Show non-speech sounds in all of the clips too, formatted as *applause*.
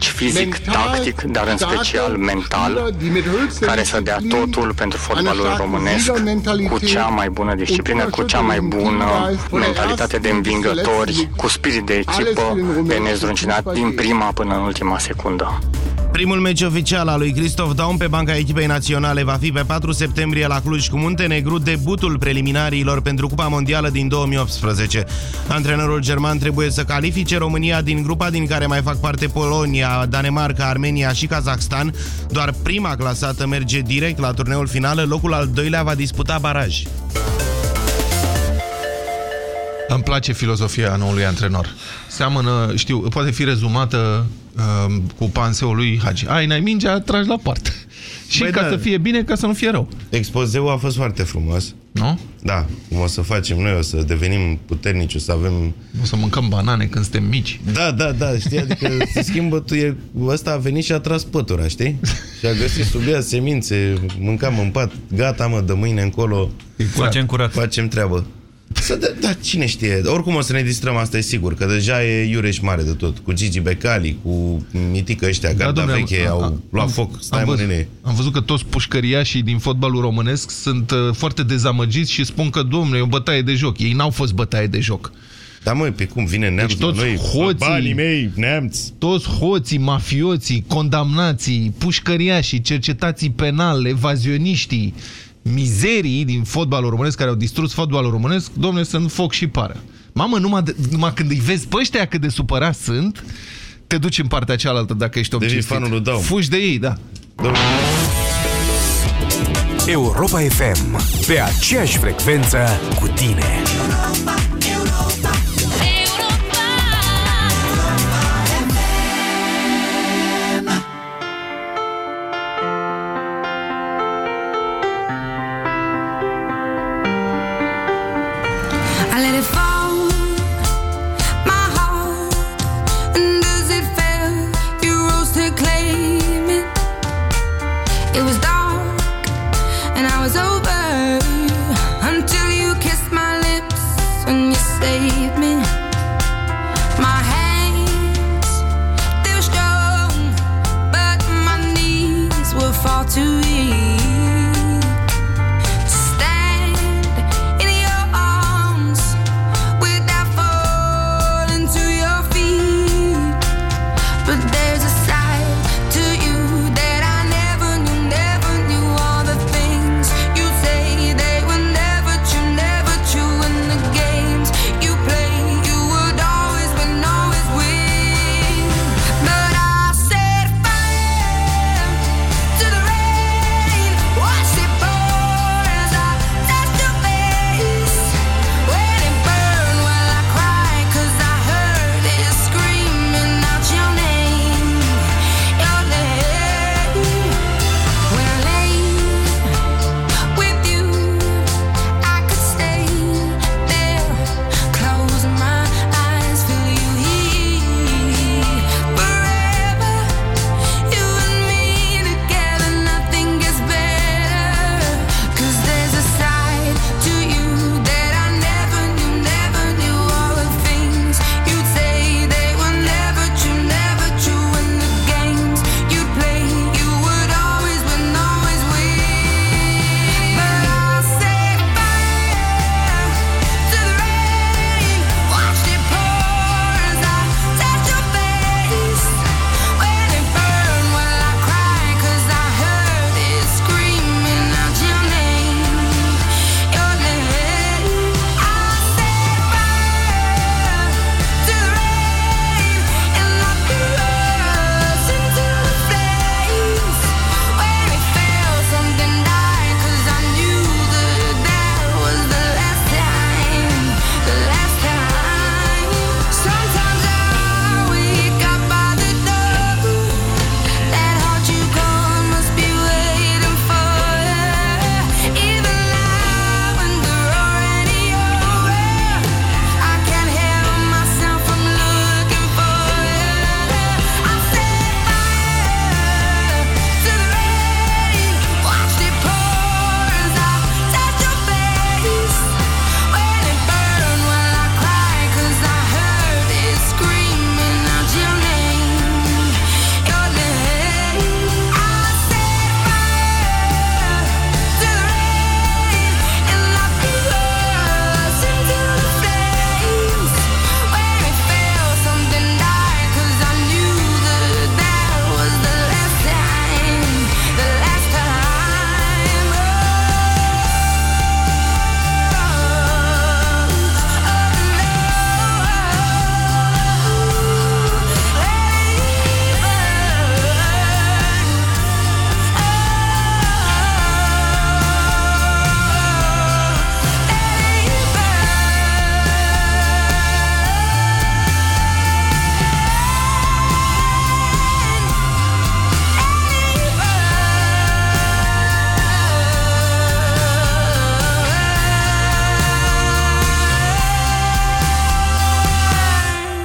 puternici fizic, tactic, dar în special mental, care să dea totul pentru fotbalul românesc cu cea mai bună disciplină, cu cea mai bună mentalitate de învingători, cu spirit de echipă, de nezruncinat din prima până în ultima secundă. Primul meci oficial al lui Christoph Daum pe banca echipei naționale va fi pe 4 septembrie la Cluj cu Muntenegru, debutul preliminariilor pentru Cupa Mondială din 2018. Antrenorul german trebuie să califice România din grupa din care mai fac parte Polonia, Danemarca, Armenia și Kazakhstan. Doar prima clasată merge direct la turneul final, locul al doilea va disputa baraj. Îmi place filozofia noului antrenor. Seamănă, știu, poate fi rezumată uh, cu panseul lui Hagi. Ai, n-ai mingea, tragi la poartă. *laughs* Și Băi, ca da. să fie bine, ca să nu fie rău. Expozeul a fost foarte frumos. Nu? Da, cum o să facem noi, o să devenim puternici, o să avem... O să mâncăm banane când suntem mici. Da, da, da, știi, adică *laughs* se schimbă, tu e, ăsta a venit și a tras pătura, știi? Și a găsit sub ea semințe, mâncam în pat, gata mă, de mâine încolo... Facem curat. Facem treabă. Să de, da, cine știe. Oricum o să ne distrăm, asta e sigur, că deja e Iureș mare de tot. Cu Gigi Becali, cu mitică ăștia, da, garda veche, am, au luat am, foc. Stai am, văzut, am văzut că toți pușcăriașii din fotbalul românesc sunt uh, foarte dezamăgiți și spun că, domnule, e o bătaie de joc. Ei n-au fost bătaie de joc. Da, măi, pe cum vine neamț deci toți noi, hoții, banii mei, neamți. Toți hoții, mafioții, condamnații, pușcăriașii, cercetații penale, evazioniștii, mizerii din fotbalul românesc care au distrus fotbalul românesc, domnule, sunt foc și pară. Mamă, numai, de, numai când îi vezi pe ăștia cât de supărați sunt, te duci în partea cealaltă dacă ești om Devii fanul lui Daum. Fugi de ei, da. Domnule. Europa FM. Pe aceeași frecvență cu tine. I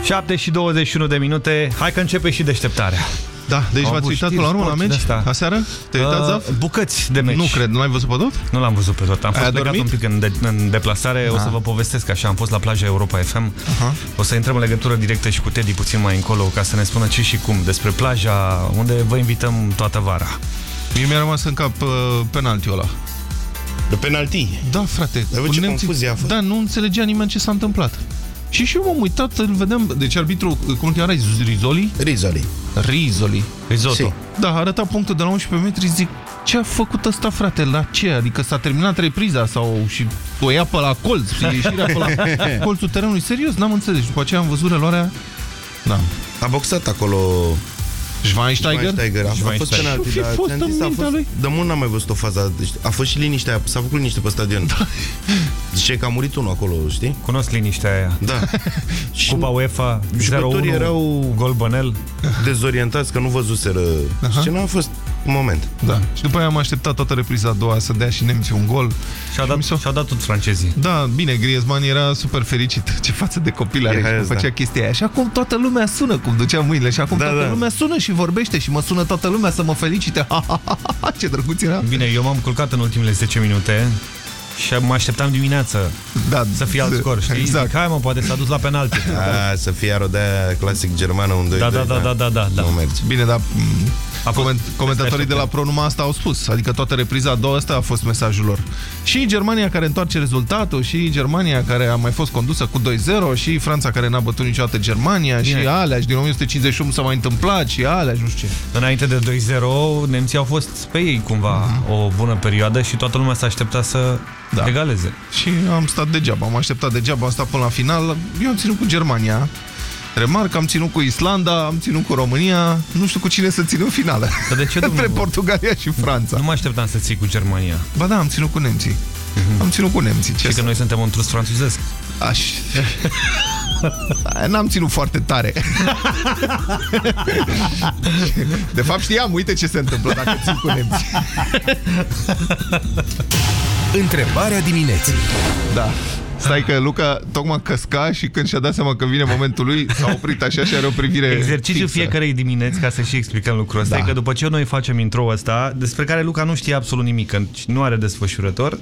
7 și 21 de minute. Hai că începe și deșteptarea. Da, deci v-ați uitat până la urmă la meci? Aseară? Te-ai uitat, uh, Zaf? Bucăți de meci. Nu cred, nu l-ai văzut pe tot? Nu l-am văzut pe tot. Am fost plecat un pic în, de în deplasare. Da. O să vă povestesc așa. Am fost la plaja Europa FM. Uh -huh. O să intrăm în legătură directă și cu Teddy puțin mai încolo ca să ne spună ce și cum despre plaja unde vă invităm toată vara. Mie mi-a rămas în cap uh, penaltiul ăla. De penalti? Da, frate. Dar ce confuzie a fost? Da, nu înțelegea nimeni ce s-a întâmplat. Și și eu m-am uitat, îl vedeam, deci arbitru, cum îl Rizoli? Rizoli. Rizoli. Risotto. Si. Da, arăta punctul de la 11 metri, zic, ce a făcut ăsta, frate, la ce? Adică s-a terminat repriza sau și o ia pe la colț, și ieșirea pe la *laughs* colțul terenului. Serios, n-am înțeles. După aceea am văzut reluarea, da. A boxat acolo Schweinsteiger? Schweinsteiger. A, a fost penalti, dar fost zis, a fost, lui? De mult n-am mai văzut o fază. Deci, a fost și liniștea s-a făcut liniște pe stadion. Da. Zice că a murit unul acolo, știi? Cunosc liniștea aia. Da. *laughs* Cupa UEFA 0-1, erau gol bănel. Dezorientați că nu văzuseră. Uh -huh. Și nu a fost un moment. Da. Și după aia am așteptat toată repriza a doua să dea și nemții un gol. Și-a dat, și și dat tot francezii. Da, bine, Griezmann era super fericit. *laughs* Ce față de copil are și făcea da. chestia aia. Și acum toată lumea sună, cum ducea mâinile. Și acum da, toată da. lumea sună și vorbește și mă sună toată lumea să mă felicite. *laughs* Ce drăguț era. Bine, eu m-am culcat în ultimele 10 minute și mă așteptam dimineața da, să fie alt scor, știi? Exact. Hai mă, poate s-a dus la penalti. A, să fie arodea clasic germană, un 2 da, da, da, da, da, da, da. Nu merge. Bine, dar a Coment comentatorii de la Pro numai asta au spus. Adică toată repriza a doua asta a fost mesajul lor. Și Germania care întoarce rezultatul, și Germania care a mai fost condusă cu 2-0, și Franța care n-a bătut niciodată Germania, Bine. și alea, și din 1951 s-a mai întâmplat, și alea, nu știu ce. Înainte de 2-0, nemții au fost pe ei cumva mm -hmm. o bună perioadă și toată lumea s-a așteptat să da. egaleze. Și am stat degeaba, am așteptat degeaba, am stat până la final. Eu am ținut cu Germania. Remarc, am ținut cu Islanda, am ținut cu România, nu știu cu cine să țin în finală. Dar de ce, *laughs* Între Portugalia și Franța. Nu mă așteptam să ții cu Germania. Ba da, am ținut cu nemții. Uh mhm. -huh. Am ținut cu nemții. Ce și că noi suntem un trus franțuzesc. Aș... *laughs* N-am ținut foarte tare. *laughs* De fapt știam, uite ce se întâmplă dacă țin cu nemții. Întrebarea dimineții. Da. Stai că Luca tocmai căsca și când și-a dat seama că vine momentul lui, s-a oprit așa și are o privire Exercițiul fiecarei dimineți, ca să și explicăm lucrul ăsta, da. e că după ce noi facem intro ăsta, despre care Luca nu știe absolut nimic, că nu are desfășurător,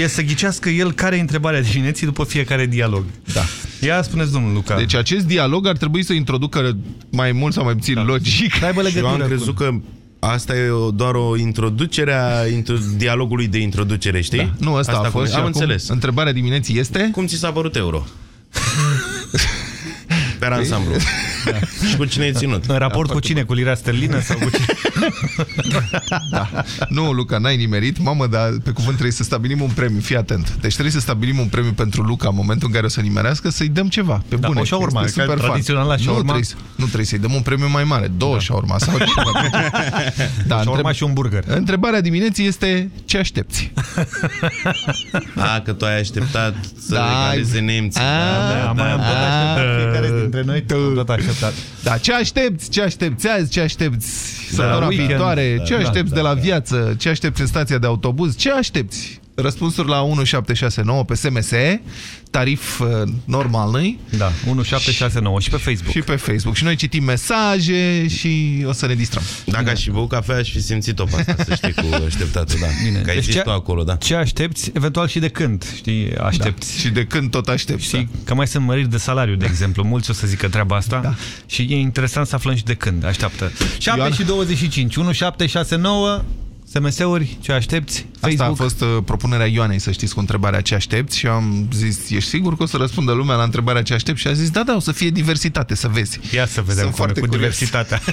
e să ghicească el care e întrebarea dimineții după fiecare dialog. Da. Ia spuneți, domnul Luca. Deci acest dialog ar trebui să introducă mai mult sau mai puțin da. logic. Da, eu am crezut că Asta e doar o introducere a dialogului de introducere, știi? Da. Nu, asta, asta a fost. Am înțeles. Întrebarea dimineții este... Cum ți s-a părut euro? *laughs* pe ansamblu. Da. Și cu cine ai ținut? În raport da, cu cine? Cu lira sterlină? Sau cu cine? *laughs* da. Nu, Luca, n-ai nimerit. Mamă, dar pe cuvânt trebuie să stabilim un premiu. Fii atent. Deci trebuie să stabilim un premiu pentru Luca în momentul în care o să nimerească, să-i dăm ceva. Pe da, bune. o șaurma, super tradițional la șaurma. Nu trebuie, nu trebuie să-i dăm un premiu mai mare. Două da. șaurma sau *laughs* ceva. da, șaurma și un burger. Întrebarea dimineții este ce aștepți? A, că tu ai așteptat să da, egaleze nemții. Da, da, da, mai am tot așteptat fiecare dintre noi. Tot așteptat. Da, ce aștepți? Ce aștepți azi? Ce aștepți săptămâna da, viitoare? Da, ce aștepți da, de la da, viață? Ce aștepți în stația de autobuz? Ce aștepți? Răspunsuri la 1769 pe SMS, tarif uh, normal, nu Da, 1769 și pe Facebook. Și pe Facebook. Și noi citim mesaje și o să ne distrăm. Dacă Bine. aș fi băut cafea, aș fi simțit-o pe asta, să știi, cu *laughs* așteptatul, da. Bine. Că ai deci ce, tu acolo, da. Ce aștepți, eventual și de când, știi, aștepți. Da. Și de când tot aștepți. Știi, da. că mai sunt măriri de salariu, de exemplu. Mulți o să zică treaba asta. Da. Și e interesant să aflăm și de când. Așteaptă. 7 Ioana? și 25, 1769 SMS-uri, ce aștepți? Facebook? Asta a fost uh, propunerea Ioanei, să știți, cu întrebarea ce aștepți și am zis, ești sigur că o să răspundă lumea la întrebarea ce aștepți? Și a zis, da, da, o să fie diversitate, să vezi. Ia să vedem Sunt cum e cu curios. diversitatea. *laughs*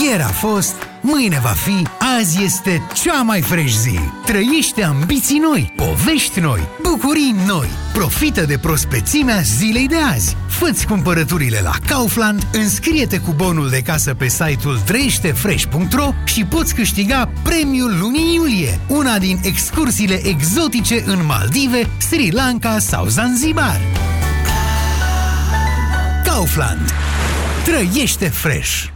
Ieri a fost, mâine va fi, azi este cea mai fresh zi. Trăiește ambiții noi, povești noi, bucurii noi. Profită de prospețimea zilei de azi. Fă-ți cumpărăturile la Kaufland, înscrie-te cu bonul de casă pe site-ul trăieștefresh.ro și poți câștiga premiul lunii iulie, una din excursiile exotice în Maldive, Sri Lanka sau Zanzibar. Kaufland. Trăiește fresh!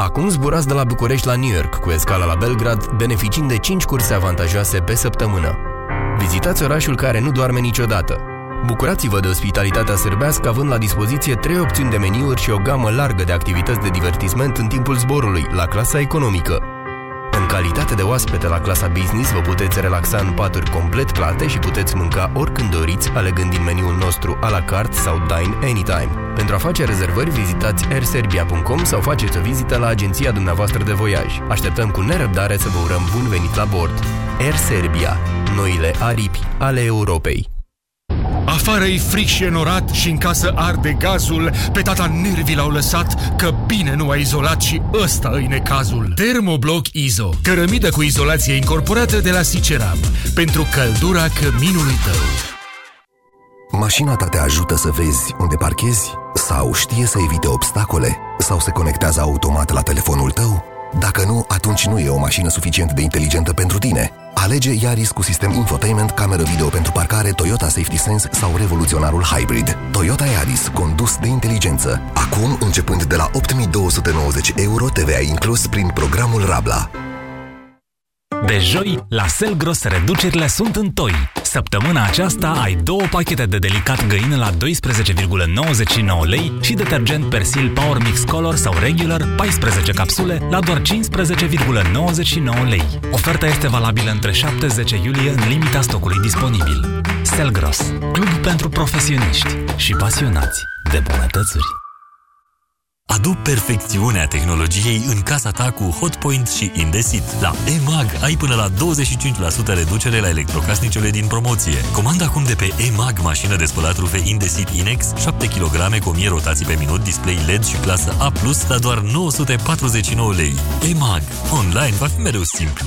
Acum zburați de la București la New York cu escala la Belgrad, beneficiind de 5 curse avantajoase pe săptămână. Vizitați orașul care nu doarme niciodată. Bucurați-vă de ospitalitatea sârbească având la dispoziție 3 opțiuni de meniuri și o gamă largă de activități de divertisment în timpul zborului, la clasa economică. În calitate de oaspete la clasa business, vă puteți relaxa în paturi complet plate și puteți mânca oricând doriți, alegând din meniul nostru a la carte sau Dine Anytime. Pentru a face rezervări, vizitați airserbia.com sau faceți o vizită la agenția dumneavoastră de voiaj. Așteptăm cu nerăbdare să vă urăm bun venit la bord. Air Serbia, noile aripi ale Europei. Afară e fric și enorat și în casă arde gazul Pe tata nervii l-au lăsat Că bine nu a izolat și ăsta îi necazul Termobloc Izo Cărămidă cu izolație incorporată de la Siceram Pentru căldura căminului tău Mașina ta te ajută să vezi unde parchezi? Sau știe să evite obstacole? Sau se conectează automat la telefonul tău? Dacă nu, atunci nu e o mașină suficient de inteligentă pentru tine. Alege Yaris cu sistem infotainment, cameră video pentru parcare, Toyota Safety Sense sau revoluționarul Hybrid. Toyota Yaris, condus de inteligență. Acum, începând de la 8290 euro, TVA inclus prin programul Rabla. De joi, la Selgros reducerile sunt în toi. Săptămâna aceasta ai două pachete de delicat găină la 12,99 lei și detergent Persil Power Mix Color sau Regular 14 capsule la doar 15,99 lei. Oferta este valabilă între 7-10 iulie în limita stocului disponibil. Selgros, club pentru profesioniști și pasionați de bunătățuri. Adu perfecțiunea tehnologiei în casa ta cu Hotpoint și Indesit. La EMAG ai până la 25% reducere la electrocasnicele din promoție. Comanda acum de pe EMAG mașină de spălat rufe Indesit Inex, 7 kg cu 1000 rotații pe minut, display LED și clasă A+, la doar 949 lei. EMAG. Online va fi mereu simplu.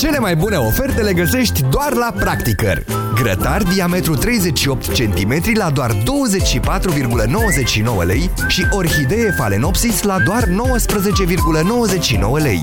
Cele mai bune oferte le găsești doar la Practicăr. Grătar diametru 38 cm la doar 24,99 lei și orhidee Phalaenopsis la doar 19,99 lei.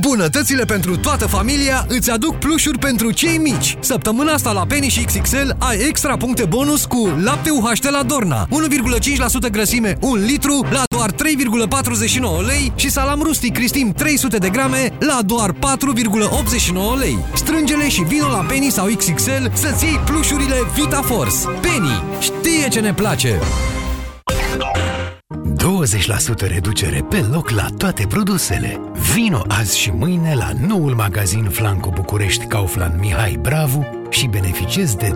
Bunătățile pentru toată familia îți aduc plușuri pentru cei mici. Săptămâna asta la Penny și XXL ai extra puncte bonus cu lapte UHT la Dorna, 1,5% grăsime, 1 litru la doar 3,49 lei și salam rustic Cristim 300 de grame la doar 4,89 lei. Strângele și vino la Penny sau XXL să-ți iei plușurile Vita Force. Penny știe ce ne place! 20% reducere pe loc la toate produsele. Vino azi și mâine la noul magazin Flanco București Kaufland Mihai Bravu și beneficiezi de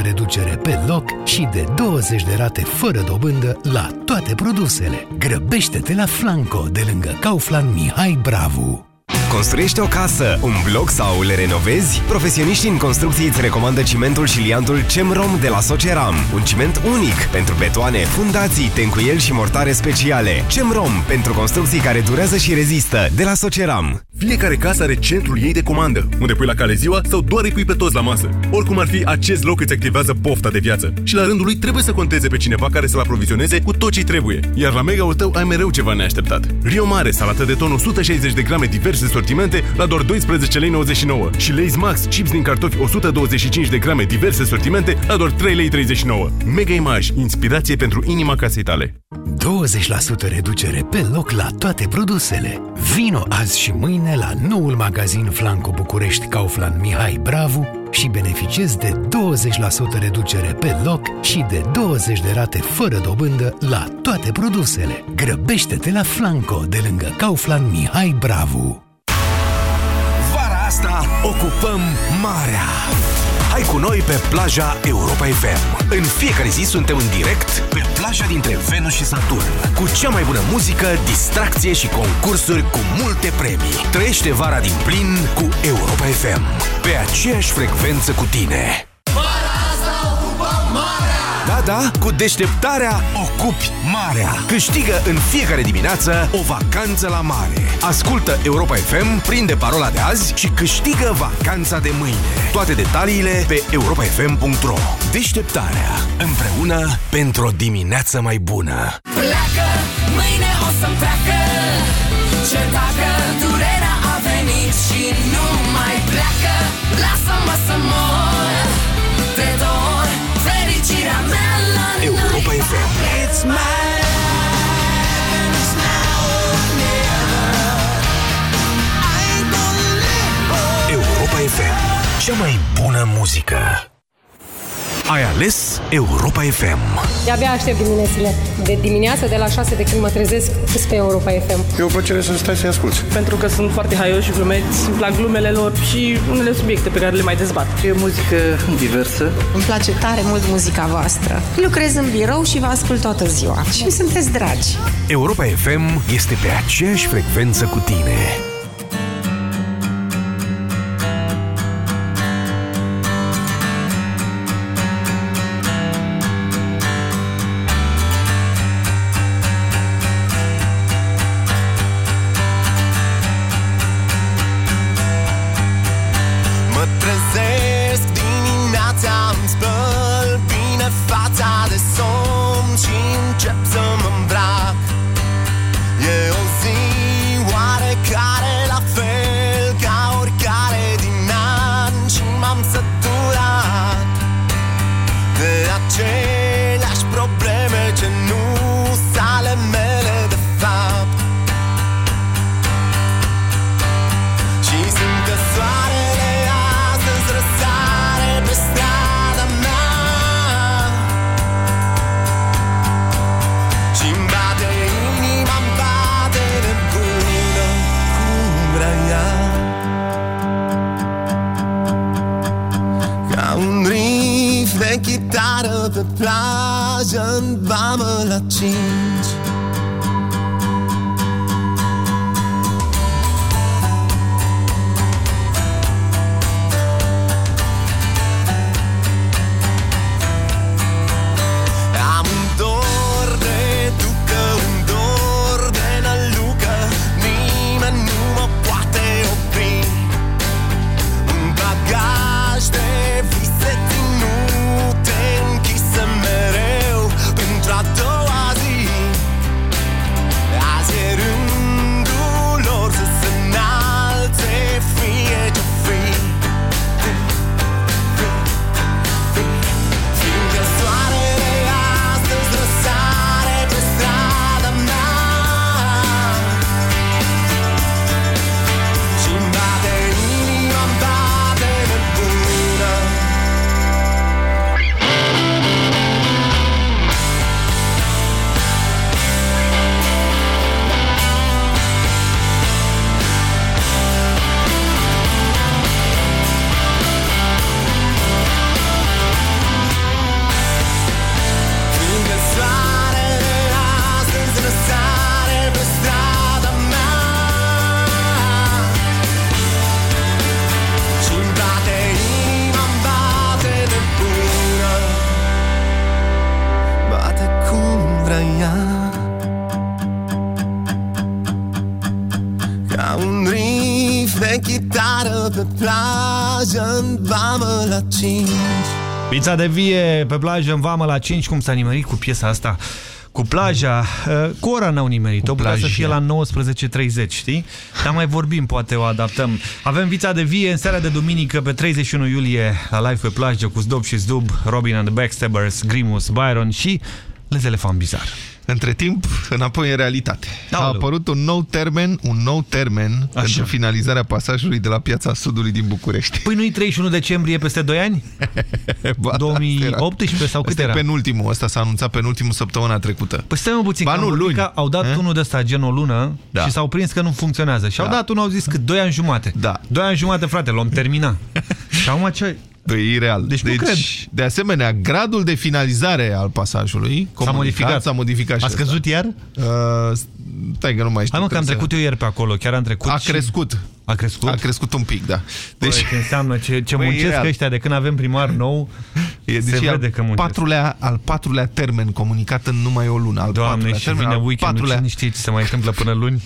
20% reducere pe loc și de 20 de rate fără dobândă la toate produsele. Grăbește-te la Flanco de lângă Kaufland Mihai Bravu. Construiești o casă, un bloc sau le renovezi? Profesioniștii în construcții îți recomandă cimentul și liantul CEMROM de la Soceram. Un ciment unic pentru betoane, fundații, tencuieli și mortare speciale. CEMROM pentru construcții care durează și rezistă de la Soceram. Fiecare casă are centrul ei de comandă, unde pui la cale ziua sau doar îi pui pe toți la masă. Oricum ar fi, acest loc îți activează pofta de viață. Și la rândul lui trebuie să conteze pe cineva care să-l aprovizioneze cu tot ce trebuie. Iar la mega tău ai mereu ceva neașteptat. Rio Mare, salată de ton 160 de grame diverse sortimente la doar 12 lei 99 și Lay's Max, chips din cartofi 125 de grame diverse sortimente la doar 3 lei 39. Mega Image, inspirație pentru inima casei tale. 20% reducere pe loc la toate produsele. Vino azi și mâine la noul magazin Flanco București Kaufland Mihai Bravu și beneficiezi de 20% reducere pe loc și de 20 de rate fără dobândă la toate produsele. Grăbește-te la Flanco de lângă Kaufland Mihai Bravu. Vara asta ocupăm marea. Hai cu noi pe plaja Europa FM. În fiecare zi suntem în direct pe plaja dintre Venus și Saturn. Cu cea mai bună muzică, distracție și concursuri cu multe premii. Trăiește vara din plin cu Europa FM. Pe aceeași frecvență cu tine. Da, da, cu deșteptarea ocupi marea. Câștigă în fiecare dimineață o vacanță la mare. Ascultă Europa FM, prinde parola de azi și câștigă vacanța de mâine. Toate detaliile pe europafm.ro Deșteptarea. Împreună pentru o dimineață mai bună. Pleacă, mâine o să-mi treacă Ce dacă durerea a venit și nu mai pleacă Lasă-mă să mor FM. It's my life, it's now or never I don't live Europa FM. Cea mai bună muzică. Ai ales Europa FM. De-abia aștept diminețile. De dimineață, de la 6 de când mă trezesc, sunt pe Europa FM. E o plăcere să stai să-i asculti. Pentru că sunt foarte haioși și glumeți, îmi plac glumele lor și unele subiecte pe care le mai dezbat. E muzică diversă. Îmi place tare mult muzica voastră. Lucrez în birou și vă ascult toată ziua. Și sunteți dragi. Europa FM este pe aceeași frecvență cu tine. Plajă în vamă la 5 Pizza de vie pe plajă în vamă la 5, cum s-a nimerit cu piesa asta? Cu plaja, uh, cu ora n-au nimerit-o, putea să fie la 19.30, știi? Dar mai vorbim, poate o adaptăm. Avem vița de vie în seara de duminică pe 31 iulie la live pe plajă cu Zdob și Zdub, Robin and the Backstabbers, Grimus, Byron și Les Elefant Bizar. Între timp, înapoi în realitate. A apărut un nou termen, un nou termen Așa. pentru finalizarea pasajului de la Piața Sudului din București. Păi nu-i 31 decembrie peste 2 ani? *laughs* ba, 2018 da, sau cât Asta era? penultimul, ăsta s-a anunțat penultimul săptămâna trecută. Păi stai mă puțin, ba, că nu, luni. au dat eh? unul de ăsta, gen o lună, da. și s-au prins că nu funcționează. Și au Da. dat unul, au zis cât, 2 ani jumate. Da. 2 ani jumate, frate, l-am terminat. *laughs* și acum ce... Păi, e ireal. Deci nu cred. De asemenea, gradul de finalizare al pasajului S-a modificat. S-a modificat și A scăzut ăsta. iar? Uh, stai că nu mai știu. Hai mă, că am trebuie trecut eu ieri pe acolo, chiar am trecut A și- crescut. A crescut? A crescut un pic, da. Deci... Băi, ce înseamnă, ce, ce Băi, e muncesc real. ăștia de când avem primar nou, E, se deci e vede al că muncesc. patrulea, al patrulea termen comunicat în numai o lună. Al Doamne, patrulea și termen, vine al weekendul, patrulea... cine știe ce se mai întâmplă până luni?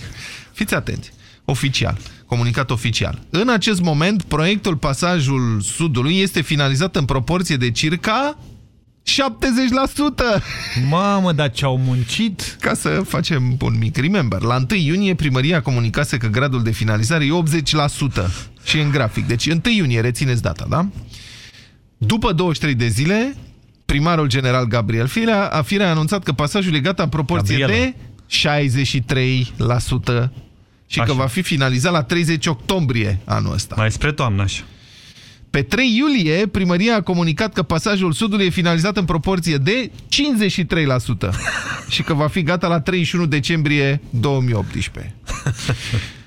Fiți atenți. Oficial. Comunicat oficial. În acest moment, proiectul Pasajul Sudului este finalizat în proporție de circa 70%! Mamă, dar ce-au muncit! Ca să facem un mic remember. La 1 iunie, primăria comunicase că gradul de finalizare e 80% și în grafic. Deci 1 iunie, rețineți data, da? După 23 de zile, primarul general Gabriel Firea a, Firea a anunțat că pasajul e gata în proporție Gabriela. de 63% și Așa. că va fi finalizat la 30 octombrie anul ăsta. Mai spre toamnă, așa. Pe 3 iulie, primăria a comunicat că pasajul Sudului e finalizat în proporție de 53% *laughs* și că va fi gata la 31 decembrie 2018. *laughs*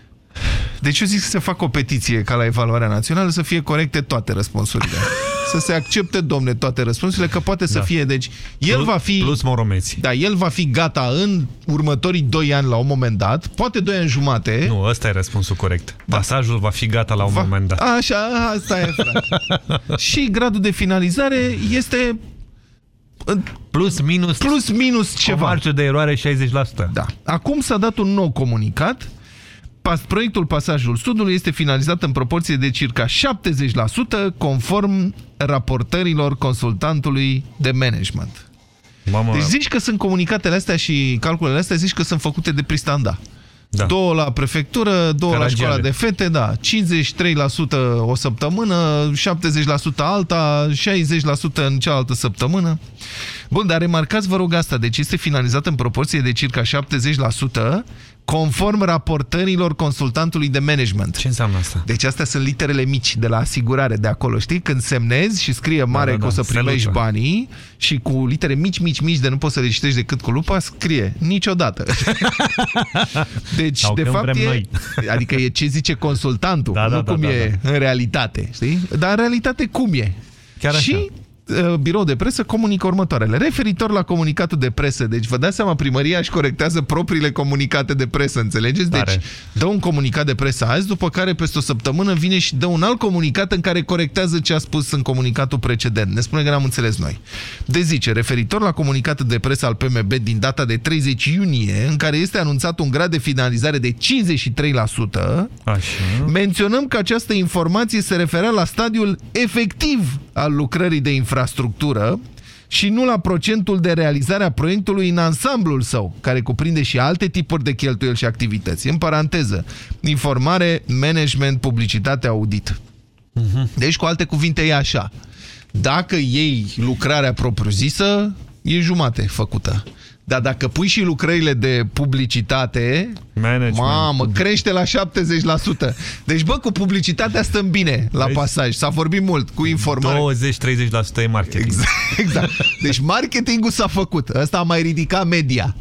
Deci eu zic să se facă o petiție ca la evaluarea națională să fie corecte toate răspunsurile. *laughs* Să se accepte, domne, toate răspunsurile, că poate să Da. fie, deci el Plus- va fi... Plus moromeți. Da, el va fi gata în următorii 2 ani la un moment dat, poate 2 ani jumate. Nu, ăsta e răspunsul corect. Pasajul va fi gata la un moment dat. Așa, asta e, frate. *laughs* și gradul de finalizare este Plus minus plus minus o ceva. marge de eroare 60%. Da. Acum s-a dat un nou comunicat. Pas, proiectul Pasajul Sudului este finalizat în proporție de circa 70% conform raportărilor consultantului de management. Mamă, Deci zici că sunt comunicatele astea și calculele astea, zici că sunt făcute de pristanda. Da. Două la prefectură, două la Caragiale. școala de fete, da. 53% o săptămână, 70% alta, 60% în cealaltă săptămână. Bun, dar remarcați, vă rog, asta. Deci este finalizat în proporție de circa 70% conform raportărilor consultantului de management. Ce înseamnă asta? Deci astea sunt literele mici de la asigurare de acolo, știi? Când semnezi și scrie mare da, că o da, să primești steluță. banii și cu litere mici, mici, mici de nu poți să le citești decât cu lupa, scrie niciodată. *laughs* Deci, Sau de când fapt, vrem e, noi. *laughs* adică e ce zice consultantul, Da, da, nu da, cum da, e în realitate, știi? Dar în realitate cum e? Chiar așa. și uh, birou de presă comunică următoarele. Referitor la comunicatul de presă, deci vă dați seama, primăria își corectează propriile comunicate de presă, înțelegeți? Deci Tare. dă un comunicat de presă azi, după care peste o săptămână vine și dă un alt comunicat în care corectează ce a spus în comunicatul precedent. Ne spune că n-am înțeles noi. De zice, referitor la comunicatul de presă al PMB din data de 30 iunie, în care este anunțat un grad de finalizare de 53%, Așa. Menționăm că această informație se referea la stadiul efectiv al lucrării de infrastructură și nu la procentul de realizare a proiectului în ansamblul său, care cuprinde și alte tipuri de cheltuieli și activități. În paranteză, informare, management, publicitate, audit. Deci, cu alte cuvinte, e așa. Dacă iei lucrarea propriu-zisă, e jumate făcută. Dar dacă pui și lucrările de publicitate, Management. mamă, crește la 70%. Deci, bă, cu publicitatea stăm bine la Deci- pasaj. S-a vorbit mult cu informare. 20-30% e marketing. Exact, *laughs* exact. Deci marketingul s-a făcut. Ăsta a mai ridicat media.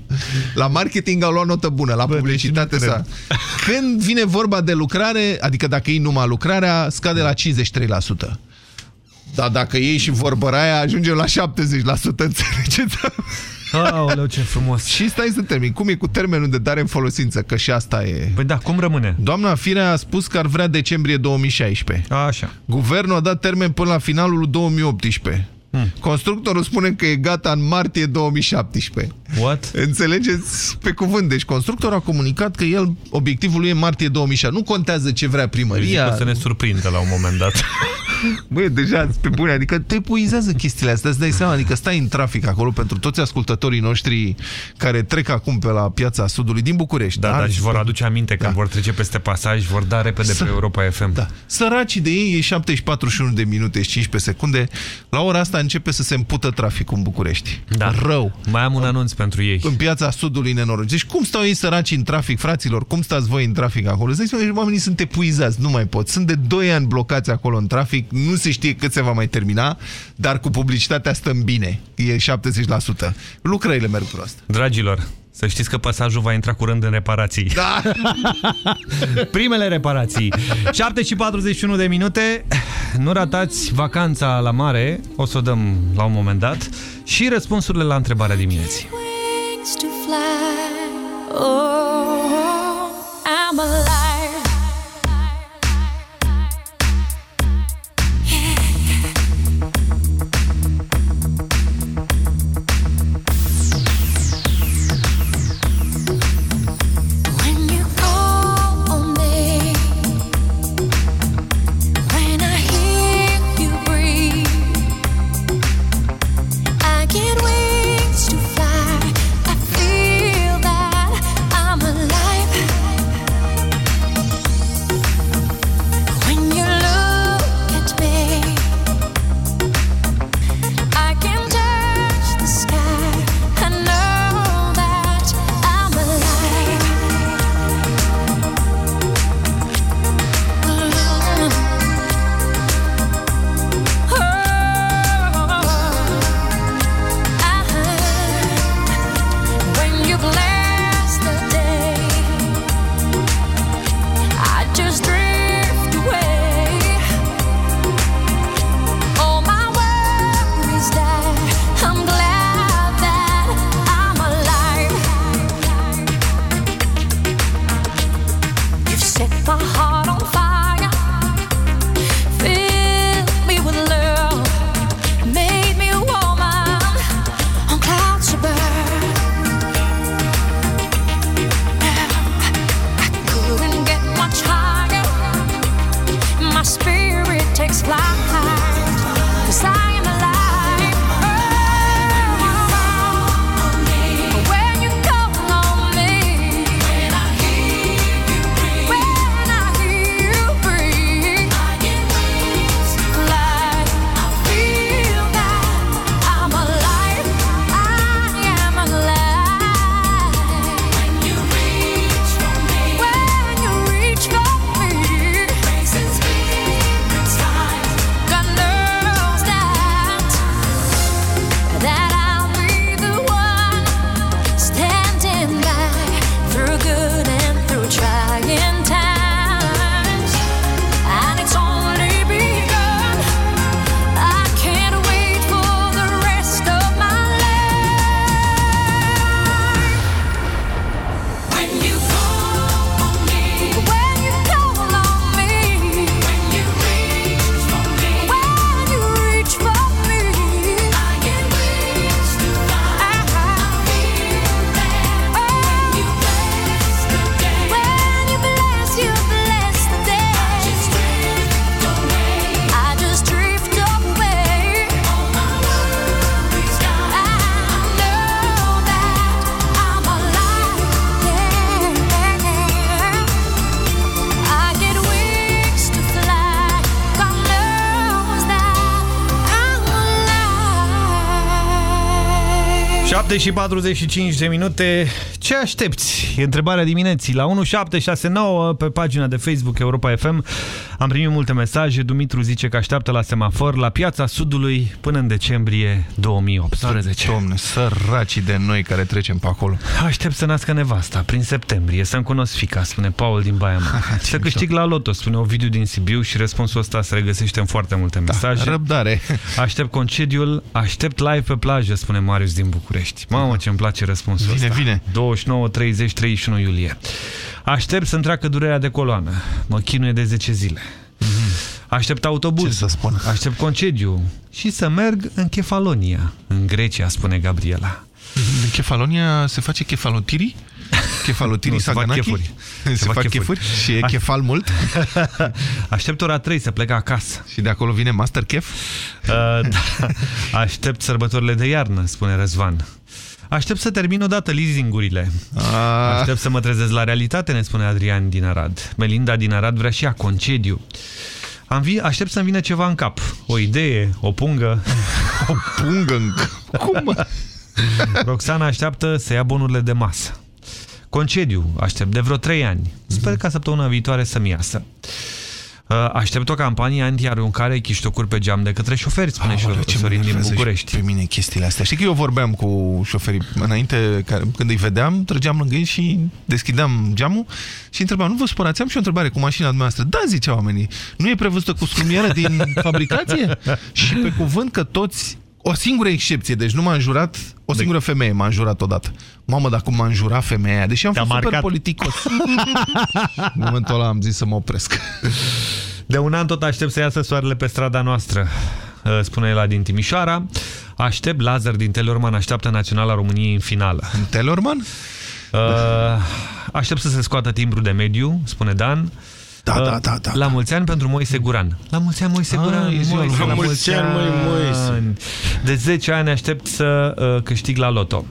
La marketing au luat notă bună, la deci publicitate s-a... Când vine vorba de lucrare, adică dacă iei numai lucrarea, scade la 53%. Dar dacă iei și vorbăraia, ajungem la 70%, *laughs* înțelegeți? Aoleu, ce frumos. Și stai să termin. Cum e cu termenul de dare în folosință? Că și asta e... Păi da, cum rămâne? Doamna Firea a spus că ar vrea decembrie 2016. Așa. Guvernul a dat termen până la finalul lui 2018. Hmm. Constructorul spune că e gata în martie 2017. What? Înțelegeți pe cuvânt. Deci constructorul a comunicat că el, obiectivul lui e martie 2006. Nu contează ce vrea primăria. Zic să ne surprindă la un moment dat. *laughs* Băi, deja pe bune, adică te puizează chestiile astea, îți dai seama, adică stai în trafic acolo pentru toți ascultătorii noștri care trec acum pe la piața Sudului din București. Da, da, dar și vor aduce aminte când da. vor trece peste pasaj, vor da repede S pe Europa FM. Da. Săracii de ei e 741 de minute și 15 secunde. La ora asta începe să se împută traficul în București. Da. Rău. Mai am un anunț pentru ei. În piața Sudului nenorocit. Deci cum stau ei săraci în trafic, fraților? Cum stați voi în trafic acolo? Zici, oamenii sunt epuizați, nu mai pot. Sunt de 2 ani blocați acolo în trafic, nu se știe cât se va mai termina, dar cu publicitatea stăm bine. E 70%. Lucrările merg prost. Dragilor, să știți că pasajul va intra curând în reparații. Da! *laughs* Primele reparații. 7 și 41 de minute. Nu ratați vacanța la mare. O să o dăm la un moment dat. Și răspunsurile la întrebarea dimineții. Oh, I'm alive. Și 45 de minute. Ce aștepți? E întrebarea dimineții. La 1769 pe pagina de Facebook Europa FM am primit multe mesaje. Dumitru zice că așteaptă la semafor la Piața Sudului până în decembrie 2018. Da, domne, săracii de noi care trecem pe acolo. Aștept să nască nevasta prin septembrie, să-mi cunosc fica, spune Paul din Baia Mare. *laughs* să câștig la loto, spune Ovidiu din Sibiu și răspunsul ăsta se regăsește în foarte multe da, mesaje. Da, răbdare. *laughs* Aștept concediul, aștept live pe plajă, spune Marius din București. Mamă, ce îmi place răspunsul vine, ăsta. Vine, 29, 30, 31 iulie. Aștept să-mi treacă durerea de coloană. Mă chinuie de 10 zile. Mm -hmm. Aștept autobuz. Ce să spun? Aștept concediu. Și să merg în Kefalonia, în Grecia, spune Gabriela. În Chefalonia se face chefalotirii? Chefalotirii *laughs* Nu, se fac Saganaki? chefuri. Se, se fac chefuri? Și e Aș- chefal mult? *laughs* Aștept ora 3 să plec acasă. Și de acolo vine Master Chef? Uh, da. Aștept sărbătorile de iarnă, spune Răzvan. Aștept să termin odată leasingurile. A... Aștept să mă trezesc la realitate, ne spune Adrian din Arad. Melinda din Arad vrea și ea concediu. Am vi aștept să-mi vină ceva în cap. O idee, o pungă. *laughs* o pungă în Cum? mă? Roxana așteaptă să ia bonurile de masă. Concediu, aștept de vreo 3 ani. Sper ca săptămâna viitoare să-mi iasă. Uh, Aștept o campanie anti-aruncare chiștocuri pe geam de către șoferi, spune Aoleu, și ce Sorin din enervează și București. Pe mine chestiile astea. Știi că eu vorbeam cu șoferii înainte, care, când îi vedeam, trăgeam lângă ei și deschideam geamul și întrebam, nu vă supărați, am și o întrebare cu mașina dumneavoastră. Da, zicea oamenii, nu e prevăzută cu scrumieră din *laughs* fabricație? și pe cuvânt că toți o singură excepție, deci nu m-a înjurat, o singură femeie m-a înjurat odată. Mamă, dar cum m-a înjurat femeia aia, deși am fost super marcat. politicos. *laughs* În momentul ăla am zis să mă opresc. De un an tot aștept să iasă soarele pe strada noastră, uh, spune el din Timișoara. Aștept Lazar din Telorman, așteaptă Naționala României în finală. Telorman? Uh, aștept să se scoată timbru de mediu, spune Dan. Da, Uh, da, da, da. La mulți ani pentru Moise Guran. La mulți ani, Moise Ah, Guran. e ziua lui Moise, Moise. la La mulți mulți ani, ani, măi, Moise. De 10 ani aștept să uh, câștig la loto.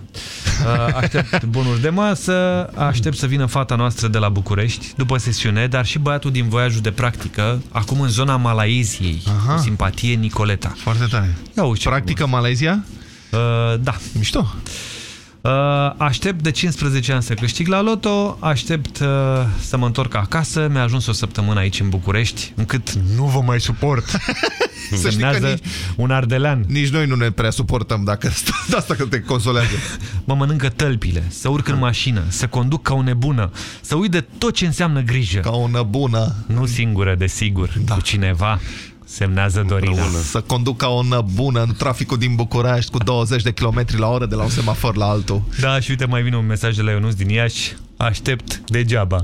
Uh, aștept *laughs* bunuri de masă, aștept să vină fata noastră de la București după sesiune, dar și băiatul din voiajul de practică, acum în zona Malaiziei, Aha. cu simpatie Nicoleta. Foarte tare. Ia uite ce Practică Malezia? Uh, da. Mișto. Uh, aștept de 15 ani să câștig la loto, aștept uh, să mă întorc acasă, mi-a ajuns o săptămână aici în București, încât nu vă mai suport. *laughs* Să știți că Semnează nici, un ardelean. nici noi nu ne prea suportăm dacă *laughs* de asta că te consolează. *laughs* Mă mănâncă tălpile, să urc în mașină, să conduc ca o nebună, să uit de tot ce înseamnă grijă. Ca o nebună. Nu singură, desigur, da. cu cineva. Semnează Dorina. Să conduc ca o nebună în traficul din București cu 20 de km la oră de la un semafor la altul. Da, și uite, mai vine un mesaj de la Ionuț din Iași. Aștept degeaba.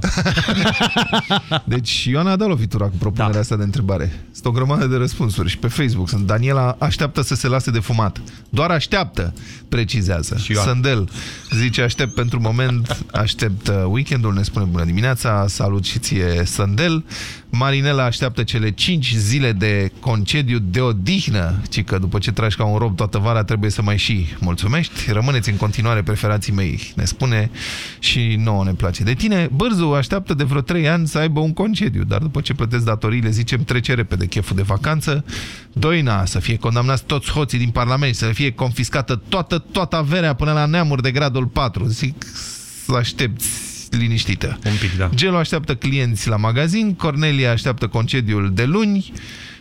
*laughs* Deci Ioana a dat lovitura cu propunerea da. asta de întrebare. Sunt o grămadă de răspunsuri și pe Facebook. Sunt Daniela așteaptă să se lase de fumat. Doar așteaptă, precizează. Și Ioana. Sândel zice aștept pentru moment, aștept uh, weekendul, ne spune bună dimineața, salut și ție Sândel. Marinela așteaptă cele 5 zile de concediu de odihnă, ci că după ce tragi ca un rob toată vara trebuie să mai și mulțumești. Rămâneți în continuare preferații mei, ne spune și nouă ne place. De tine, Bârzu așteaptă de vreo 3 ani să aibă un concediu, dar după ce plătesc datoriile, zicem, trece repede cheful de vacanță. Doina, să fie condamnați toți hoții din Parlament, să fie confiscată toată, toată averea până la neamuri de gradul 4. Zic să aștepți liniștită. Un pic, da. Gelo așteaptă clienți la magazin, Cornelia așteaptă concediul de luni,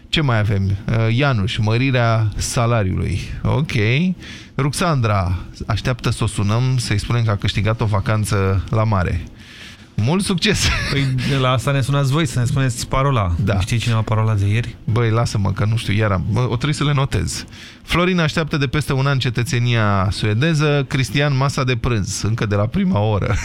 ce mai avem? Uh, Ianuș, mărirea salariului. Ok. Ruxandra așteaptă să o sunăm, să-i spunem că a câștigat o vacanță la mare. Mult succes! Păi la asta ne sunați voi să ne spuneți parola. Da. Știi cineva parola de ieri? Băi, lasă-mă, că nu știu, iar am, bă, o trebuie să le notez. Florin așteaptă de peste un an cetățenia suedeză, Cristian masa de prânz, încă de la prima oră.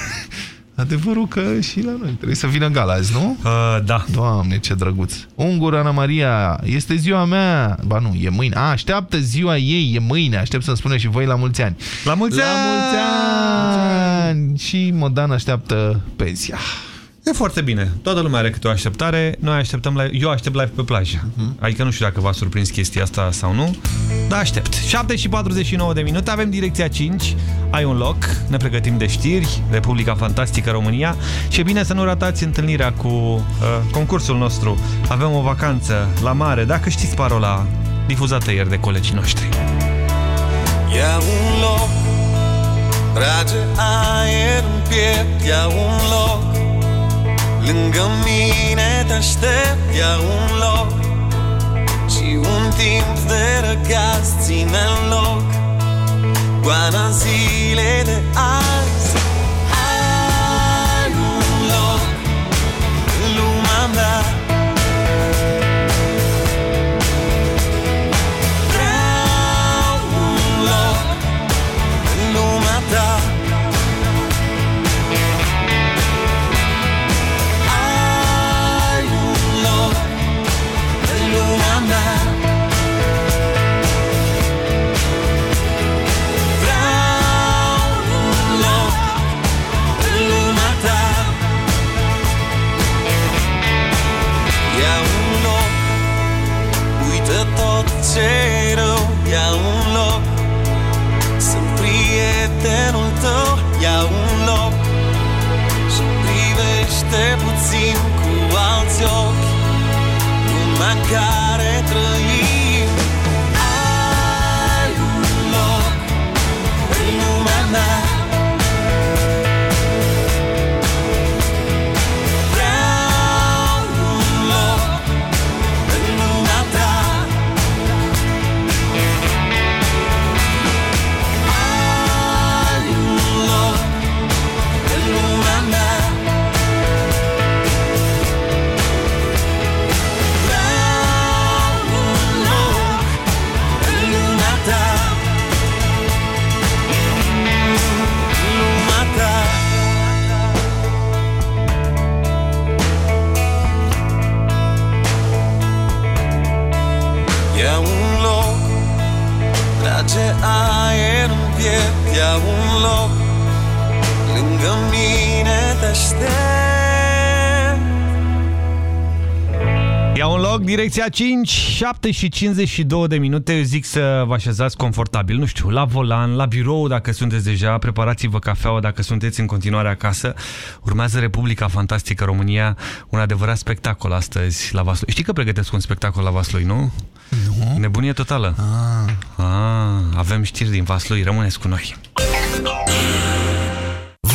Adevărul că și la noi trebuie să vină gala azi, nu? Uh, da. Doamne, ce drăguț. Ungur, Ana Maria, este ziua mea. Ba nu, e mâine. A, așteaptă ziua ei, e mâine. Aștept să-mi spune și voi la mulți ani. La mulți la ani! mulți ani! Și Modan așteaptă pensia. E foarte bine. Toată lumea are câte o așteptare. Noi așteptăm live. Eu aștept live pe plajă. Uh -huh. Adică nu știu dacă v-a surprins chestia asta sau nu, dar aștept. 7 și 49 de minute, avem direcția 5. Ai un loc, ne pregătim de știri, Republica Fantastică România și e bine să nu ratați întâlnirea cu uh, concursul nostru. Avem o vacanță la mare, dacă știți parola difuzată ieri de colegii noștri. Ia un loc, trage aer în piept, ia un loc Lângă mine te aștept, ia un loc. Și un timp de răgaz ține în loc. Goana zile de azi ia un loc. Sunt prietenul tău, ia un loc. Și privește puțin cu alți ochi. Lumea care trăiește loc, direcția 5, 7 și 52 de minute. Eu zic să vă așezați confortabil, nu știu, la volan, la birou dacă sunteți deja, preparați-vă cafeaua dacă sunteți în continuare acasă. Urmează Republica Fantastică România, un adevărat spectacol astăzi la Vaslui. Știi că pregătesc un spectacol la Vaslui, nu? Nu. Nebunie totală. Ah. Ah, avem știri din Vaslui, rămâneți cu noi.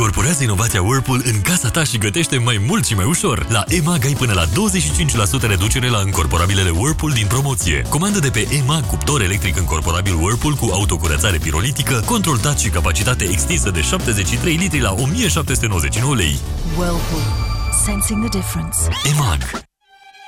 Incorporează inovația Whirlpool în casa ta și gătește mai mult și mai ușor. La EMAG ai până la 25% reducere la încorporabilele Whirlpool din promoție. Comandă de pe EMAG cuptor electric încorporabil Whirlpool cu autocurățare pirolitică, control touch și capacitate extinsă de 73 litri la 1799 lei. Whirlpool. Sensing the difference. EMAG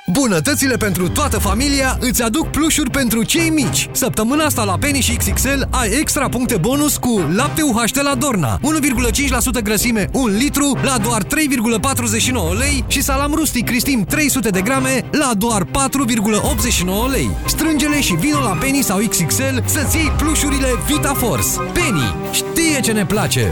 Bunătățile pentru toată familia îți aduc plușuri pentru cei mici. Săptămâna asta la Penny și XXL ai extra puncte bonus cu lapte UHT la Dorna, 1,5% grăsime, 1 litru la doar 3,49 lei și salam rustic Cristim 300 de grame la doar 4,89 lei. Strângele și vino la Penny sau XXL să-ți iei plușurile Vita Force. Penny știe ce ne place!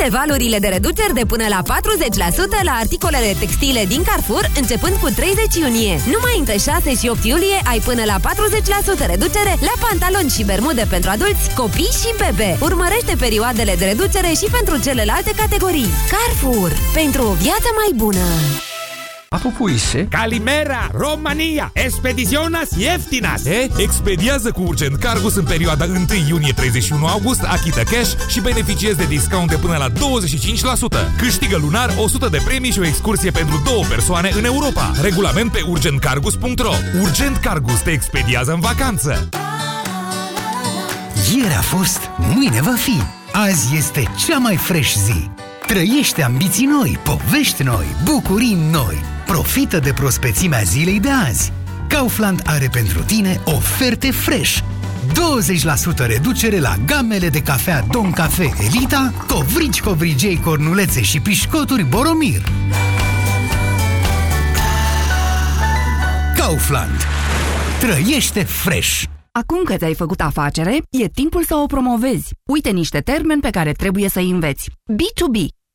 Prinde valurile de reduceri de până la 40% la articolele textile din Carrefour începând cu 30 iunie. Numai între 6 și 8 iulie ai până la 40% reducere la pantaloni și bermude pentru adulți, copii și bebe. Urmărește perioadele de reducere și pentru celelalte categorii. Carrefour. Pentru o viață mai bună. Από πού είσαι? Καλημέρα! România! Expediționas ieftinas! E? Expediază cu Urgent Cargus în perioada 1 iunie-31 august, achită cash și beneficiezi de discount de până la 25%. Câștigă lunar 100 de premii și o excursie pentru două persoane în Europa. Regulament pe urgentcargus.ro Urgent Cargus te expediază în vacanță! Ieri a fost, mâine va fi. Azi este cea mai fresh zi. Trăiește ambiții noi, povești noi, bucurii noi. Profită de prospețimea zilei de azi. Kaufland are pentru tine oferte fresh. 20% reducere la gamele de cafea Don Cafe Elita, covrici covrigei cornulețe și pișcoturi Boromir. Kaufland. Trăiește fresh! Acum că ți-ai făcut afacere, e timpul să o promovezi. Uite niște termeni pe care trebuie să-i înveți. B2B,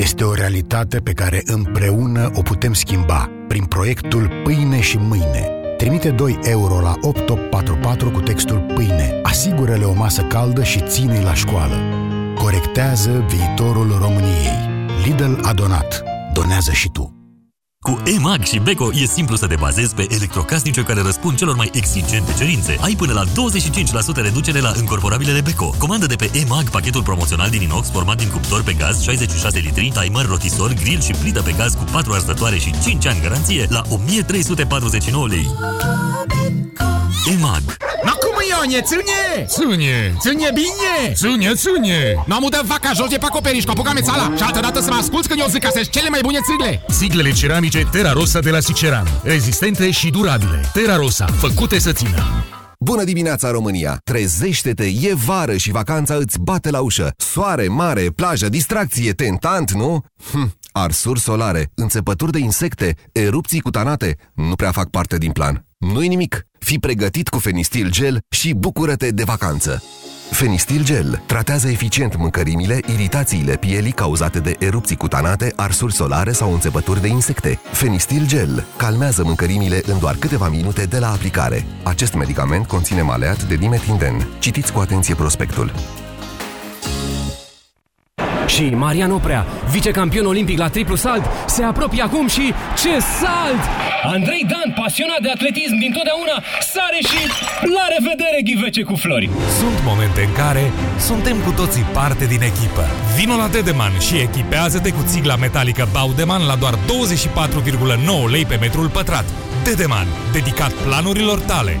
Este o realitate pe care împreună o putem schimba prin proiectul Pâine și Mâine. Trimite 2 euro la 8844 cu textul Pâine. Asigură-le o masă caldă și ține la școală. Corectează viitorul României. Lidl a donat. Donează și tu. Cu EMAG și Beko e simplu să te bazezi pe electrocasnice care răspund celor mai exigente cerințe. Ai până la 25% reducere la încorporabilele Beko. Comandă de pe EMAG pachetul promoțional din inox format din cuptor pe gaz 66 litri, timer, rotisor, grill și plită pe gaz cu 4 arzătoare și 5 ani garanție la 1349 lei. EMAG Na cum Ionie, ține! Ține, Ține bine! ține, ține! Nu am udat vaca jos de pe acoperiș, cu apucame țala Și altă dată să mă asculți când eu zic că sunt cele mai bune țigle Siglele ceramice Terra Rosa de la Siceran. Rezistente și durabile. Terra Rosa, făcute să țină. Bună dimineața, România! Trezește-te, e vară și vacanța îți bate la ușă. Soare, mare, plajă, distracție, tentant, nu? Hm, arsuri solare, înțepături de insecte, erupții cutanate, nu prea fac parte din plan. Nu-i nimic, fii pregătit cu Fenistil Gel și bucură-te de vacanță. Fenistil Gel tratează eficient mâncărimile, iritațiile pielii cauzate de erupții cutanate, arsuri solare sau înțepături de insecte. Fenistil Gel calmează mâncărimile în doar câteva minute de la aplicare. Acest medicament conține maleat de dimetinden. Citiți cu atenție prospectul. Și Marian Oprea, vicecampion olimpic la triplu salt, se apropie acum și ce salt! Andrei Dan, pasionat de atletism din totdeauna, sare și la revedere ghivece cu flori! Sunt momente în care suntem cu toții parte din echipă. Vino la Dedeman și echipează-te cu țigla metalică Baudeman la doar 24,9 lei pe metrul pătrat. Dedeman, dedicat planurilor tale.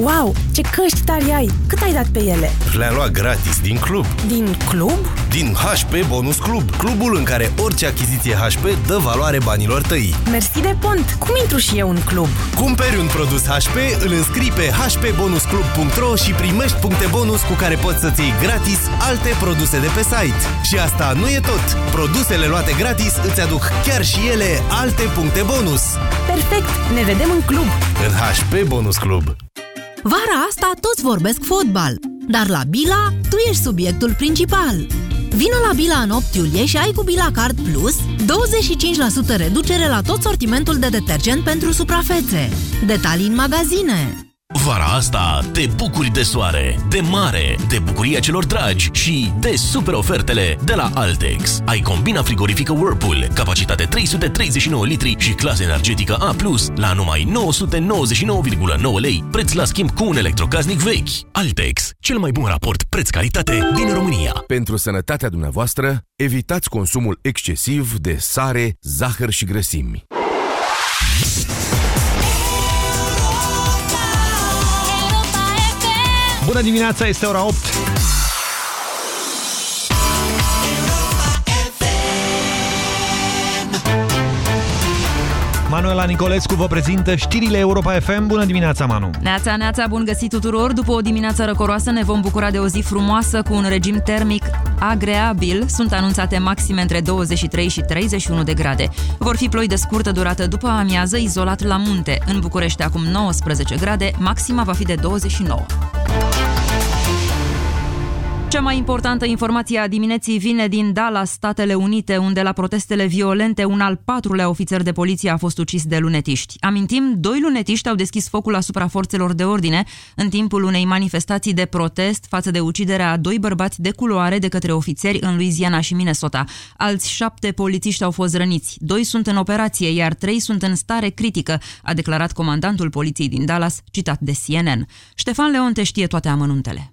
Wow, ce căști tari ai! Cât ai dat pe ele? Le-am luat gratis din club. Din club? Din HP Bonus Club, clubul în care orice achiziție HP dă valoare banilor tăi. Mersi de pont! Cum intru și eu în club? Cumperi un produs HP, îl înscrii pe hpbonusclub.ro și primești puncte bonus cu care poți să-ți iei gratis alte produse de pe site. Și asta nu e tot! Produsele luate gratis îți aduc chiar și ele alte puncte bonus. Perfect! Ne vedem în club! În HP Bonus Club. Vara asta toți vorbesc fotbal, dar la Bila tu ești subiectul principal. Vino la Bila în 8 iulie și ai cu Bila Card Plus 25% reducere la tot sortimentul de detergent pentru suprafețe. Detalii în magazine. Vara asta te bucuri de soare, de mare, de bucuria celor dragi și de super ofertele de la Altex. Ai combina frigorifică Whirlpool, capacitate 339 litri și clasă energetică A+, la numai 999,9 lei, preț la schimb cu un electrocasnic vechi. Altex, cel mai bun raport preț-calitate din România. Pentru sănătatea dumneavoastră, evitați consumul excesiv de sare, zahăr și grăsimi. Bună dimineața, este ora 8. Manuela Nicolescu vă prezintă știrile Europa FM. Bună dimineața, Manu! Neața, neața, bun găsit tuturor! După o dimineață răcoroasă ne vom bucura de o zi frumoasă cu un regim termic agreabil. Sunt anunțate maxime între 23 și 31 de grade. Vor fi ploi de scurtă durată după amiază, izolat la munte. În București acum 19 grade, maxima va fi de 29. Cea mai importantă informație a dimineții vine din Dallas, Statele Unite, unde la protestele violente un al patrulea ofițer de poliție a fost ucis de lunetiști. Amintim, doi lunetiști au deschis focul asupra forțelor de ordine în timpul unei manifestații de protest față de uciderea a doi bărbați de culoare de către ofițeri în Louisiana și Minnesota. Alți șapte polițiști au fost răniți. Doi sunt în operație, iar trei sunt în stare critică, a declarat comandantul poliției din Dallas, citat de CNN. Ștefan Leonte știe toate amănuntele.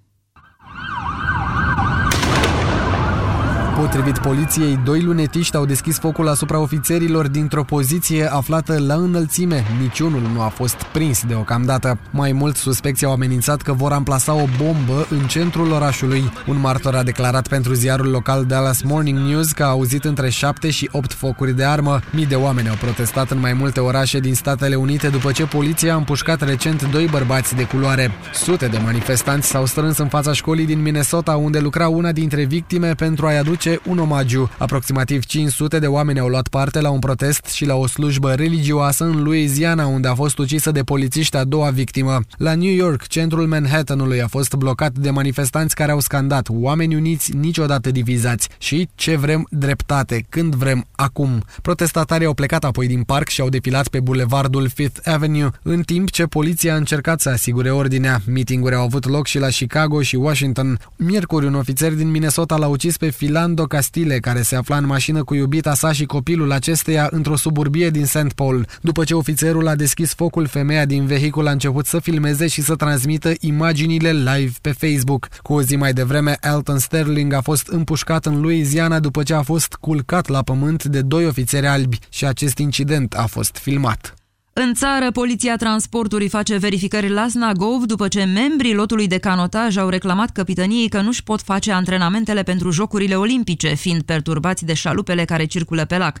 Potrivit poliției, doi lunetiști au deschis focul asupra ofițerilor dintr-o poziție aflată la înălțime. Niciunul nu a fost prins deocamdată. Mai mult, suspecții au amenințat că vor amplasa o bombă în centrul orașului. Un martor a declarat pentru ziarul local Dallas Morning News că a auzit între 7 și 8 focuri de armă. Mii de oameni au protestat în mai multe orașe din Statele Unite după ce poliția a împușcat recent doi bărbați de culoare. Sute de manifestanți s-au strâns în fața școlii din Minnesota, unde lucra una dintre victime pentru a-i aduce publice un omagiu. Aproximativ 500 de oameni au luat parte la un protest și la o slujbă religioasă în Louisiana, unde a fost ucisă de polițiști a doua victimă. La New York, centrul Manhattanului a fost blocat de manifestanți care au scandat oameni uniți niciodată divizați și ce vrem dreptate, când vrem, acum. Protestatarii au plecat apoi din parc și au defilat pe bulevardul Fifth Avenue, în timp ce poliția a încercat să asigure ordinea. Mitinguri au avut loc și la Chicago și Washington. Miercuri, un ofițer din Minnesota l-a ucis pe Philando Castile, care se afla în mașină cu iubita sa și copilul acesteia într-o suburbie din St. Paul. După ce ofițerul a deschis focul, femeia din vehicul a început să filmeze și să transmită imaginile live pe Facebook. Cu o zi mai devreme, Elton Sterling a fost împușcat în Louisiana după ce a fost culcat la pământ de doi ofițeri albi și acest incident a fost filmat. În țară, Poliția Transportului face verificări la Snagov după ce membrii lotului de canotaj au reclamat capităniei că nu-și pot face antrenamentele pentru Jocurile Olimpice, fiind perturbați de șalupele care circulă pe lac.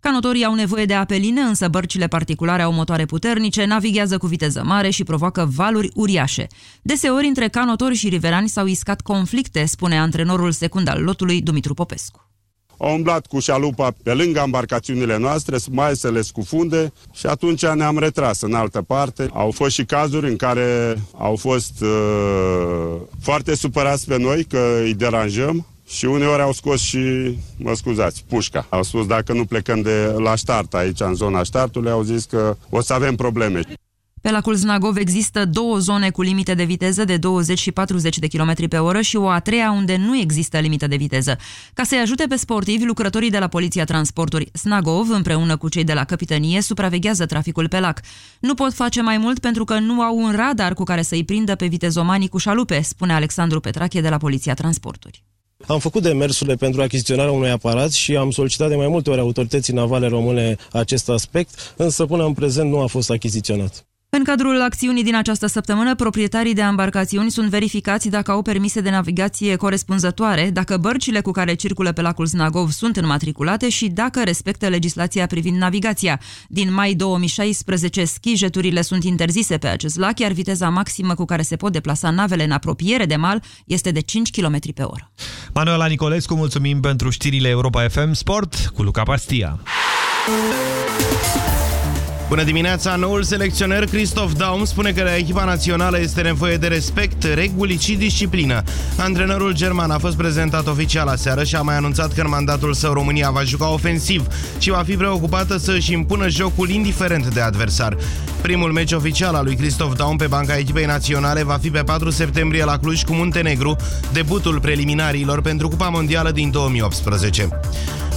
Canotorii au nevoie de apeline, însă bărcile particulare au motoare puternice, navighează cu viteză mare și provoacă valuri uriașe. Deseori, între canotori și riverani s-au iscat conflicte, spune antrenorul secund al lotului, Dumitru Popescu au umblat cu șalupa pe lângă embarcațiunile noastre, mai să le scufunde și atunci ne-am retras în altă parte. Au fost și cazuri în care au fost uh, foarte supărați pe noi că îi deranjăm și uneori au scos și, mă scuzați, pușca. Au spus dacă nu plecăm de la start aici, în zona startului, au zis că o să avem probleme. Pe lacul Znagov există două zone cu limite de viteză de 20 și 40 de km pe oră și o a treia unde nu există limită de viteză. Ca să-i ajute pe sportivi, lucrătorii de la Poliția Transporturi Snagov, împreună cu cei de la Capitănie, supraveghează traficul pe lac. Nu pot face mai mult pentru că nu au un radar cu care să-i prindă pe vitezomanii cu șalupe, spune Alexandru Petrache de la Poliția Transporturi. Am făcut demersurile pentru achiziționarea unui aparat și am solicitat de mai multe ori autorității navale române acest aspect, însă până în prezent nu a fost achiziționat. În cadrul acțiunii din această săptămână, proprietarii de embarcațiuni sunt verificați dacă au permise de navigație corespunzătoare, dacă bărcile cu care circulă pe lacul Znagov sunt înmatriculate și dacă respectă legislația privind navigația. Din mai 2016, schijeturile sunt interzise pe acest lac, iar viteza maximă cu care se pot deplasa navele în apropiere de mal este de 5 km pe oră. Manuela Nicolescu, mulțumim pentru știrile Europa FM Sport cu Luca Pastia. Bună dimineața! Noul selecționer Christoph Daum spune că la echipa națională este nevoie de respect, reguli și disciplină. Antrenorul german a fost prezentat oficial aseară și a mai anunțat că în mandatul său România va juca ofensiv și va fi preocupată să își impună jocul indiferent de adversar. Primul meci oficial al lui Christoph Daum pe banca echipei naționale va fi pe 4 septembrie la Cluj cu Muntenegru, debutul preliminarilor pentru Cupa Mondială din 2018.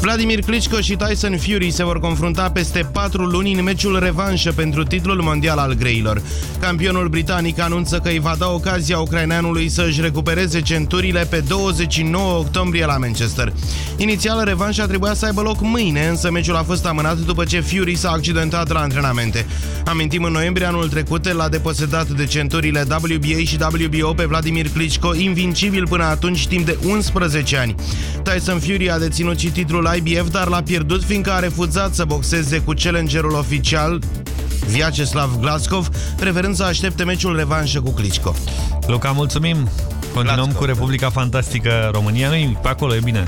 Vladimir Klitschko și Tyson Fury se vor confrunta peste 4 luni în meciul revanșă pentru titlul mondial al greilor. Campionul britanic anunță că îi va da ocazia ucraineanului să își recupereze centurile pe 29 octombrie la Manchester. Inițial, revanșa trebuia să aibă loc mâine, însă meciul a fost amânat după ce Fury s-a accidentat la antrenamente. Amintim, în noiembrie anul trecut, l-a deposedat de centurile WBA și WBO pe Vladimir Klitschko, invincibil până atunci timp de 11 ani. Tyson Fury a deținut și titlul IBF, dar l-a pierdut fiindcă a refuzat să boxeze cu challengerul oficial Vyacheslav Glaskov, preferând să aștepte meciul revanșă cu Klitschko. Luca, mulțumim! Continuăm Glaskov. cu Republica Fantastică România. Nu pe acolo, e bine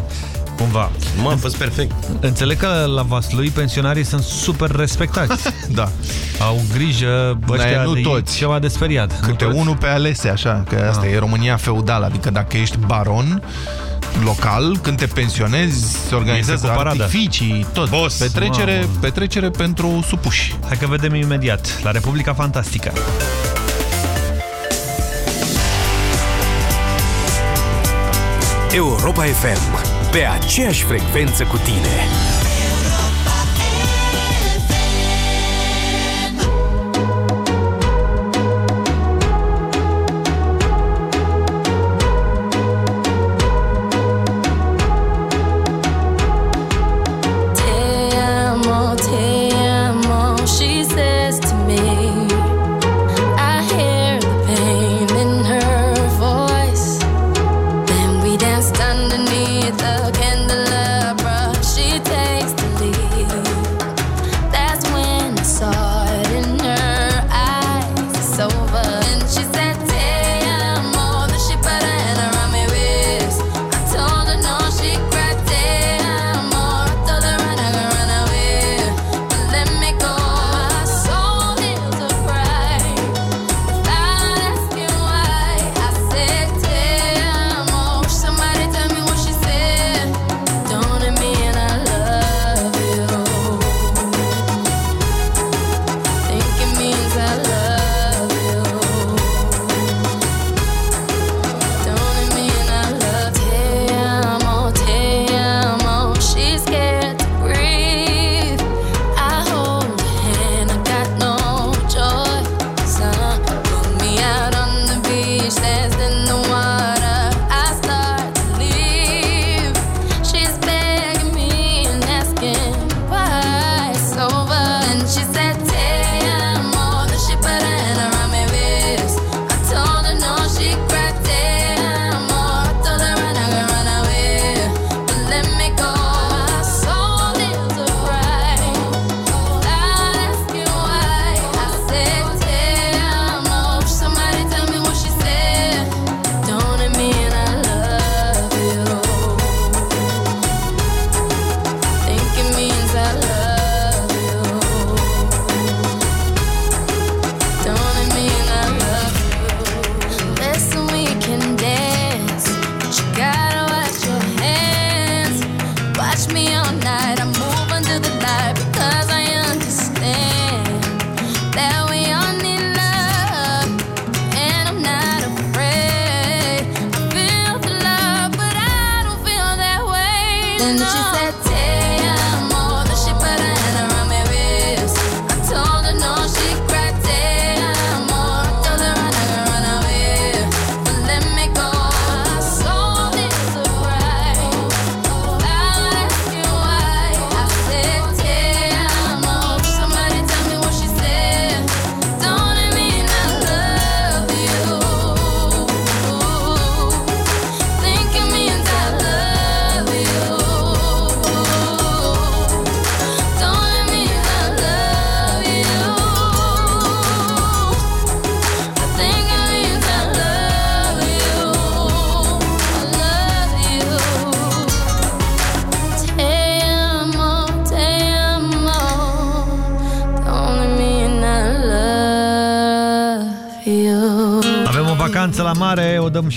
cumva. Mă, a fost perfect. Înțeleg că la Vaslui pensionarii sunt super respectați. *laughs* da. Au grijă ăștia nu de toți. ceva de speriat. Câte unul pe alese, așa, că asta ah. e România feudală, adică dacă ești baron, local, când te pensionezi, se organizează artificii, tot. Boss. Petrecere, petrecere pentru supuși. Hai că vedem imediat la Republica Fantastică. Europa FM, pe aceeași frecvență cu tine.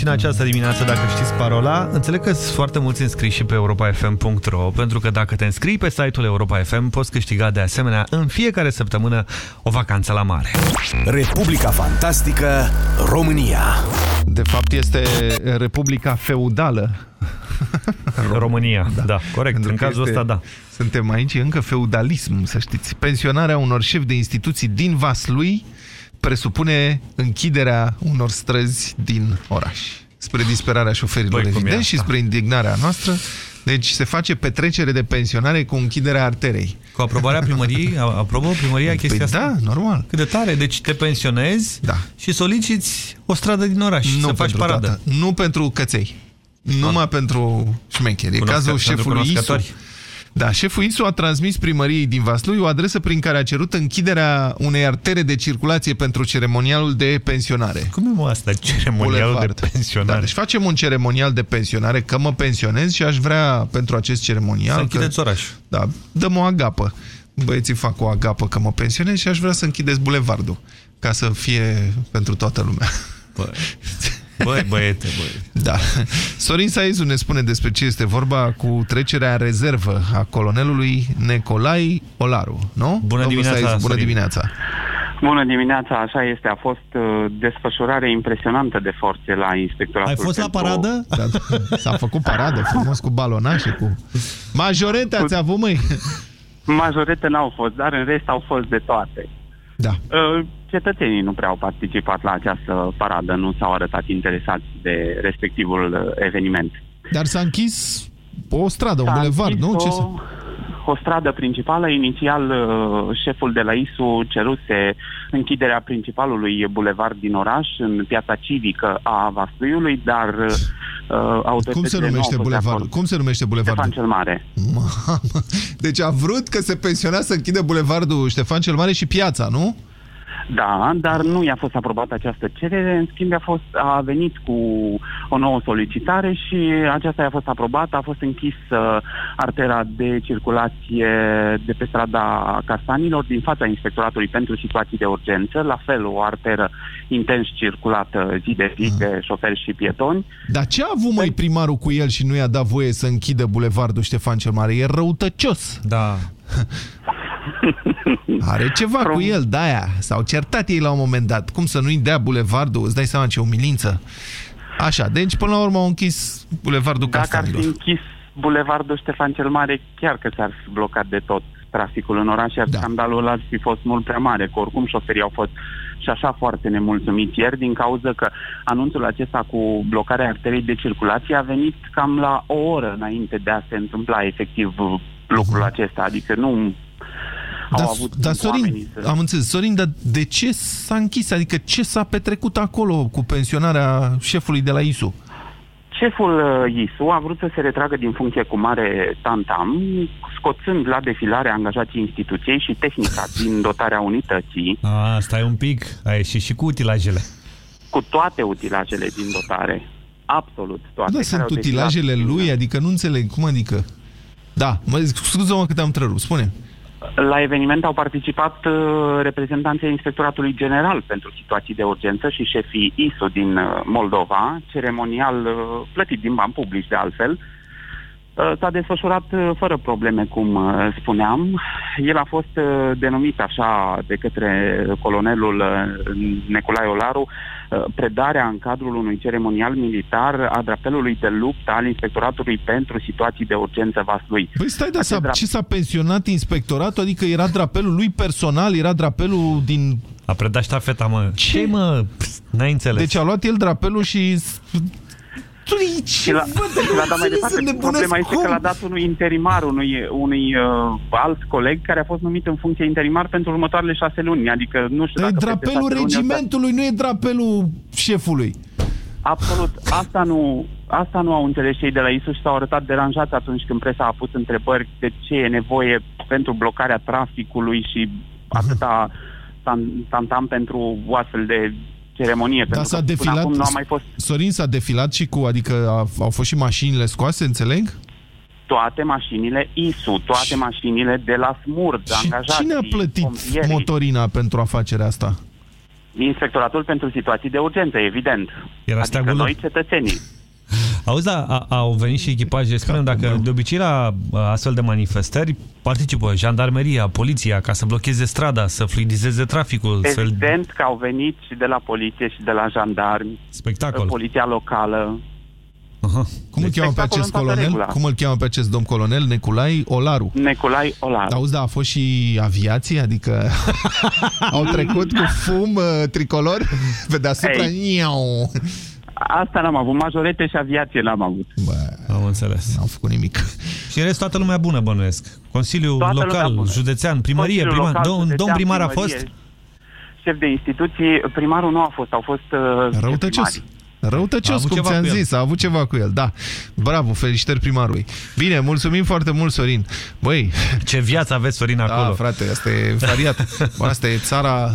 Și în această dimineață dacă știți parola. Înțeleg că sunt foarte mulți înscriși și pe europa.fm.ro pentru că dacă te înscrii pe site-ul Europa FM poți câștiga de asemenea în fiecare săptămână o vacanță la mare. Republica Fantastică România De fapt este Republica Feudală *laughs* România, da, da corect, Pentru în că cazul este- ăsta da. Suntem aici încă feudalism, să știți. Pensionarea unor șefi de instituții din Vaslui presupune închiderea unor străzi din oraș. Spre disperarea șoferilor, Băi, cum e evident, și asta? spre indignarea noastră. Deci se face petrecere de pensionare cu închiderea arterei. Cu aprobarea primăriei, a- aprobă primăria chestia Păi asta? da, normal. Cât de tare, deci te pensionezi da. și soliciți o stradă din oraș nu să faci pentru paradă. Toată. Nu pentru căței. Numai pentru șmecheri. E Cunoscă- cazul pentru șefului ISU. Cunoscători. Da, șeful ISU a transmis primăriei din Vaslui o adresă prin care a cerut închiderea unei artere de circulație pentru ceremonialul de pensionare. Cum e mă asta, ceremonialul Bulevard. de pensionare? Da, deci facem un ceremonial de pensionare, că mă pensionez și aș vrea pentru acest ceremonial... Să închideți că, orașul. Da, dăm o agapă. Băieții fac o agapă că mă pensionez și aș vrea să închideți bulevardul, ca să fie pentru toată lumea. Băi, *laughs* băi băiete, băi. Da. Sorin Saizu ne spune despre ce este vorba cu trecerea în rezervă a colonelului Necolai Olaru, nu? Bună dimineața, Saizu, bună Sorin. dimineața. Bună dimineața, așa este. A fost uh, desfășurare impresionantă de forțe la inspectoratul. Ai fost la pentru- paradă? Da, S-a făcut paradă frumos cu balonașe, cu... Majorete ați avut, măi? Majorite n-au fost, dar în rest au fost de toate. Da. Uh, Cetățenii nu prea au participat la această paradă, nu s-au arătat interesați de respectivul uh, eveniment. Dar s-a închis o stradă, un S-a bulevard, închis nu? Ce o, se... o stradă principală. Inițial, uh, șeful de la ISU ceruse închiderea principalului bulevard din oraș, în piața civică a Vasluiului, dar uh, autoritățile Cum se nu au numește fost de bulevardul? acord. Cum se numește bulevardul? Ștefan cel Mare. Mamă. Deci a vrut că se pensiona să închide bulevardul Ștefan cel Mare și piața, nu? Da, dar nu i-a fost aprobată această cerere, în schimb a, fost, a venit cu o nouă solicitare și aceasta i-a fost aprobată, a fost închis uh, artera de circulație de pe strada Castanilor din fața Inspectoratului pentru situații de urgență, la fel o arteră intens circulată zi de zi de șoferi și pietoni. Dar ce a avut mai primarul cu el și nu i-a dat voie să închidă bulevardul Ștefan cel Mare? E răutăcios. Da. *laughs* *laughs* Are ceva cu el, de-aia. S-au certat ei la un moment dat. Cum să nu-i dea bulevardul? Îți dai seama ce umilință. Așa, deci până la urmă au închis bulevardul Dacă ar fi Castanilor. închis bulevardul Ștefan cel Mare, chiar că s-ar fi blocat de tot traficul în oraș, iar da. scandalul ar fi fost mult prea mare, că oricum șoferii au fost și așa foarte nemulțumiți ieri din cauza că anunțul acesta cu blocarea arterei de circulație a venit cam la o oră înainte de a se întâmpla efectiv lucrul acesta, adică nu Dar, au avut dar timp Sorin, oamenii să... am înțeles, Sorin, dar de ce s-a închis? Adică ce s-a petrecut acolo cu pensionarea șefului de la ISU? Șeful uh, ISU a vrut să se retragă din funcție cu mare tantam, scoțând la defilare angajații instituției și tehnica *laughs* din dotarea unității, A, stai un pic, a ieșit și cu utilajele. cu toate utilajele din dotare. Absolut toate. Da, care sunt au defilat utilajele din- lui, adică nu înțeleg. Cum adică? Da, mă, scuză-mă că te-am întrerupt, spune. La eveniment au participat uh, reprezentanții Inspectoratului General pentru Situații de Urgență și șefii ISU din uh, Moldova, ceremonial uh, plătit din bani publici de altfel. Uh, S-a desfășurat uh, fără probleme, cum uh, spuneam. El a fost uh, denumit așa de către colonelul uh, Nicolae Olaru uh, predarea în cadrul unui ceremonial militar a drapelului de luptă al Inspectoratului pentru Situații de Urgență Vaslui. Păi stai, dar Acest s-a, drap- ce s-a pensionat inspectoratul? Adică era drapelul lui personal, era drapelul din... A predat ștafeta, mă. Ce, mă? Pst, N-ai înțeles. Deci a luat el drapelul și... Tu Și l-a, și l-a dat mai departe. Problema este că l-a dat unui interimar, unui, unui uh, alt coleg care a fost numit în funcție interimar pentru următoarele șase luni. Adică nu știu Dar e dacă peste drapelul șase luni ăsta- regimentului, nu e drapelul șefului. Absolut. Asta nu, asta nu au înțeles cei de la ISU și s-au arătat deranjați atunci când presa a pus întrebări de ce e nevoie pentru blocarea traficului și atâta tam- tam-tam pentru o astfel de ceremonie. Dar pentru s-a că până defilat... acum nu a mai fost Sorin s-a defilat și cu... Adică a, au fost și mașinile scoase, înțeleg? toate mașinile ISU, toate mașinile de la SMURD, angajații, Cine a plătit pompierii, motorina pentru afacerea asta? Inspectoratul pentru situații de urgență, evident. Era adică steagul noi, lor. cetățenii. *laughs* Auzi, da, a, au venit și echipaje, spunem, dacă de obicei la a, astfel de manifestări participă jandarmeria, poliția, ca să blocheze strada, să fluidizeze traficul, să-l... Evident că au venit și de la poliție și de la jandarmi, Spectacol. poliția locală. Aha. Cum îl cheamă pe spectacol acest în toată colonel? regula. Cum îl cheamă pe acest domn colonel? Neculai Olaru. Neculai Olaru. Auzi, da, a fost și aviație? Adică *laughs* au trecut cu fum uh, tricolor pe deasupra? Ei. Niau. Asta n-am avut, majorete și aviație n-am avut. Am înțeles. N-au făcut nimic. Și în rest toată lumea bună, bănuiesc. Consiliul Toată lumea local, bună. județean, primărie, Consiliul primar, local, domn, județean, domn primar a primărie, fost? Șef de instituții, primarul nu a fost, au fost uh, Răutăcios. primarii. Răutăcios, A avut cum ceva ți-am cu el. zis, a avut ceva cu el, da. Bravo, felicitări primarului. Bine, mulțumim foarte mult, Sorin. Băi... Ce viață aveți, Sorin, acolo. Da, frate, asta e variat. Bă, *laughs* asta e țara...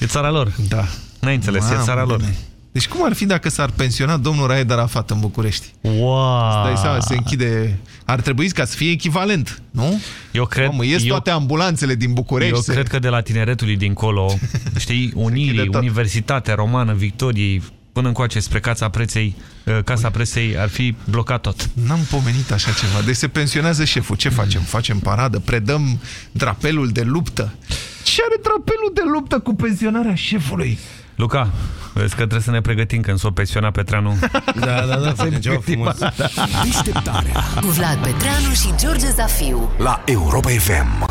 E țara lor. Da. N-ai înțeles, e Mamă, țara lor. bine. Deci cum ar fi dacă s-ar pensiona domnul Raed Arafat în București? Wow! Îți dai seama, se închide... Ar trebui ca să fie echivalent, nu? Eu cred, Mamă, ies eu, toate ambulanțele din București. eu se- cred că de la tineretului dincolo, *laughs* știi, Unirii, tot. Universitatea Romană, Victoriei, până încoace spre Casa Preței, uh, Casa Presei, ar fi blocat tot. N-am pomenit așa ceva. Deci se pensionează șeful. Ce facem? Facem paradă? Predăm drapelul de luptă? Ce are drapelul de luptă cu pensionarea șefului? Luca, vezi că trebuie să ne pregătim când s-o pensiona Petreanu. Da, da, da, facem ceva frumos. Deșteptarea Cu Vlad Petreanu și George Zafiu. la Europa FM.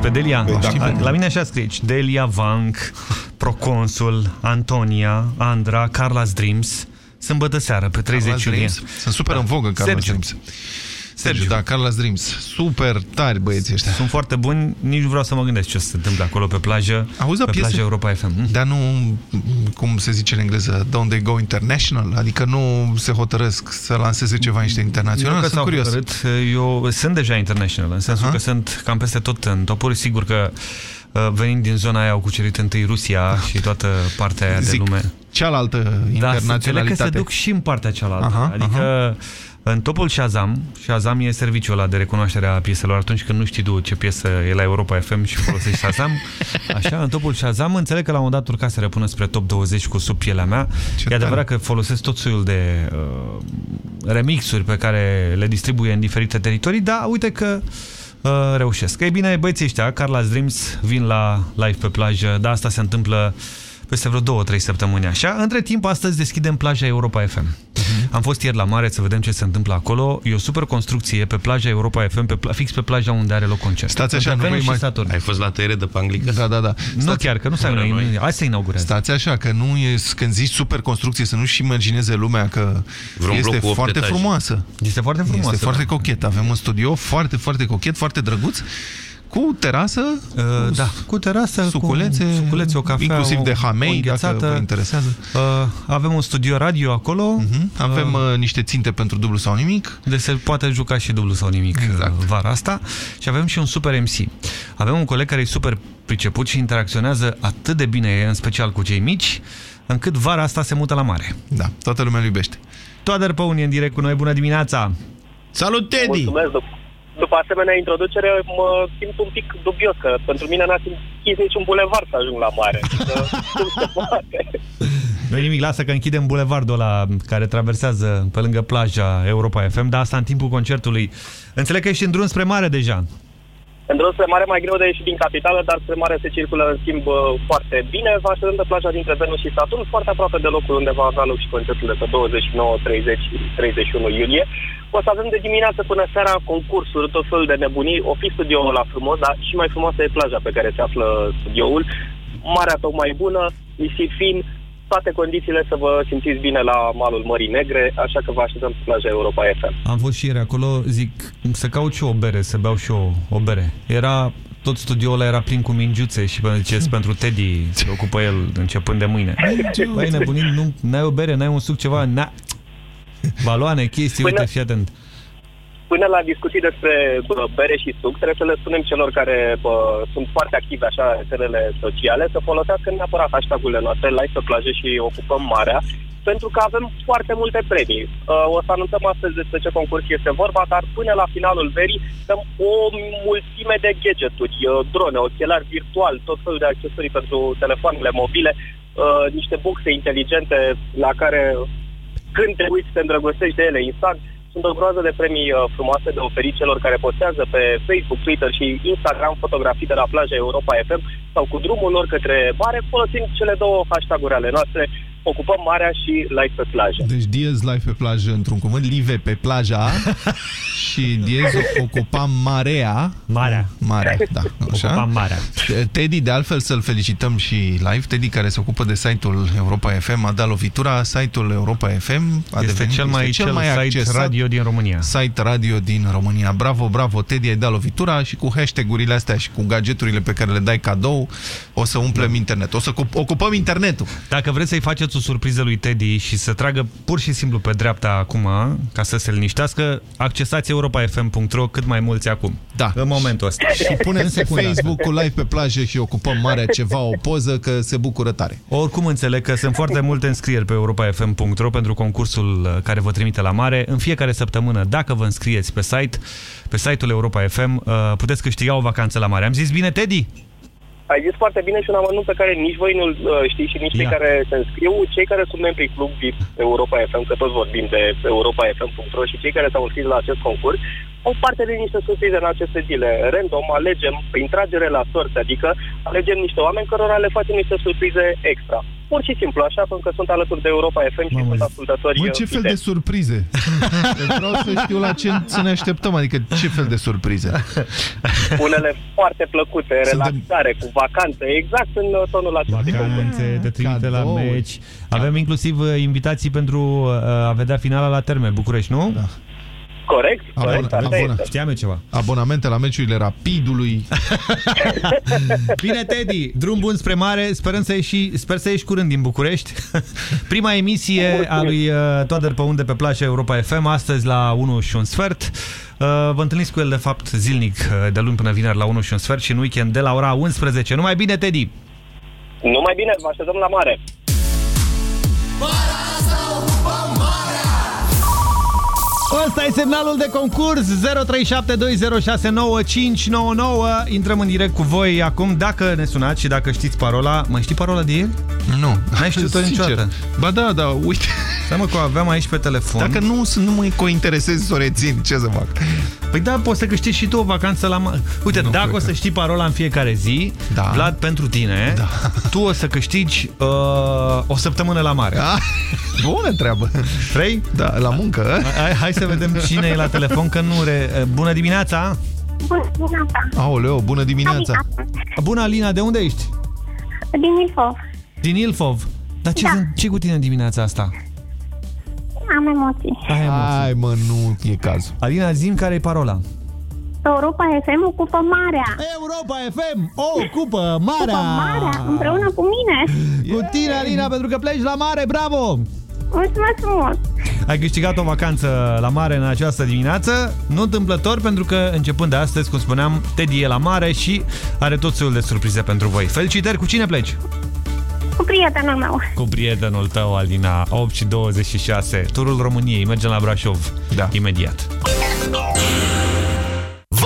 Pe Delia? Păi O da, știi? cum nu? La mine așa scrie aici. Delia Vanc, Proconsul, Antonia, Andra, Carla's Dreams, sâmbătă seară, pe 30 Carla's iulie. Dreams. Sunt super în vogă, Carla's Sergiu. Dreams. Sergiu, da, Carla's Dreams. Super tari băieții ăștia. Sunt foarte buni, nici nu vreau să mă gândesc ce o să se întâmple acolo pe plajă, Auzi, pe piese? plaja Europa FM. Mm. Dar nu, cum se zice în engleză, don't they go international? Adică nu se hotărăsc să lanseze ceva niște Nu internațional? că Sunt s-au curios. hotărât, eu sunt deja international, în sensul Aha. că sunt cam peste tot în topuri. Sigur că uh, venind din zona aia au cucerit întâi Rusia și toată partea aia de Zic, lume. cealaltă Da, să înțeleg că internaționalitate. se duc și în partea cealaltă. Aha, adică în topul Shazam, Shazam e serviciul ăla de recunoaștere a pieselor atunci când nu știi tu ce piesă e la Europa FM și folosești Shazam. *laughs* Așa, în topul Shazam, înțeleg că la un moment dat urcaseră până spre top 20 cu sub pielea mea. Ce e adevărat că folosesc tot soiul de uh, remixuri pe care le distribuie în diferite teritorii, dar uite că uh, reușesc. Ei bine, băieții ăștia, Carla's Dreams, vin la live pe plajă, dar asta se întâmplă peste vreo două, trei săptămâni așa. Între timp, astăzi deschidem plaja Europa FM. Mhm. Am fost ieri la mare să vedem ce se întâmplă acolo. E o super construcție pe plaja Europa FM, pe pla fix pe plaja unde are loc concert. Stați așa, Între nu vă Venus și imag- Saturn. Ai fost la tăiere de panglică? Da, da, da. Nu Stați, chiar, că nu s-a Fără noi. Hai să inaugurează. stați așa, că nu e, când zici super construcție, să nu-și imagineze lumea că Vreun este bloc cu opt foarte etaje. frumoasă. Este foarte frumoasă. Este foarte da. cochet. Avem un studio foarte, foarte cochet, foarte drăguț, cu terasă, Uh, da, cu terasă, suculețe, cu suculețe, o cafea, inclusiv de o- hamei, o dacă înghețată. vă interesează. Uh, avem un studio radio acolo. Mhm. Avem uh, niște ținte pentru dublu sau nimic. Deci se poate juca și dublu sau nimic Exact. uh, vara asta. Și avem și un super MC. Avem un coleg care e super priceput și interacționează atât de bine, în special cu cei mici, încât vara asta se mută la mare. Da, toată lumea îl iubește. Toader Păun e în direct cu noi. Bună dimineața! Salut, Teddy! Mulțumesc. Dup- După asemenea introducere, mă simt un pic dubios, că pentru mine n-a simțit niciun bulevard să ajung la mare. Adică, *laughs* cum se poate? nu nimic, lasă că închidem bulevardul ăla care traversează pe lângă plaja Europa FM, dar asta în timpul concertului. Înțeleg că ești în drum spre mare deja. În drum spre mare mai greu de ieșit din capitală, dar spre mare se circulă în schimb uh, foarte bine. Vă așteptăm pe plaja dintre Venus și Saturn, foarte aproape de locul unde va avea loc și concertul de pe 29, 30 și 31 iulie. O să avem de dimineață până seara concursuri, tot felul de nebunii. O fi studioul la frumos, dar și mai frumoasă e plaja pe care se află studioul. Marea tocmai bună, nisip fin, toate condițiile să vă simțiți bine la malul Mării Negre, așa că vă așteptăm pe plaja Europa FM. Am fost și ieri acolo, zic, să caut și eu o bere, să beau și eu o bere. Era, tot studioul ăla era plin cu mingiuțe și până ziceți *laughs* pentru Teddy se ocupă el începând de mâine. Băi, nebunit, nu, n-ai o bere, n-ai un suc, ceva, na... Baloane, chestii, Până- uite, fii atent. Până la discuții despre bă, bere și suc, trebuie să le spunem celor care bă, sunt foarte activi așa în rețelele sociale să folosească neapărat hashtag-urile noastre live pe plajă și ocupăm marea, pentru că avem foarte multe premii. Uh, O să anunțăm astăzi despre ce concurs este vorba, dar până la finalul verii dăm o mulțime de gadgeturi, uh, drone, ochelari virtual, tot felul de accesorii pentru telefoanele mobile, uh, niște buxe inteligente la care când te uiți te îndrăgostești de ele instant, Sunt o groază de premii uh, frumoase de oferit celor care postează pe Facebook, Twitter și Instagram fotografii de la plaja Europa FM sau cu drumul lor către mare, folosind cele două hashtag-uri ale noastre, ocupăm marea și live pe plajă. Deci Diez live pe plajă, într-un cuvânt, live pe plaja *laughs* și Diez ocupam marea. Marea. Marea, da. Așa. Ocupam marea. Teddy, de altfel, să-l felicităm și live. Teddy, care se ocupă de site-ul Europa FM, a dat lovitura. Site-ul Europa FM a Este devenit cel mai- este cel site accesat radio din România. Site radio din România. Bravo, bravo, Teddy, ai dat lovitura și cu hashtag-urile astea și cu gadgeturile pe care le dai cadou, o să umplem internet. O să cu- ocupăm internetul. Dacă vreți să-i faceți o surpriză lui Teddy și să tragă pur și simplu pe dreapta acum, ca să se liniștească, accesați europafm.ro cât mai mulți acum. Da. În momentul ăsta. Și puneți pe secunda asta. Facebook cu live pe plajă și ocupăm marea ceva, o poză, că se bucură tare. Oricum înțeleg că sunt foarte multe înscrieri pe europafm.ro pentru concursul uh, care vă trimite la mare. În fiecare săptămână, dacă vă înscrieți pe site, pe site-ul Europa FM, uh, puteți câștiga o vacanță la mare. Am zis bine, Teddy? Ai zis foarte bine și un amănunt pe care nici voi nu-l uh, știți și nici cei Ia. care se înscriu, cei care sunt membri Club VIP Europa FM, că toți vorbim de europafm.ro și cei care s-au înscris la acest concurs, au parte de niște surprize în aceste zile. Random alegem prin tragere la sorți, adică alegem niște oameni cărora le facem niște surprize extra. Pur și simplu, așa, pentru că sunt alături de Europa FM și sunt ascultători Mă, uh, ce fel de fideli. surprize? *laughs* Vreau să știu la ce să ne așteptăm, adică ce fel de surprize? *laughs* Unele foarte plăcute, relaxare, cu vacanțe, exact în uh, tonul acesta. Vacanțe, te trimite la meci. Avem inclusiv uh, invitații pentru uh, a vedea finala la Terme, București, nu? Da. Corect, corect, Abona, asta abona. este. Știam eu ceva. Abonamente la meciurile Rapidului. *laughs* Bine, Teddy, drum bun spre mare, sperăm să ieși, sper să ieși curând din București. *laughs* Prima emisie a lui uh, Toader pe unde pe plajă Europa FM, astăzi la 1 și un sfert. Uh, Vă întâlniți cu el, de fapt, zilnic, uh, de luni până vineri la 1 și un sfert și în weekend de la ora 11. Numai bine, Teddy! Numai bine, vă așteptăm la mare. Ăsta e semnalul de concurs 0372069599 Intrăm în direct cu voi acum Dacă ne sunați și dacă știți parola Mai știi parola de ieri? Nu N-ai știut-o Sincer. niciodată Ba da, da, uite Stai mă, că o aveam aici pe telefon Dacă nu, nu mă cointeresez să o rețin, ce să fac? Păi da, poți să câștigi și tu o vacanță la mare Uite, Nu dacă cred o să că- știi parola în fiecare zi Da. Vlad, pentru tine Da. Tu o să câștigi uh, o săptămână la mare Ah, bună treabă Vrei? Da, la muncă Hai, hai să vedem cine e la telefon Că nu re... Bună dimineața Bună dimineața! Aoleo, bună dimineața Bună, Alina, de unde ești? Din Ilfov. Din Ilfov Dar ce, da. ce cu tine dimineața asta? Am emoții. Hai, emoții. Hai mă, nu e cazul Alina, zim care e parola Europa FM ocupă marea. Europa FM ocupă marea Ocupă marea împreună cu mine. Cu tine, Alina, pentru că pleci la mare, bravo! Mulțumesc frumos! Ai câștigat o vacanță la mare în această dimineață, nu întâmplător, pentru că începând de astăzi, cum spuneam, Teddy e la mare și are tot soiul de surprize pentru voi. Felicitări, cu cine pleci? Cu prietenul meu. Cu prietenul tău, Alina, 8 și 26, turul României, mergem la Brașov, da. imediat.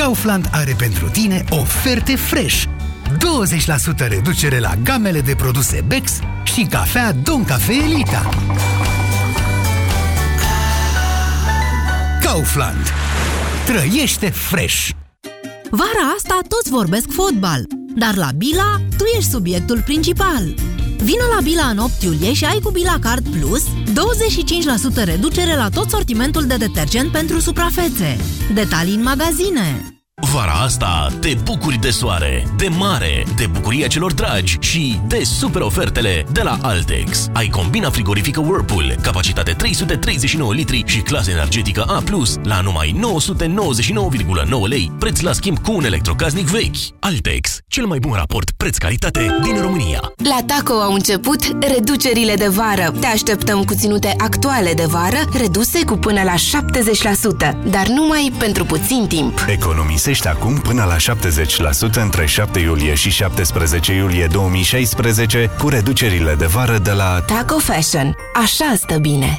Kaufland are pentru tine oferte fresh. 20% reducere la gamele de produse Bex și cafea Don Cafe Elita. Kaufland. Trăiește fresh! Vara asta toți vorbesc fotbal, dar la Bila tu ești subiectul principal. Vino la Bila în 8 iulie și ai cu Bila Card Plus 25% reducere la tot sortimentul de detergent pentru suprafețe. Detalii în magazine. Vara asta te bucuri de soare, de mare, de bucuria celor dragi și de super ofertele de la Altex. Ai combina frigorifică Whirlpool, capacitate 339 litri și clasă energetică A+, la numai 999,9 lei, preț la schimb cu un electrocasnic vechi. Altex, cel mai bun raport preț-calitate din România. La Taco au început reducerile de vară. Te așteptăm cu ținute actuale de vară, reduse cu până la 70%, dar numai pentru puțin timp. Economisești acum până la 70% între 7 iulie și 17 iulie 2016 cu reducerile de vară de la Taco Fashion. Așa stă bine.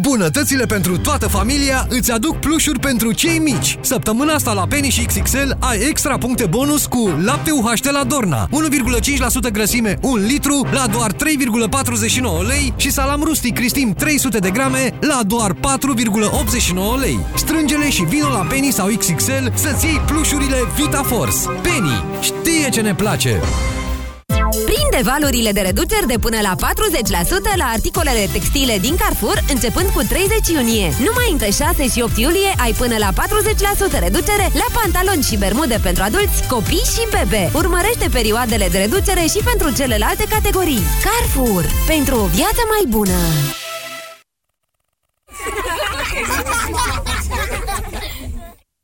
Bunătățile pentru toată familia îți aduc plușuri pentru cei mici. Săptămâna asta la Penny și XXL ai extra puncte bonus cu lapte UHT la Dorna, 1,5% grăsime, 1 litru la doar 3,49 lei și salam rustic Cristim 300 de grame la doar 4,89 lei. Strângele și vino la Penny sau XXL să-ți iei plușurile Vita Force. Penny știe ce ne place! Prinde valurile de reduceri de până la 40% la articolele textile din Carrefour începând cu 30 iunie. Numai între 6 și 8 iulie ai până la 40% reducere la pantaloni și bermude pentru adulți, copii și bebe. Urmărește perioadele de reducere și pentru celelalte categorii. Carrefour. Pentru o viață mai bună.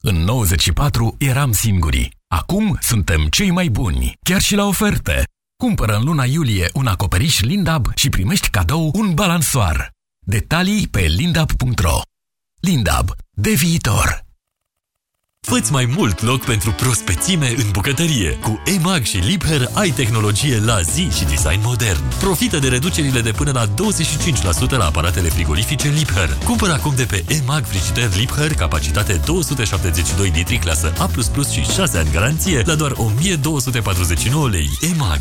În 94 eram singuri. Acum suntem cei mai buni, chiar și la oferte. Cumpără în luna iulie un acoperiș Lindab și primești cadou un balansoar. Detalii pe lindab.ro Lindab. De viitor. Făți mai mult loc pentru prospețime în bucătărie. Cu EMAG și Liebherr ai tehnologie la zi și design modern. Profită de reducerile de până la 25% la aparatele frigorifice Liebherr. Cumpără acum de pe EMAG frigider Liebherr, capacitate 272 litri, clasă A++ și 6 ani garanție, la doar 1249 lei. EMAG.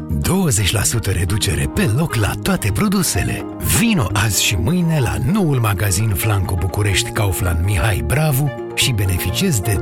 20% reducere pe loc la toate produsele. Vino azi și mâine la noul magazin Flanco București Kaufland Mihai Bravu și beneficiezi de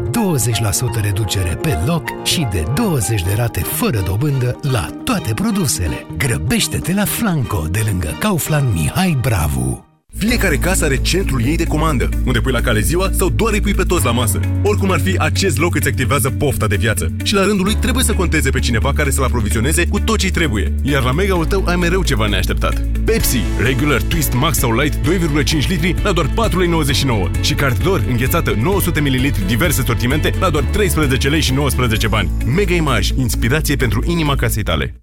20% reducere pe loc și de 20 de rate fără dobândă la toate produsele. Grăbește-te la Flanco de lângă Kaufland Mihai Bravu. Fiecare casă are centrul ei de comandă, unde pui la cale ziua sau doar îi pui pe toți la masă. Oricum ar fi, acest loc îți activează pofta de viață și la rândul lui trebuie să conteze pe cineva care să-l aprovizioneze cu tot ce trebuie. Iar la mega-ul tău ai mereu ceva neașteptat. Pepsi, regular, twist, max sau light 2,5 litri la doar 4,99 lei și Cartdor înghețată 900 ml diverse sortimente la doar 13 lei și 19 bani. Mega Image, inspirație pentru inima casei tale.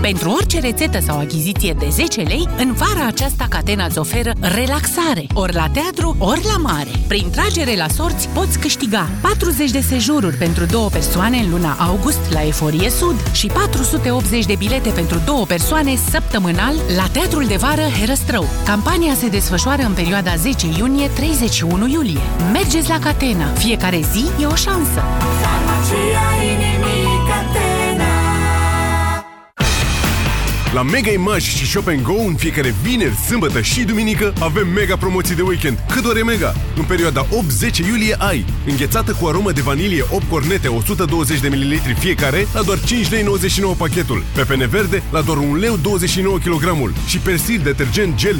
Pentru orice rețetă sau achiziție de 10 lei, în vara aceasta Catena îți oferă relaxare, ori la teatru, ori la mare. Prin tragere la sorți poți câștiga 40 de sejururi pentru două persoane în luna august la Eforie Sud și 480 de bilete pentru două persoane săptămânal la Teatrul de Vară Herăstrău. Campania se desfășoară în perioada 10 iunie-31 iulie. Mergeți la Catena, fiecare zi e o șansă! La Mega Image și Shop Go în fiecare vineri, sâmbătă și duminică avem mega promoții de weekend. Cât doar e mega! În perioada 8-10 iulie ai înghețată cu aromă de vanilie 8 cornete 120 de ml fiecare la doar 5,99 lei pachetul. Pepene verde la doar 1 leu 29 kg și persil detergent gel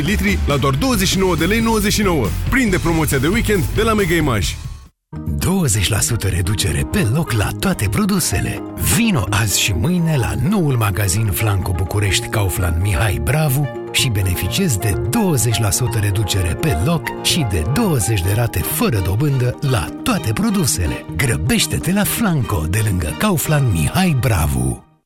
2,92 litri la doar 29 de lei 99. Prinde promoția de weekend de la Mega Image. 20% reducere pe loc la toate produsele. Vino azi și mâine la noul magazin Flanco București Kaufland Mihai Bravu și beneficiezi de 20% reducere pe loc și de 20 de rate fără dobândă la toate produsele. Grăbește-te la Flanco de lângă Kaufland Mihai Bravu.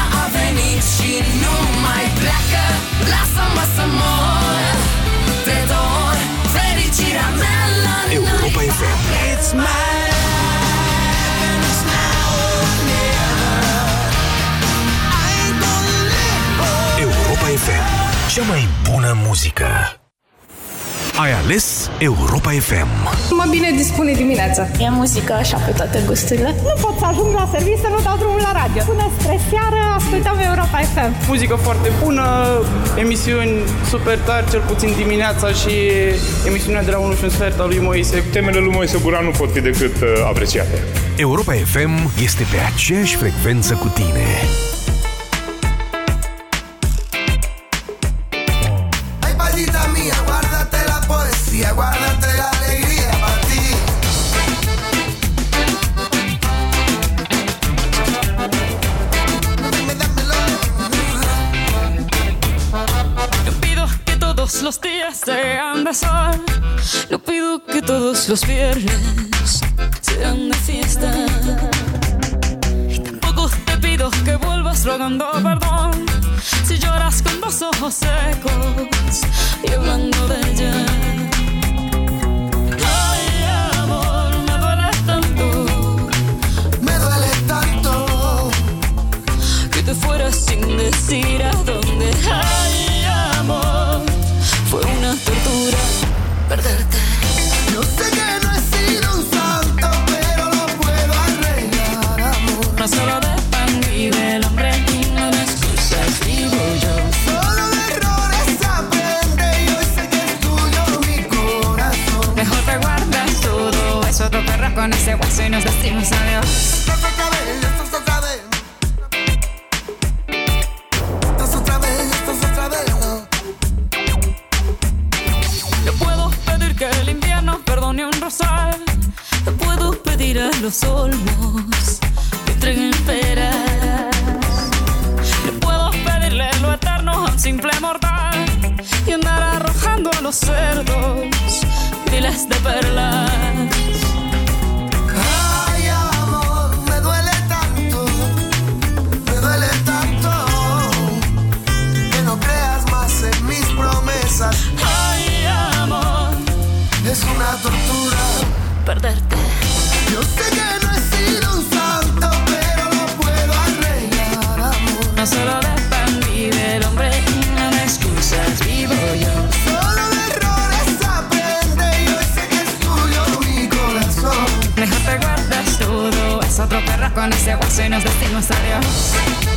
a venit și nu mai pleacă Lasă-mă să mor de dor Fericirea mea la Europa FM. It's mine, it's now or never I don't live Europa FM. Cea mai bună muzică. Ai ales Europa FM. Mă bine dispune dimineața. E muzică așa pe toate gusturile. Nu pot să ajung la serviciu să nu dau drumul la radio. Până spre seară ascultăm Europa FM. Muzică foarte bună, emisiuni super tari, cel puțin dimineața și emisiunea de la 1 și un sfert a lui Moise. Temele lui Moise Guran nu pot fi decât uh, apreciate. Europa FM este pe aceeași frecvență cu tine. Todos los días sean de sol. No pido que todos los viernes sean de fiesta. Y tampoco te pido que vuelvas rogando perdón. Si lloras con dos ojos secos y hablando de ella. Fueras sin decir a dónde. Ay, con ese hueso y nos decimos adiós. Otra vez, esto es otra vez. Esto es otra vez, esto es otra vez. No puedo pedir que el invierno perdone un rosal. No puedo pedir a los olmos que entreguen peras. No puedo pedirle lo eterno a un simple mortal y andar arrojando a los cerdos miles de perlas. Es una tortura perderte. Yo sé que no he sido un santo, pero lo puedo arreglar, amor. No solo de pan vive el hombre no de excusas vivo yo. Solo de errores aprende y hoy sé que es tuyo mi corazón. Mejor te guardas todo, es otro perro con ese hueso y nos decimos adiós.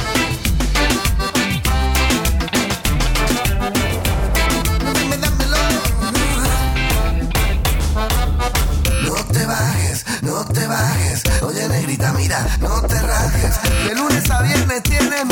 Mira, no te rajes. De lunes a viernes tienes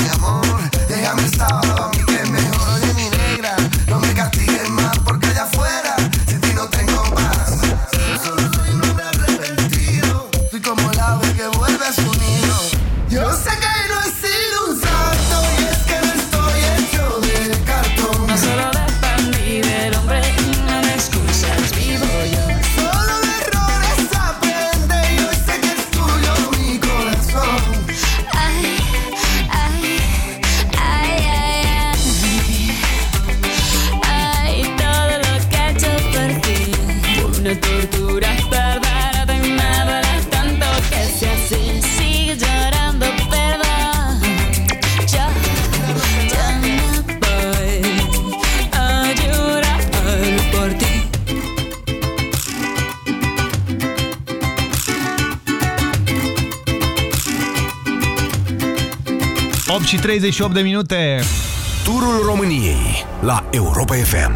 și 38 de minute. Turul României la Europa FM.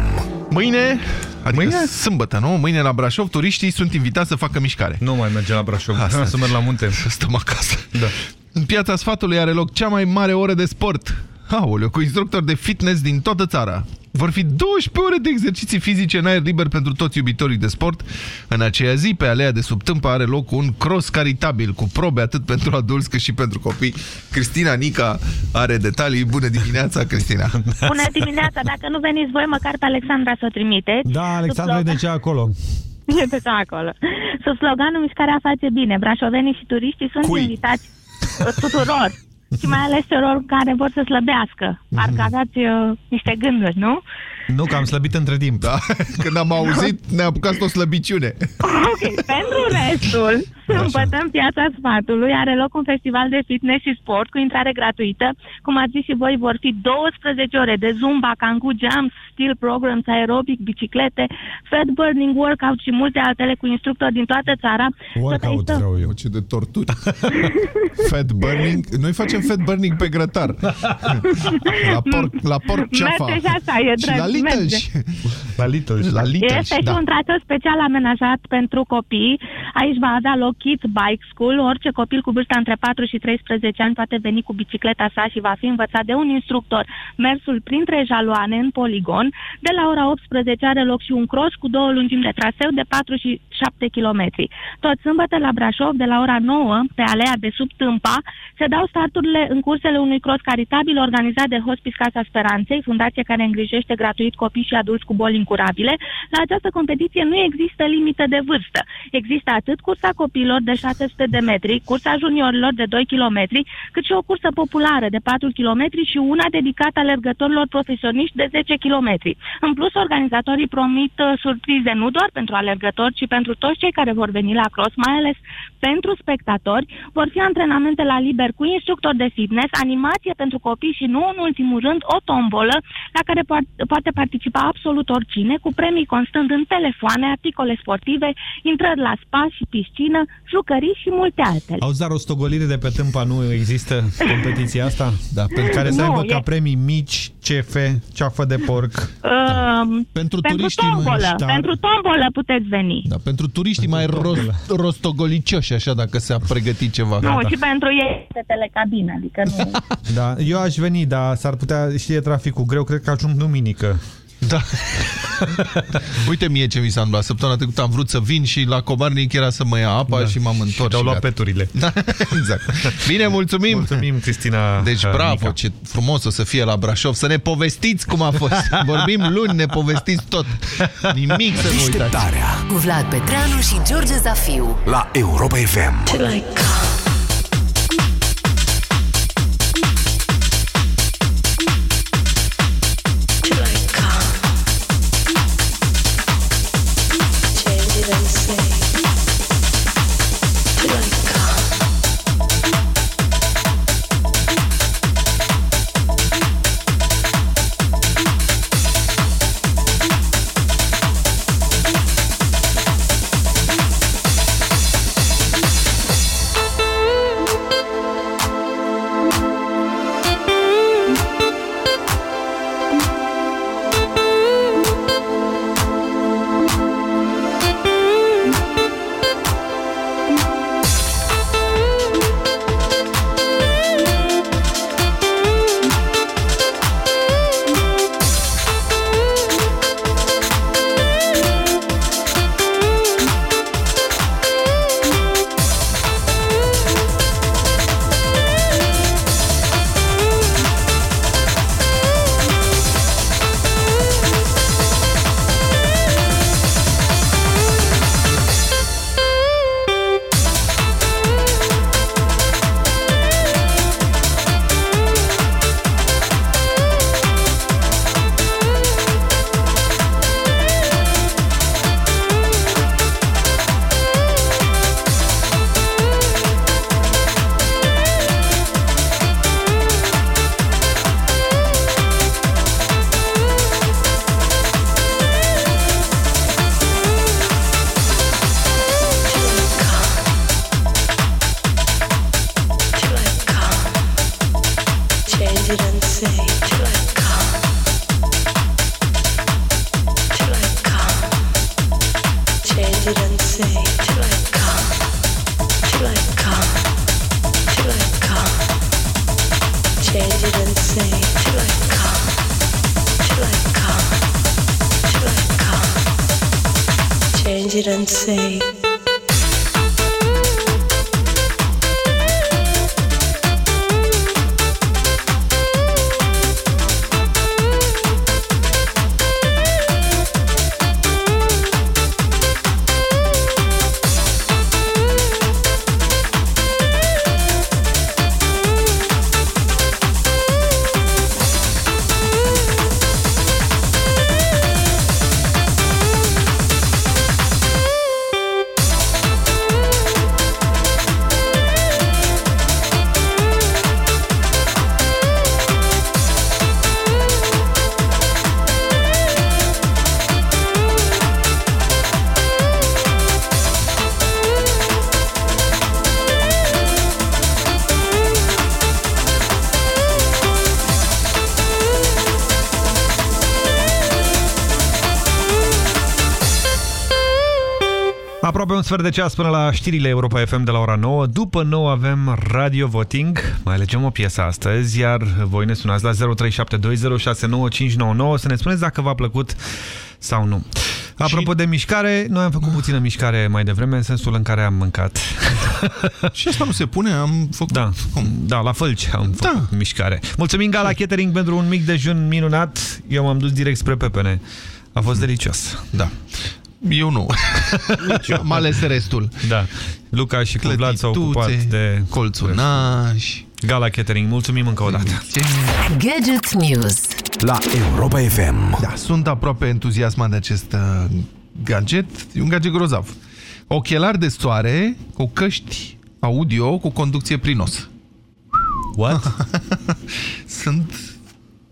Mâine, adică Mâine? sâmbătă, nu? Mâine la Brașov, turiștii sunt invitați să facă mișcare. Nu mai merge la Brașov, Asta. *laughs* să merg la munte. *laughs* Să stăm acasă. Da. În Piața Sfatului are loc cea mai mare oră de sport. Aoleu, cu instructori de fitness din toată țara. Vor fi 12 ore de exerciții fizice în aer liber pentru toți iubitorii de sport. În aceea zi, pe alea de sub tâmpă, are loc un cross caritabil cu probe atât pentru adulți cât și pentru copii. Cristina Nica are detalii. Bună dimineața, Cristina! Bună dimineața! Dacă nu veniți voi, măcar pe Alexandra să o trimiteți. Da, Alexandra e de ce acolo. *laughs* E deja acolo. Sub sloganul Mișcarea face bine, brașovenii și turiștii sunt Cui? invitați uh, tuturor. Și mai ales celor care vor să slăbească. Parcă aveați uh, niște gânduri, nu? Nu, că am slăbit între timp. Da, *laughs* când am auzit, ne-a apucat o slăbiciune. Ok, pentru restul, sâmbătă în Piața Sfatului are loc un festival de fitness și sport cu intrare gratuită. Cum ați zis și voi, vor fi 12 ore de zumba, kangoo jumps, steel programs, aerobic, biciclete, fat burning workout și multe altele cu instructori din toată țara. Workout vreau eu. Ce de torturi. *laughs* fat burning? Noi facem fat burning pe grătar. *laughs* La porc, la porc ceafa. Merge și așa, e Și drept. la Little merge. și... La Little La Little Este și da. un traseu special amenajat pentru copii. Aici va avea loc Kids Bike School. Orice copil cu vârsta între 4 și 13 ani poate veni cu bicicleta sa și va fi învățat de un instructor. Mersul printre jaloane în poligon. De la ora 18 are loc și un cross cu două lungimi de traseu de 4 și 7 km. Tot sâmbătă la Brașov, de la ora 9, pe alea de sub Tâmpa, se dau starturile în cursele unui cross caritabil organizat de Hospice Casa Speranței, fundație care îngrijește gratuit copii și adulți cu boli incurabile. La această competiție nu există limită de vârstă. Există atât cursa copiilor de 600 de metri, cursa juniorilor de 2 km, cât și o cursă populară de 4 km și una dedicată alergătorilor profesioniști de 10 km. În plus, organizatorii promit uh, surprize nu doar pentru alergători, ci pentru toți cei care vor veni la cross, mai ales pentru spectatori. Vor fi antrenamente la liber cu instructor de fitness, animație pentru copii și nu în ultimul rând o tombolă la care po- poate participa absolut oricine, cu premii constând în telefoane, articole sportive, intrări la spa și piscină, jucării și multe altele. Auzi, dar rostogolire de pe tâmpa nu există competiția asta? Da, pentru *laughs* care să Nu, aibă e- ca premii mici, cefe, ceafă de porc. Uh, pentru pentru turiștii tombolă, mai- pentru tombolă puteți veni. Da, pentru turiștii mai rost, rostogolicioși, așa, dacă se-a pregătit ceva. Nu, și pentru ei este telecabină, adică nu... *laughs* Da, eu aș veni, dar s-ar putea, știe traficul greu, cred că ajung duminică. Da. *laughs* Uite mie ce mi s-a întâmplat. Săptămâna trecută am vrut să vin și la Comarnic era să mă ia apa Da. și m-am întors. Și te-au luat gata. peturile. *laughs* Da, exact. Bine, mulțumim! Mulțumim, Cristina Deci, uh, bravo, Nica. ce frumos o să fie la Brașov. Să ne povestiți cum a fost. *laughs* Vorbim luni, ne povestiți tot. Nimic să nu uitați. Deșteptarea Cu Vlad Petreanu și George Zafiu. la Europa FM. and sfert de ceas până la știrile Europa FM de la ora 9. După 9 avem Radio Voting. Mai alegem o piesă astăzi, iar voi ne sunați la 0372069599 să ne spuneți dacă v-a plăcut sau nu. Apropo de mișcare, noi am făcut puțină mișcare mai devreme, în sensul în care am mâncat. *laughs* Și asta nu se pune, am făcut... Da, da la Fălci am da. făcut mișcare. Mulțumim Gala Catering pentru un mic dejun minunat. Eu m-am dus direct spre pepene. A fost delicios. Da. Eu nu. Am *laughs* ales restul. Da. Luca și cu Vlad s-au ocupat de colțunași. Gala Catering, mulțumim încă o dată. Gadget News La Europa FM. Da, sunt aproape entuziasmat de acest uh, gadget. E un gadget grozav. Ochelari de soare cu căști audio cu conducție prin os. What? *laughs* sunt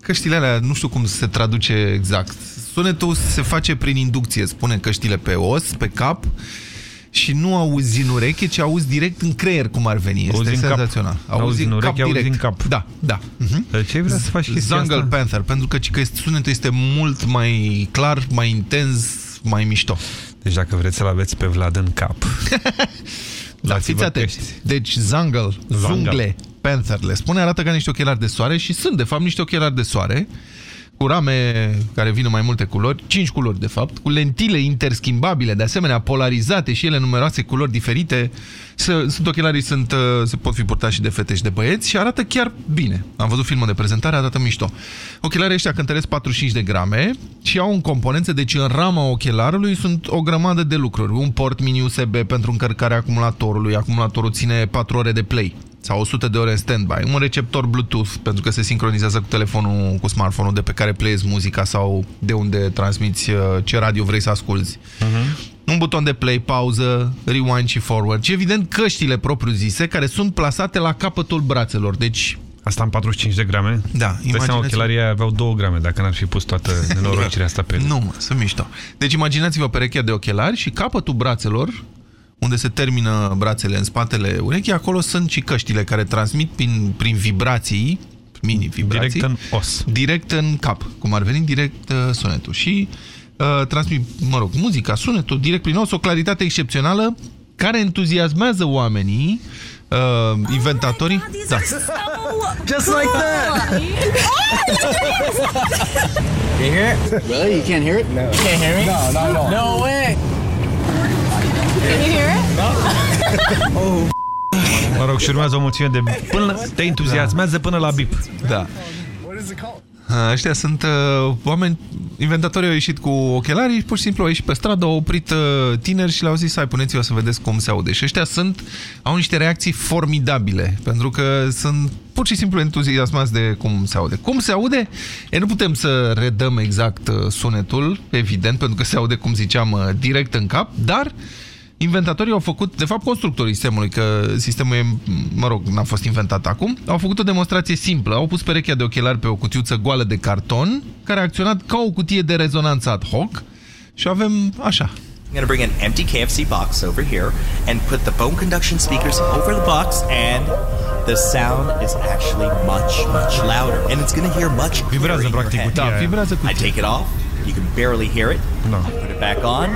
căștile alea, nu știu cum se traduce exact. Sunetul se face prin inducție, spune căștile pe os, pe cap și nu auzi în ureche, ci auzi direct în creier, cum ar veni. Este Auzi în cap. senzațional. Auzi în ureche, auzi direct. în cap. Da, da. Mhm. De ce vrei să faci chestia Jungle asta? Panther, pentru că, ci că sunetul este mult mai clar, mai intens, mai mișto. Deci dacă vreți să-l aveți pe Vlad în cap... *laughs* Da, fiți atenți. Deci Zangle, Zungle, Panther le spune, arată ca niște ochelari de soare și sunt, de fapt, niște ochelari de soare cu rame care vin în mai multe culori, 5 culori de fapt, cu lentile interschimbabile, de asemenea polarizate și ele numeroase culori diferite. Sunt ochelarii, sunt, uh, se pot fi purtați și de fete și de băieți și arată chiar bine. Am văzut filmul de prezentare, arată mișto. Ochelarii ăștia cântăresc 45 de grame și au în componențe, deci în rama ochelarului sunt o grămadă de lucruri. Un port mini USB pentru încărcarea acumulatorului, acumulatorul ține 4 ore de play sau 100 de ore în standby, un receptor Bluetooth pentru că se sincronizează cu telefonul, cu smartphone-ul de pe care playezi muzica sau de unde transmiți uh, ce radio vrei să asculți. Mhm. Un buton de play, pauză, rewind și forward și evident căștile propriu-zise care sunt plasate la capătul brațelor. Deci Asta în 45 de grame? Da, Dai seama, imaginați-vă- ochelarii aia aveau 2 grame, dacă n-ar fi pus toată nenorocirea asta pe ele. Nu, mă, sunt mișto. Deci imaginați-vă perechea de ochelari și capătul brațelor, unde se termină brațele în spatele urechii, acolo sunt și căștile care transmit prin, prin vibrații, mini-vibrații. Direct în os. Direct în cap, cum ar veni direct uh, sunetul. Și uh, transmit, mă rog, muzica, sunetul direct prin os, o claritate excepțională care entuziasmează oamenii, uh, inventatorii. Da. Just like that. Can you hear it? Really? You can't hear it? No. You can't hear me? No, no, no. No way. Can you hear it? *laughs* oh. Mă rog, și urmează o mulțime de... Până la... Te entuziasmează până la bip. Da. Uh, Ăștia sunt uh, oameni, inventatorii au ieșit cu ochelarii, pur și simplu au ieșit pe stradă, au oprit uh, tineri și le-au zis, hai puneți-vă să vedeți cum se aude. Și ăștia sunt, au niște reacții formidabile, pentru că sunt pur și simplu entuziasmați de cum se aude. Cum se aude? E, nu putem să redăm exact uh, sunetul, evident, pentru că se aude, cum ziceam, uh, direct în cap, dar inventatorii au făcut, de fapt constructorii sistemului, că sistemul e, mă rog, n-a fost inventat acum, au făcut o demonstrație simplă. Au pus perechea de ochelari pe o cutiuță goală de carton, care a acționat ca o cutie de rezonanță ad hoc și avem așa. I'm going to bring an empty KFC box over here and put the bone conduction speakers over the box and the sound is actually much, much louder. And it's going to hear much clearer in your head. Da, vibrează cu I take it off. You can barely hear it. No. Put it back on.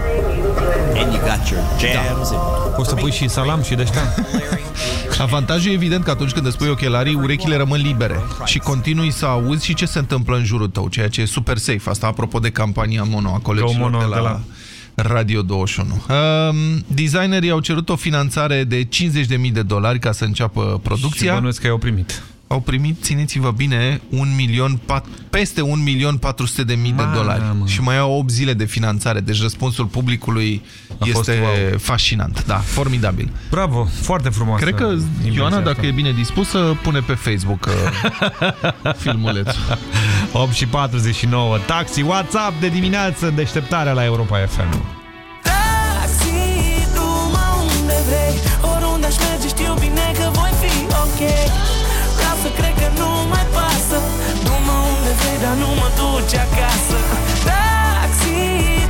And you got your jams and Poți să pui și salam și de ăștia. *laughs* Avantajul e evident că atunci când îți pui ochelarii, urechile rămân libere și continui să auzi și ce se întâmplă în jurul tău, ceea ce e super safe. Asta apropo de campania Mono a colegilor Mono de la, de la- Radio 21. Um, designerii au cerut o finanțare de 50.000 de dolari ca să înceapă producția. Și bănuiesc că i-au primit. Au primit, țineți-vă bine, 1 milion, pat, peste 1 milion 400 de mii de Mamă. dolari. Și mai au 8 zile de finanțare, deci răspunsul publicului A fost este wow. fascinant. Da, formidabil. Bravo, foarte frumos. Cred că Ioana, dacă e bine dispusă, pune pe Facebook uh, *laughs* filmulețul. 8 și 49. Taxi, WhatsApp de dimineață în deșteptarea la Europa FM. Mă duci acasă. Taxi,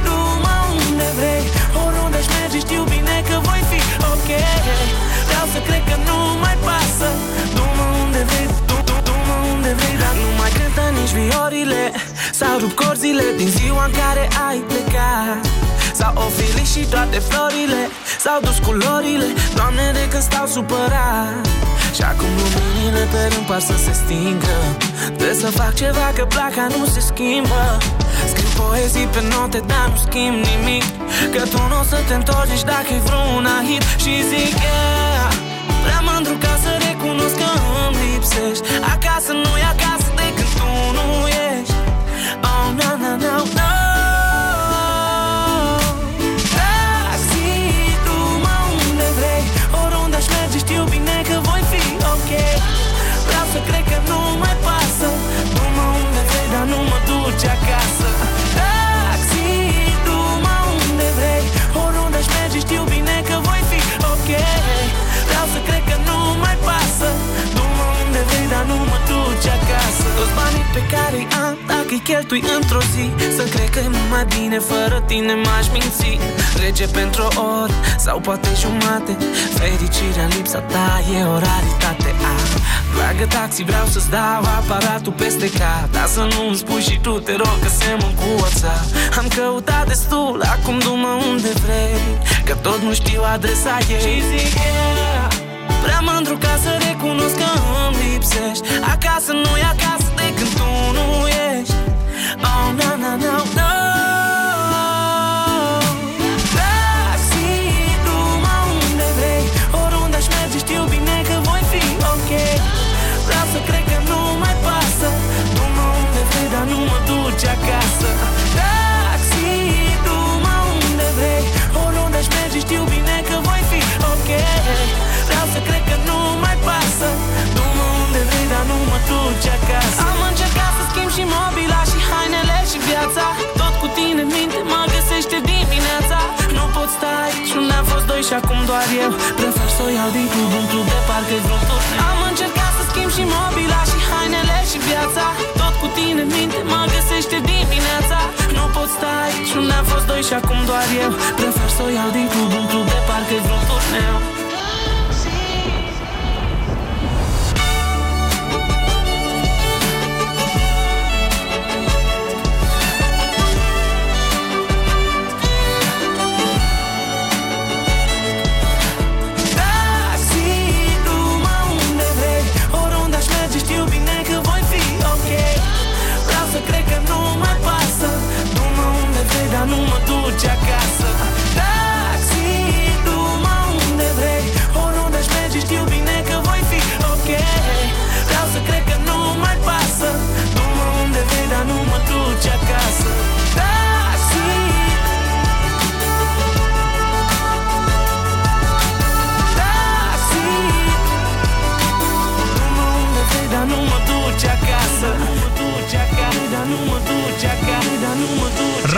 du-mă unde vrei? Oriunde aș merge știu bine că voi fi ok. Vreau să cred că nu mai pasă. Du-mă unde vrei, du- du- du-mă unde vrei. Dar nu mai cântă nici viorile. Sau rup corzile din ziua în care ai plecat. S-au ofilit și toate florile. S-au dus culorile. Doamne, de când stau supărat Și acum luminile pe rând par să se stingă. Trebuie să fac ceva că placa nu se schimbă. Scriu poezii pe note, dar nu schimb nimic. Că tu nu o să te întorci nici dacă e vreun hit Și zic, yeah Prea mândru ca să recunosc că îmi lipsești. Acasă nu e acasă de când tu nu ești. Oh, no, no, no, no pe care îi am, dacă îi cheltui într-o zi. Să cred că e mult mai bine, fără tine m-aș minți. Rege pentru o oră, sau poate jumate. Fericirea în lipsa ta e o raritate. Ah, Dragă taxi, vreau să-ți dau aparatul peste cap. Dar să nu-mi spui și tu, te rog, că semăn cu WhatsApp. Am căutat destul, acum du-mă unde vrei Că tot nu știu adresa ei. Și zic, yeah. Prea mândru ca să recunosc că îmi lipsești. Acasă nu e acasă Oh, no, no, no, și acum doar eu. Prefer să o iau din club în club de parcă e vreun turneu Am încercat să schimb și mobila și hainele și viața. Tot cu tine minte mă găsește dimineața. Nu pot sta aici unde am fost doi și acum doar eu. Prefer să o iau din club în club de parcă e vreun turneu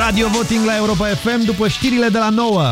Radio Voting la Europa FM după știrile de la 9.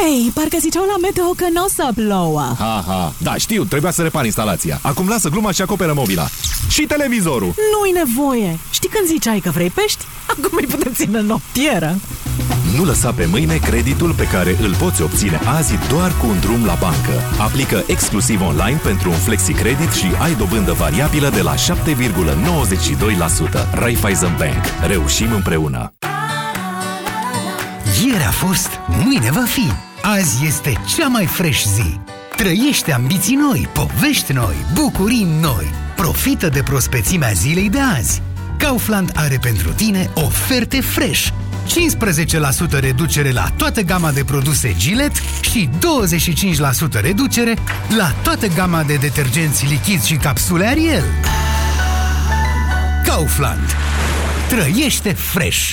Hei, parcă ziceau la meteo că nu o să plouă. Ha, ha. Da, știu, trebuia să repar instalația. Acum lasă gluma și acoperă mobila. Și televizorul. Nu-i nevoie. Știi când ziceai că vrei pești? Acum îi putem ține în noptieră. Nu lăsa pe mâine creditul pe care îl poți obține azi doar cu un drum la bancă. Aplică exclusiv online pentru un flexi-credit și ai dobândă variabilă de la 7,92%. Raiffeisen Bank. Reușim împreună. Ieri a fost, mâine va fi. Azi este cea mai fresh zi. Trăiește ambiții noi, povești noi, bucurii noi. Profită de prospețimea zilei de azi. Kaufland are pentru tine oferte fresh. 15% reducere la toată gama de produse Gillette și 25% reducere la toată gama de detergenți lichizi și capsule Ariel. Kaufland. Trăiește fresh!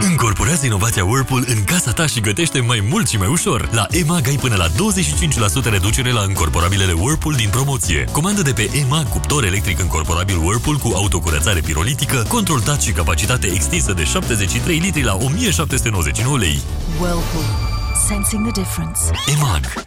Încorporează inovația Whirlpool în casa ta și gătește mai mult și mai ușor. La EMAG ai până la 25% reducere la încorporabilele Whirlpool din promoție. Comandă de pe EMAG cuptor electric încorporabil Whirlpool cu autocurățare pirolitică, control touch și capacitate extinsă de 73 litri la 1799 lei. Whirlpool. Sensing the difference. EMAG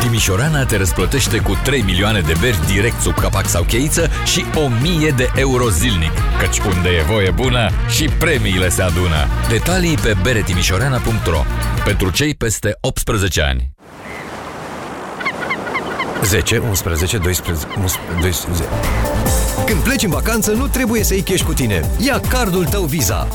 Timișorana te răsplătește cu 3 milioane de beri direct sub capac sau cheiță și 1000 de euro zilnic. Căci unde e voie bună și premiile se adună. Detalii pe beretimișoreana.ro Pentru cei peste 18 ani. 10, 11, 12, 12... Când pleci în vacanță, nu trebuie să iei cash cu tine. Ia cardul tău Visa.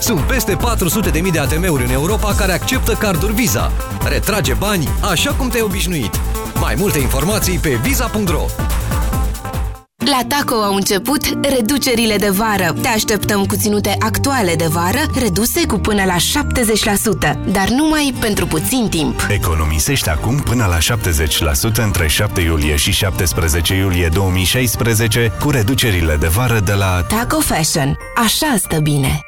Sunt peste 400.000 de, de ATM-uri în Europa care acceptă carduri Visa. Retrage bani așa cum te-ai obișnuit. Mai multe informații pe visa.ro La Taco au început reducerile de vară. Te așteptăm cu ținute actuale de vară, reduse cu până la 70%, dar numai pentru puțin timp. Economisești acum până la 70% între 7 iulie și 17 iulie 2016 cu reducerile de vară de la Taco Fashion. Așa stă bine.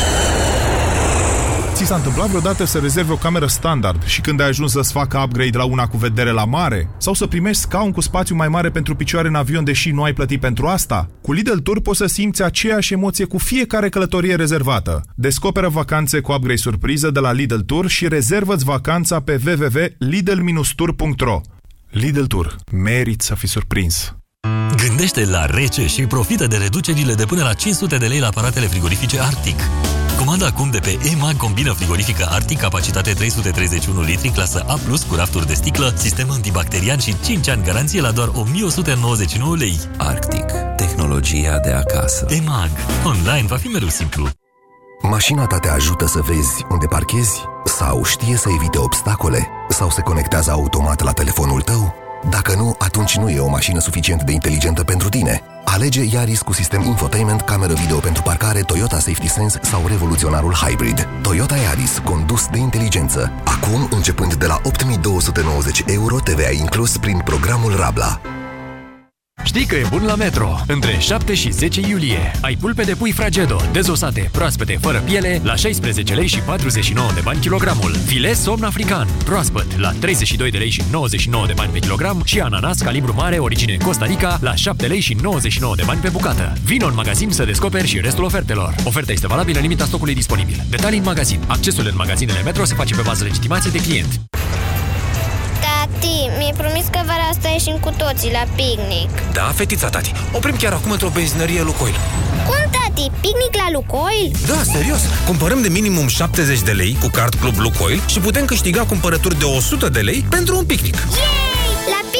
Ți s-a întâmplat vreodată să rezervi o cameră standard și când ai ajuns să-ți facă upgrade la una cu vedere la mare? Sau să primești scaun cu spațiu mai mare pentru picioare în avion deși nu ai plătit pentru asta? Cu Lidl Tour poți să simți aceeași emoție cu fiecare călătorie rezervată. Descoperă vacanțe cu upgrade surpriză de la Lidl Tour și rezervă-ți vacanța pe www.lidl-tour.ro Lidl Tour. Merit să fii surprins! Gândește la rece și profită de reducerile de până la 500 de lei la aparatele frigorifice Arctic. Comanda acum de pe EMAG combină frigorifică Arctic, capacitate 331 litri, clasă A+, cu rafturi de sticlă, sistem antibacterian și 5 ani garanție la doar 1199 lei. Arctic. Tehnologia de acasă. EMAG. Online va fi mereu simplu. Mașina ta te ajută să vezi unde parchezi? Sau știe să evite obstacole? Sau se conectează automat la telefonul tău? Dacă nu, atunci nu e o mașină suficient de inteligentă pentru tine. Alege Yaris cu sistem infotainment, cameră video pentru parcare, Toyota Safety Sense sau revoluționarul Hybrid. Toyota Yaris, condus de inteligență. Acum, începând de la 8290 euro, TVA inclus prin programul Rabla. Știi că e bun la Metro. Între 7 și 10 iulie ai pulpe de pui Fragedo, dezosate, proaspete, fără piele, la 16 lei și 49 de bani kilogramul. Filet somn african, proaspăt, la 32 de lei și 99 de bani pe kilogram și ananas calibru mare, origine Costa Rica, la 7 lei și 99 de bani pe bucată. Vino în magazin să descoperi și restul ofertelor. Oferta este valabilă în limita stocului disponibil. Detalii în magazin. Accesul în magazinele Metro se face pe bază legitimației de client. Tati, mi-ai promis că vara asta ieșim cu toții la picnic. Da, fetița tati. Oprim chiar acum într-o benzinărie Lucoil. Cum, tati? Picnic la Lucoil? Da, serios. Cumpărăm de minimum 70 de lei cu card Club Lucoil și putem câștiga cumpărături de 100 de lei pentru un picnic. Yay!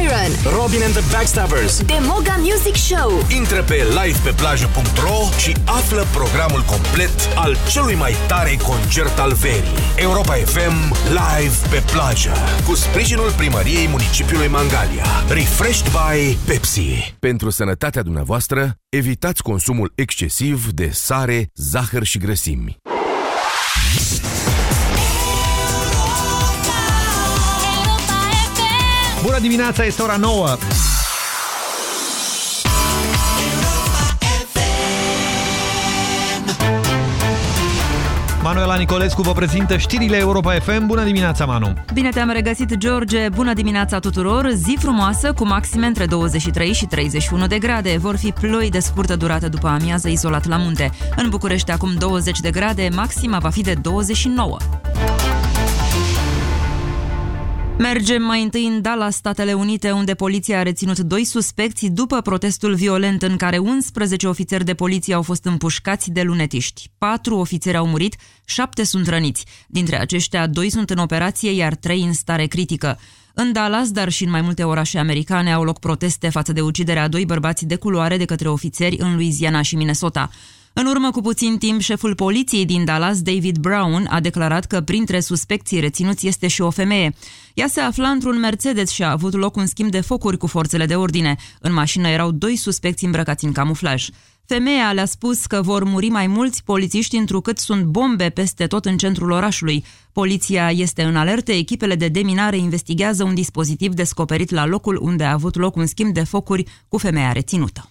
Byron Robin and the Backstabbers, Demoga Music Show Intră pe livepeplajă.ro și află programul complet al celui mai tare concert al verii. Europa FM Live pe plajă, cu sprijinul primăriei municipiului Mangalia. Refreshed by Pepsi. Pentru sănătatea dumneavoastră, evitați consumul excesiv de sare, zahăr și grăsimi. Bună dimineața, este ora 9. Manuela Nicolescu vă prezintă știrile Europa FM. Bună dimineața, Manu! Bine te-am regăsit, George! Bună dimineața tuturor! Zi frumoasă, cu maxime între 23 și 31 de grade. Vor fi ploi de scurtă durată după amiază izolat la munte. În București acum 20 de grade, maxima va fi de 29. Mergem mai întâi în Dallas, Statele Unite, unde poliția a reținut doi suspecți după protestul violent în care 11 ofițeri de poliție au fost împușcați de lunetiști. Patru ofițeri au murit, șapte sunt răniți. Dintre aceștia, doi sunt în operație, iar trei în stare critică. În Dallas, dar și în mai multe orașe americane, au loc proteste față de uciderea a doi bărbați de culoare de către ofițeri în Louisiana și Minnesota. În urmă cu puțin timp, șeful poliției din Dallas, David Brown, a declarat că printre suspecții reținuți este și o femeie. Ea se afla într-un Mercedes și a avut loc un schimb de focuri cu forțele de ordine. În mașină erau doi suspecți îmbrăcați în camuflaj. Femeia le-a spus că vor muri mai mulți polițiști întrucât sunt bombe peste tot în centrul orașului. Poliția este în alertă, echipele de deminare investigează un dispozitiv descoperit la locul unde a avut loc un schimb de focuri cu femeia reținută.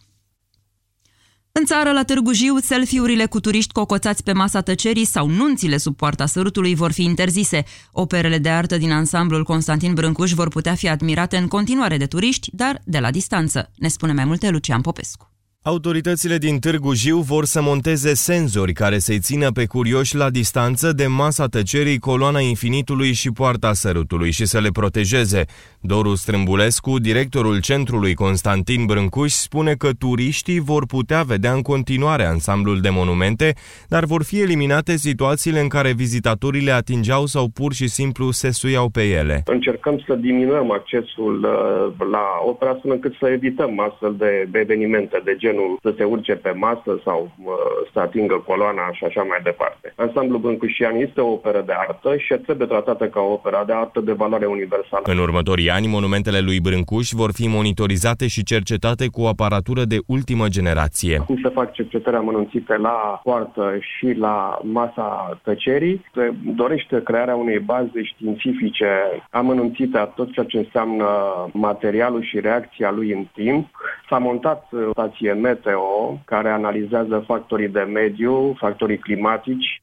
În țară, la Târgu Jiu, selfie-urile cu turiști cocoțați pe masa tăcerii sau nunțile sub poarta sărutului vor fi interzise. Operele de artă din ansamblul Constantin Brâncuș vor putea fi admirate în continuare de turiști, dar de la distanță, ne spune mai multe Lucian Popescu. Autoritățile din Târgu Jiu vor să monteze senzori care să-i țină pe curioși la distanță de masa tăcerii, coloana infinitului și poarta sărutului și să le protejeze. Doru Strâmbulescu, directorul centrului Constantin Brâncuș, spune că turiștii vor putea vedea în continuare ansamblul de monumente, dar vor fi eliminate situațiile în care vizitatorii le atingeau sau pur și simplu se suiau pe ele. Încercăm să diminuăm accesul uh, la opera astfel încât să evităm astfel de evenimente de genul să se urce pe masă sau uh, să atingă coloana și așa mai departe. Ansamblul Brâncușian este o operă de artă și trebuie tratată ca o operă de artă de valoare universală. În următorii ani, monumentele lui Brâncuș vor fi monitorizate și cercetate cu aparatură de ultimă generație. Cum se fac cercetări amănunțite la poartă și la masa tăcerii, se dorește crearea unei baze științifice amănunțite a tot ceea ce înseamnă materialul și reacția lui în timp, S-a montat uh, o stație meteo care analizează factorii de mediu, factorii climatici.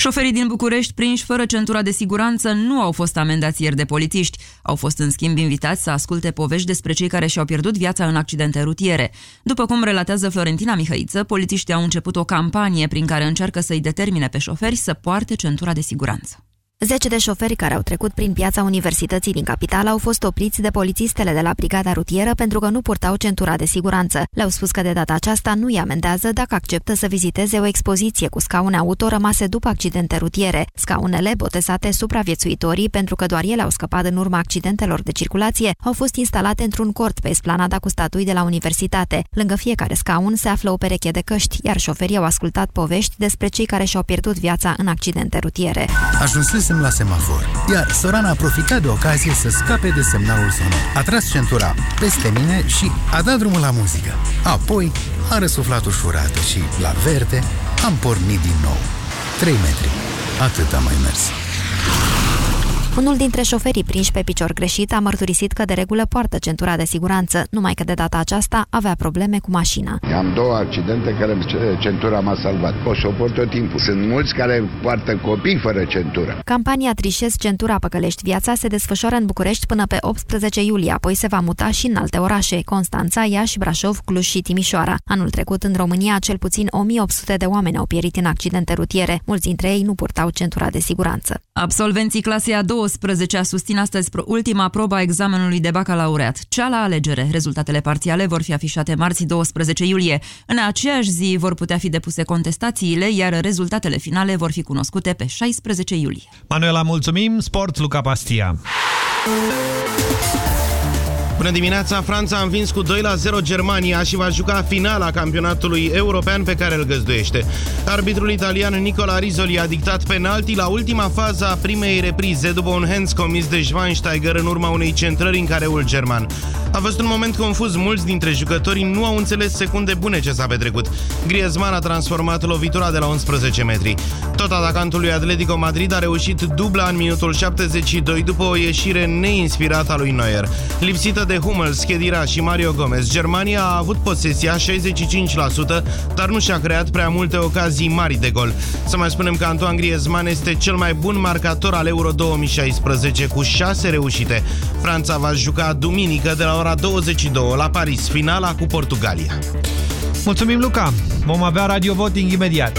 Șoferii din București, prinși fără centura de siguranță, nu au fost amendați ieri de polițiști. Au fost, în schimb, invitați să asculte povești despre cei care și-au pierdut viața în accidente rutiere. După cum relatează Florentina Mihăiță, polițiștii au început o campanie prin care încearcă să-i determine pe șoferi să poarte centura de siguranță. Zece de șoferi care au trecut prin piața universității din capitală au fost opriți de polițistele de la brigada rutieră pentru că nu purtau centura de siguranță. Le-au spus că de data aceasta nu îi amendează dacă acceptă să viziteze o expoziție cu scaune auto rămase după accidente rutiere. Scaunele, botezate supraviețuitorii pentru că doar ele au scăpat în urma accidentelor de circulație, au fost instalate într-un cort pe esplanada cu statui de la universitate. Lângă fiecare scaun se află o pereche de căști, iar șoferii au ascultat povești despre cei care și-au pierdut viața în accidente rutiere. Ajunsese ajunsesem la semafor, iar Soran a profitat de ocazie să scape de semnalul sonor. A tras centura peste mine și a dat drumul la muzică. Apoi a răsuflat ușurată și, la verde, am pornit din nou. 3 metri. Atât am mai mers. Unul dintre șoferii prinși pe picior greșit a mărturisit că de regulă poartă centura de siguranță, numai că de data aceasta avea probleme cu mașina. Am două accidente care centura m-a salvat. O să o port tot timpul. Sunt mulți care poartă copii fără centură. Campania Trișez Centura Păcălești Viața se desfășoară în București până pe 18 iulie, apoi se va muta și în alte orașe, Constanța, Iași, Brașov, Cluj și Timișoara. Anul trecut, în România, cel puțin 1800 de oameni au pierit în accidente rutiere. Mulți dintre ei nu purtau centura de siguranță. Absolvenții clasei a 12 a susțin astăzi ultima probă a examenului de bacalaureat, cea la alegere. Rezultatele parțiale vor fi afișate marți 12 iulie. În aceeași zi vor putea fi depuse contestațiile, iar rezultatele finale vor fi cunoscute pe 16 iulie. Manuela, mulțumim! Sport, Luca Pastia! Bună dimineața! Franța a învins cu 2 la 0 Germania și va juca finala campionatului european pe care îl găzduiește. Arbitrul italian Nicola Rizoli a dictat penalti la ultima fază a primei reprize după un hands comis de Schweinsteiger în urma unei centrări în careul german. A fost un moment confuz, mulți dintre jucătorii nu au înțeles secunde bune ce s-a petrecut. Griezmann a transformat lovitura de la 11 metri. Tot atacantul lui Atletico Madrid a reușit dubla în minutul 72 după o ieșire neinspirată a lui Neuer. Lipsită de Hummels, Khedira și Mario Gomez, Germania a avut posesia 65%, dar nu și-a creat prea multe ocazii mari de gol. Să mai spunem că Antoine Griezmann este cel mai bun marcator al Euro 2016 cu 6 reușite. Franța va juca duminică de la ora 22 la Paris, finala cu Portugalia. Mulțumim, Luca! Vom avea radio voting imediat.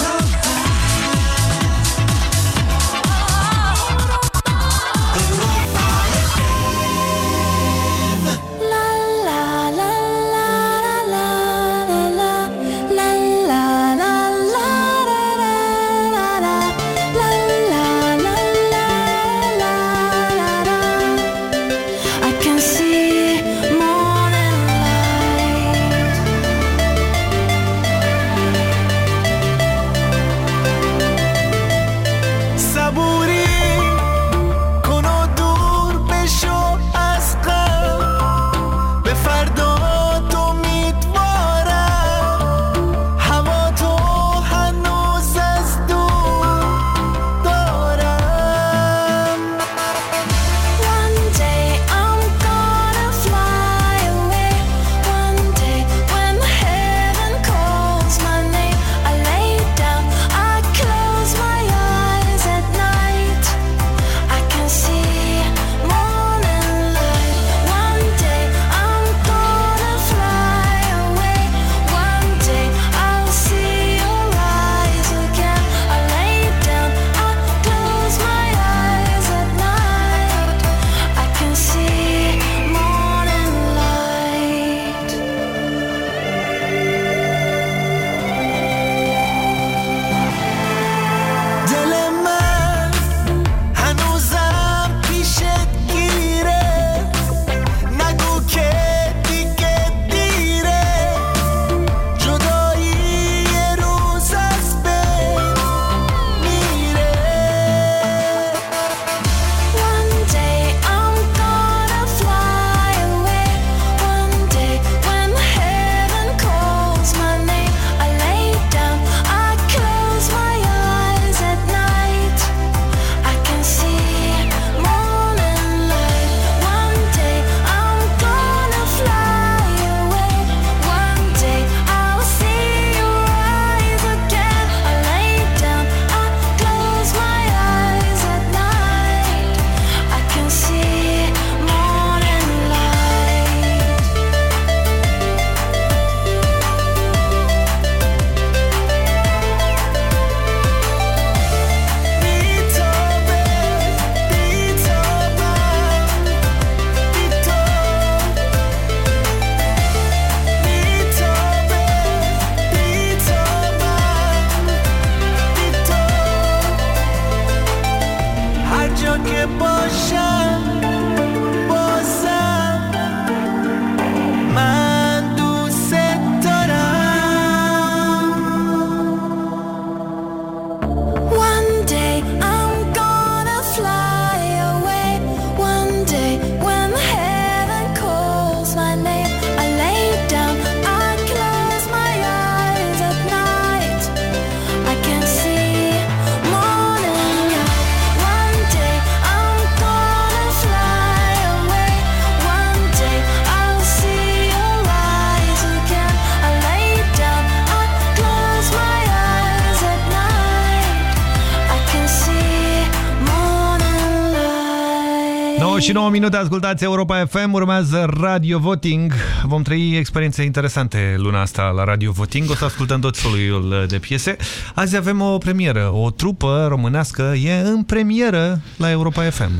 Și 9 minute, ascultați Europa FM, urmează Radio Voting. Vom trăi experiențe interesante luna asta la Radio Voting, o să ascultăm tot felul de piese. Azi avem o premieră, o trupă românească e în premieră la Europa FM.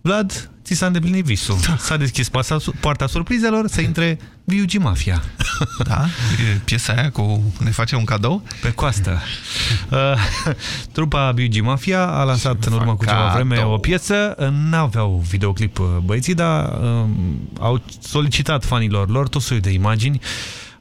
Vlad, ți s-a îndeplinit visul. S-a deschis poarta, poarta surprizelor să intre B.U.G. Mafia. *laughs* Da? E piesa aia cu ne face un cadou? Pe coastă. Uh, *laughs* trupa B.U.G. Mafia a lansat în urmă cu ceva vreme o piesă. N-aveau videoclip uh, băieții, dar uh, au solicitat fanilor lor tot soiul de imagini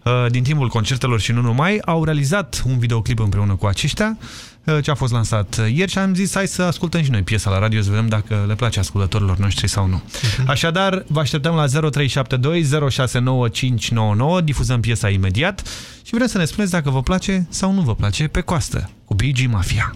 uh, din timpul concertelor și nu numai. Au realizat un videoclip împreună cu aceștia Uh, ce a fost lansat uh, ieri și am zis hai să ascultăm și noi piesa la radio să vedem dacă le place ascultătorilor noștri sau nu. Uh-huh. Așadar, vă așteptăm la 0372 069599, difuzăm piesa imediat și vrem să ne spuneți dacă vă place sau nu vă place pe coastă cu BG Mafia.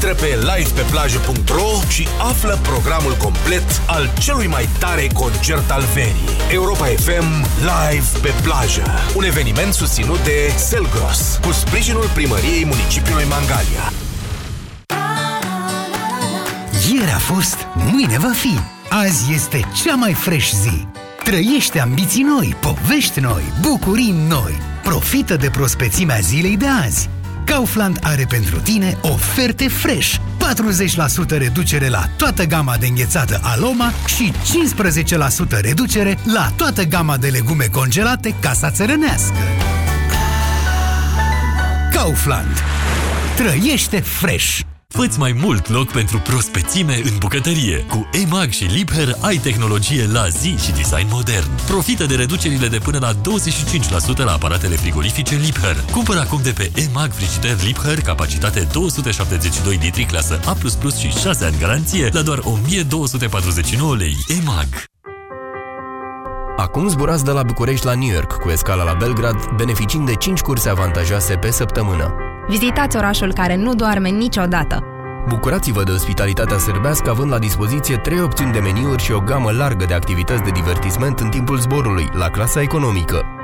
Intră pe livepeplajă.ro și află programul complet al celui mai tare concert al verii. Europa FM Live pe plajă. Un eveniment susținut de Selgros, cu sprijinul primăriei municipiului Mangalia. Ieri a fost, mâine va fi. Azi este cea mai fresh zi. Trăiește ambiții noi, povești noi, bucurii noi. Profită de prospețimea zilei de azi. Kaufland are pentru tine oferte fresh. 40% reducere la toată gama de înghețată Aloma și 15% reducere la toată gama de legume congelate Casa Țărănească. Kaufland. Trăiește fresh! Făți mai mult loc pentru prospețime în bucătărie. Cu EMAG și Liebherr ai tehnologie la zi și design modern. Profită de reducerile de până la 25% la aparatele frigorifice Liebherr. Cumpără acum de pe EMAG frigider Liebherr, capacitate 272 litri, clasă A++ și 6 ani garanție, la doar 1249 lei. EMAG. Acum zburați de la București la New York cu escala la Belgrad, beneficiind de 5 curse avantajoase pe săptămână. Vizitați orașul care nu doarme niciodată. Bucurați-vă de ospitalitatea sârbească având la dispoziție trei opțiuni de meniuri și o gamă largă de activități de divertisment în timpul zborului, la clasa economică.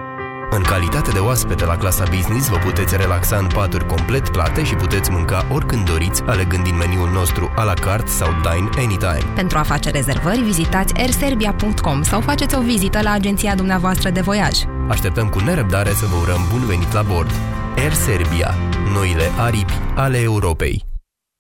În calitate de oaspete la clasa business, vă puteți relaxa în paturi complet plate și puteți mânca oricând doriți, alegând din meniul nostru a la carte sau Dine Anytime. Pentru a face rezervări, vizitați airserbia.com sau faceți o vizită la agenția dumneavoastră de voiaj. Așteptăm cu nerăbdare să vă urăm bun venit la bord. Air Serbia, noile aripi ale Europei.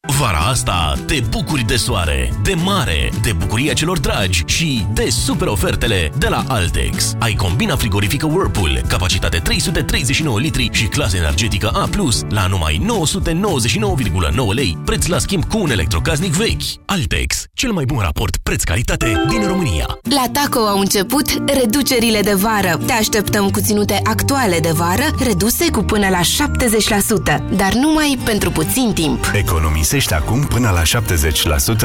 Vara asta te bucuri de soare, de mare, de bucuria celor dragi și de super ofertele de la Altex. Ai combina frigorifică Whirlpool, capacitate 339 litri și clasă energetică A+, la numai 999,9 lei, preț la schimb cu un electrocasnic vechi. Altex, cel mai bun raport preț-calitate din România. La Taco au început reducerile de vară. Te așteptăm cu ținute actuale de vară, reduse cu până la 70%, dar numai pentru puțin timp. Economisești acum până la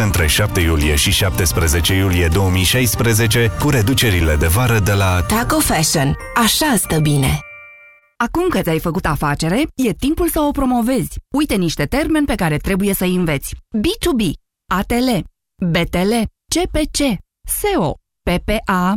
70% între 7 iulie și 17 iulie 2016 cu reducerile de vară de la Taco Fashion. Așa stă bine! Acum că ți-ai făcut afacere, e timpul să o promovezi. Uite niște termeni pe care trebuie să-i înveți. B2B, ATL, BTL, CPC, SEO, PPA,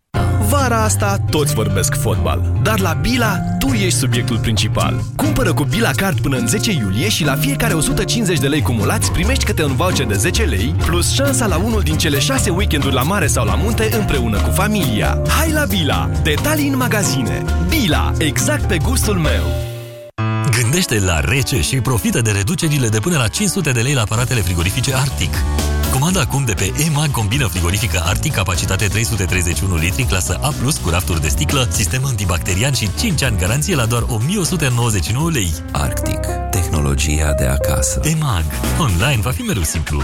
Vara asta toți vorbesc fotbal, dar la Bila tu ești subiectul principal. Cumpără cu Bila Card până în 10 iulie și la fiecare 150 de lei cumulați primești câte un voucher de 10 lei, plus șansa la unul din cele 6 weekenduri la mare sau la munte împreună cu familia. Hai la Bila! Detalii în magazine. Bila, exact pe gustul meu! Gândește la rece și profită de reducerile de până la 500 de lei la aparatele frigorifice Arctic. Comanda acum de pe EMAG combină frigorifică Arctic, capacitate 331 litri, clasă A+, cu rafturi de sticlă, sistem antibacterian și 5 ani garanție la doar 1199 lei. Arctic. Tehnologia de acasă. EMAG. Online va fi mereu simplu.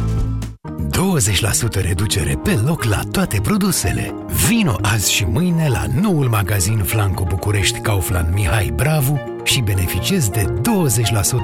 20% reducere pe loc la toate produsele. Vino azi și mâine la noul magazin Flanco București Kaufland Mihai Bravu și beneficiezi de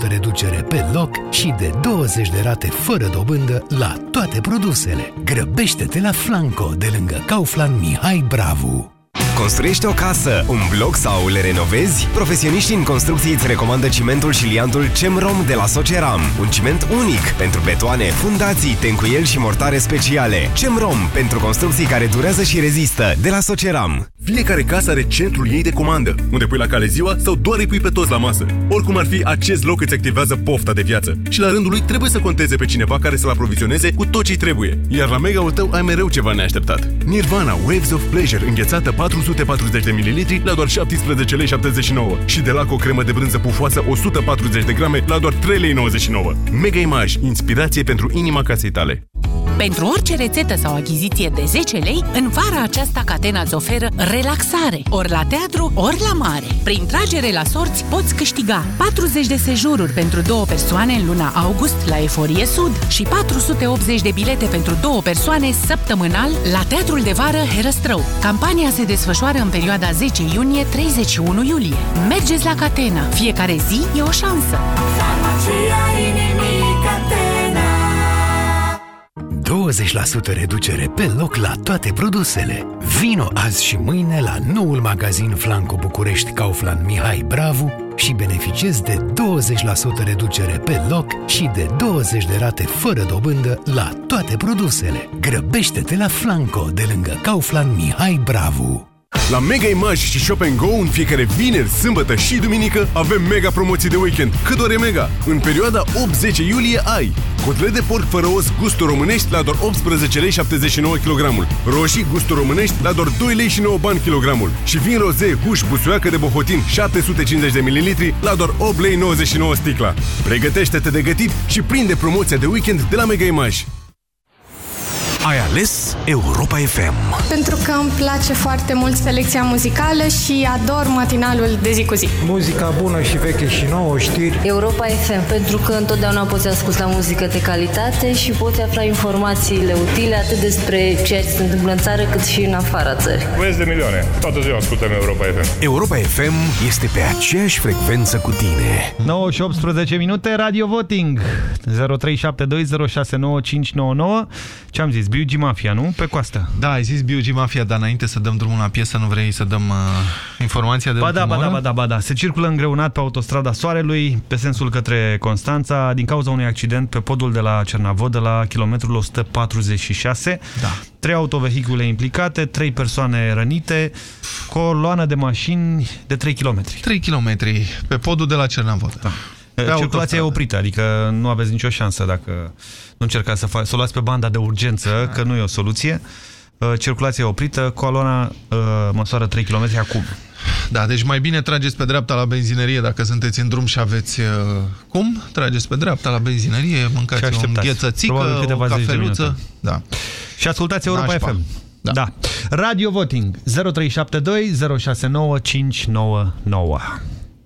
20% reducere pe loc și de 20 de rate fără dobândă la toate produsele. Grăbește-te la Flanco de lângă Kaufland Mihai Bravu. Construiești o casă, un bloc sau le renovezi? Profesioniștii în construcții îți recomandă cimentul și liantul CEMROM de la Soceram. Un ciment unic pentru betoane, fundații, tencuieli și mortare speciale. CEMROM pentru construcții care durează și rezistă de la Soceram. Fiecare casă are centrul ei de comandă, unde pui la cale ziua sau doar îi pui pe toți la masă. Oricum ar fi, acest loc îți activează pofta de viață. Și la rândul lui trebuie să conteze pe cineva care să-l aprovizioneze cu tot ce trebuie. Iar la mega-ul tău ai mereu ceva neașteptat. Nirvana Waves of Pleasure înghețată 440 de ml la doar 17 lei 79 și de la o cremă de brânză pufoasă 140 de grame la doar 3 lei 99. Mega Image, inspirație pentru inima casei tale. Pentru orice rețetă sau achiziție de 10 lei, în vara aceasta Catena îți oferă relaxare, ori la teatru, ori la mare. Prin tragere la sorți poți câștiga 40 de sejururi pentru două persoane în luna august la Eforie Sud și 480 de bilete pentru două persoane săptămânal la Teatrul de Vară Herăstrău. Campania se desfășoară în perioada 10 iunie-31 iulie. Mergeți la Catena! Fiecare zi e o șansă! Farmacia inimii Catena 20% reducere pe loc la toate produsele. Vino azi și mâine la noul magazin Flanco București Kaufland Mihai Bravu și beneficiezi de 20% reducere pe loc și de 20 de rate fără dobândă la toate produsele. Grăbește-te la Flanco de lângă Kaufland Mihai Bravu. La Mega Image și Shop Go în fiecare vineri, sâmbătă și duminică avem mega promoții de weekend. Cât doar e mega! În perioada 8-10 iulie ai cotlet de porc fără os gustul românești la doar 18 lei 79 kg. Roșii gustul românești la doar 2 lei și 9 bani kg. Și vin roze huș busuioacă de bohotin 750 de ml la doar 8 lei 99 sticla. Pregătește-te de gătit și prinde promoția de weekend de la Mega Image. Ai ales Europa FM. Pentru că îmi place foarte mult selecția muzicală și ador matinalul de zi cu zi. Muzica bună și veche și nouă, știri. Europa FM, pentru că întotdeauna poți asculta muzică de calitate și poți afla informațiile utile atât despre ceea ce se întâmplă în țară cât și în afara țării. Vezi de milioane. Toată ziua ascultăm Europa FM. Europa FM este pe aceeași frecvență cu tine. 9 și 18 minute, Radio Voting 0372069599 Ce-am zis? BUG Mafia, nu? Pe coastă. Da, ai zis BUG Mafia, dar înainte să dăm drumul la piesă, nu vrei să dăm uh, informația de ba da, ba oră? da, ba da, ba da. Se circulă îngreunat pe autostrada Soarelui, pe sensul către Constanța, din cauza unui accident pe podul de la Cernavodă, la kilometrul 146. Da. Trei autovehicule implicate, trei persoane rănite, coloană de mașini de 3 km. 3 km pe podul de la Cernavodă. Da. Circulația e oprită, adică nu aveți nicio șansă dacă nu încercați să, fa să o luați pe banda de urgență, că nu e o soluție. Circulația e oprită, coloana uh, măsoară 3 km acum. Da, deci mai bine trageți pe dreapta la benzinărie dacă sunteți în drum și aveți uh, cum. Trageți pe dreapta la benzinărie, mâncați o înghețățică, o cafeluță. Da. Și ascultați Europa Nașpa. FM. Da. da. Radio Voting 0372 069 599.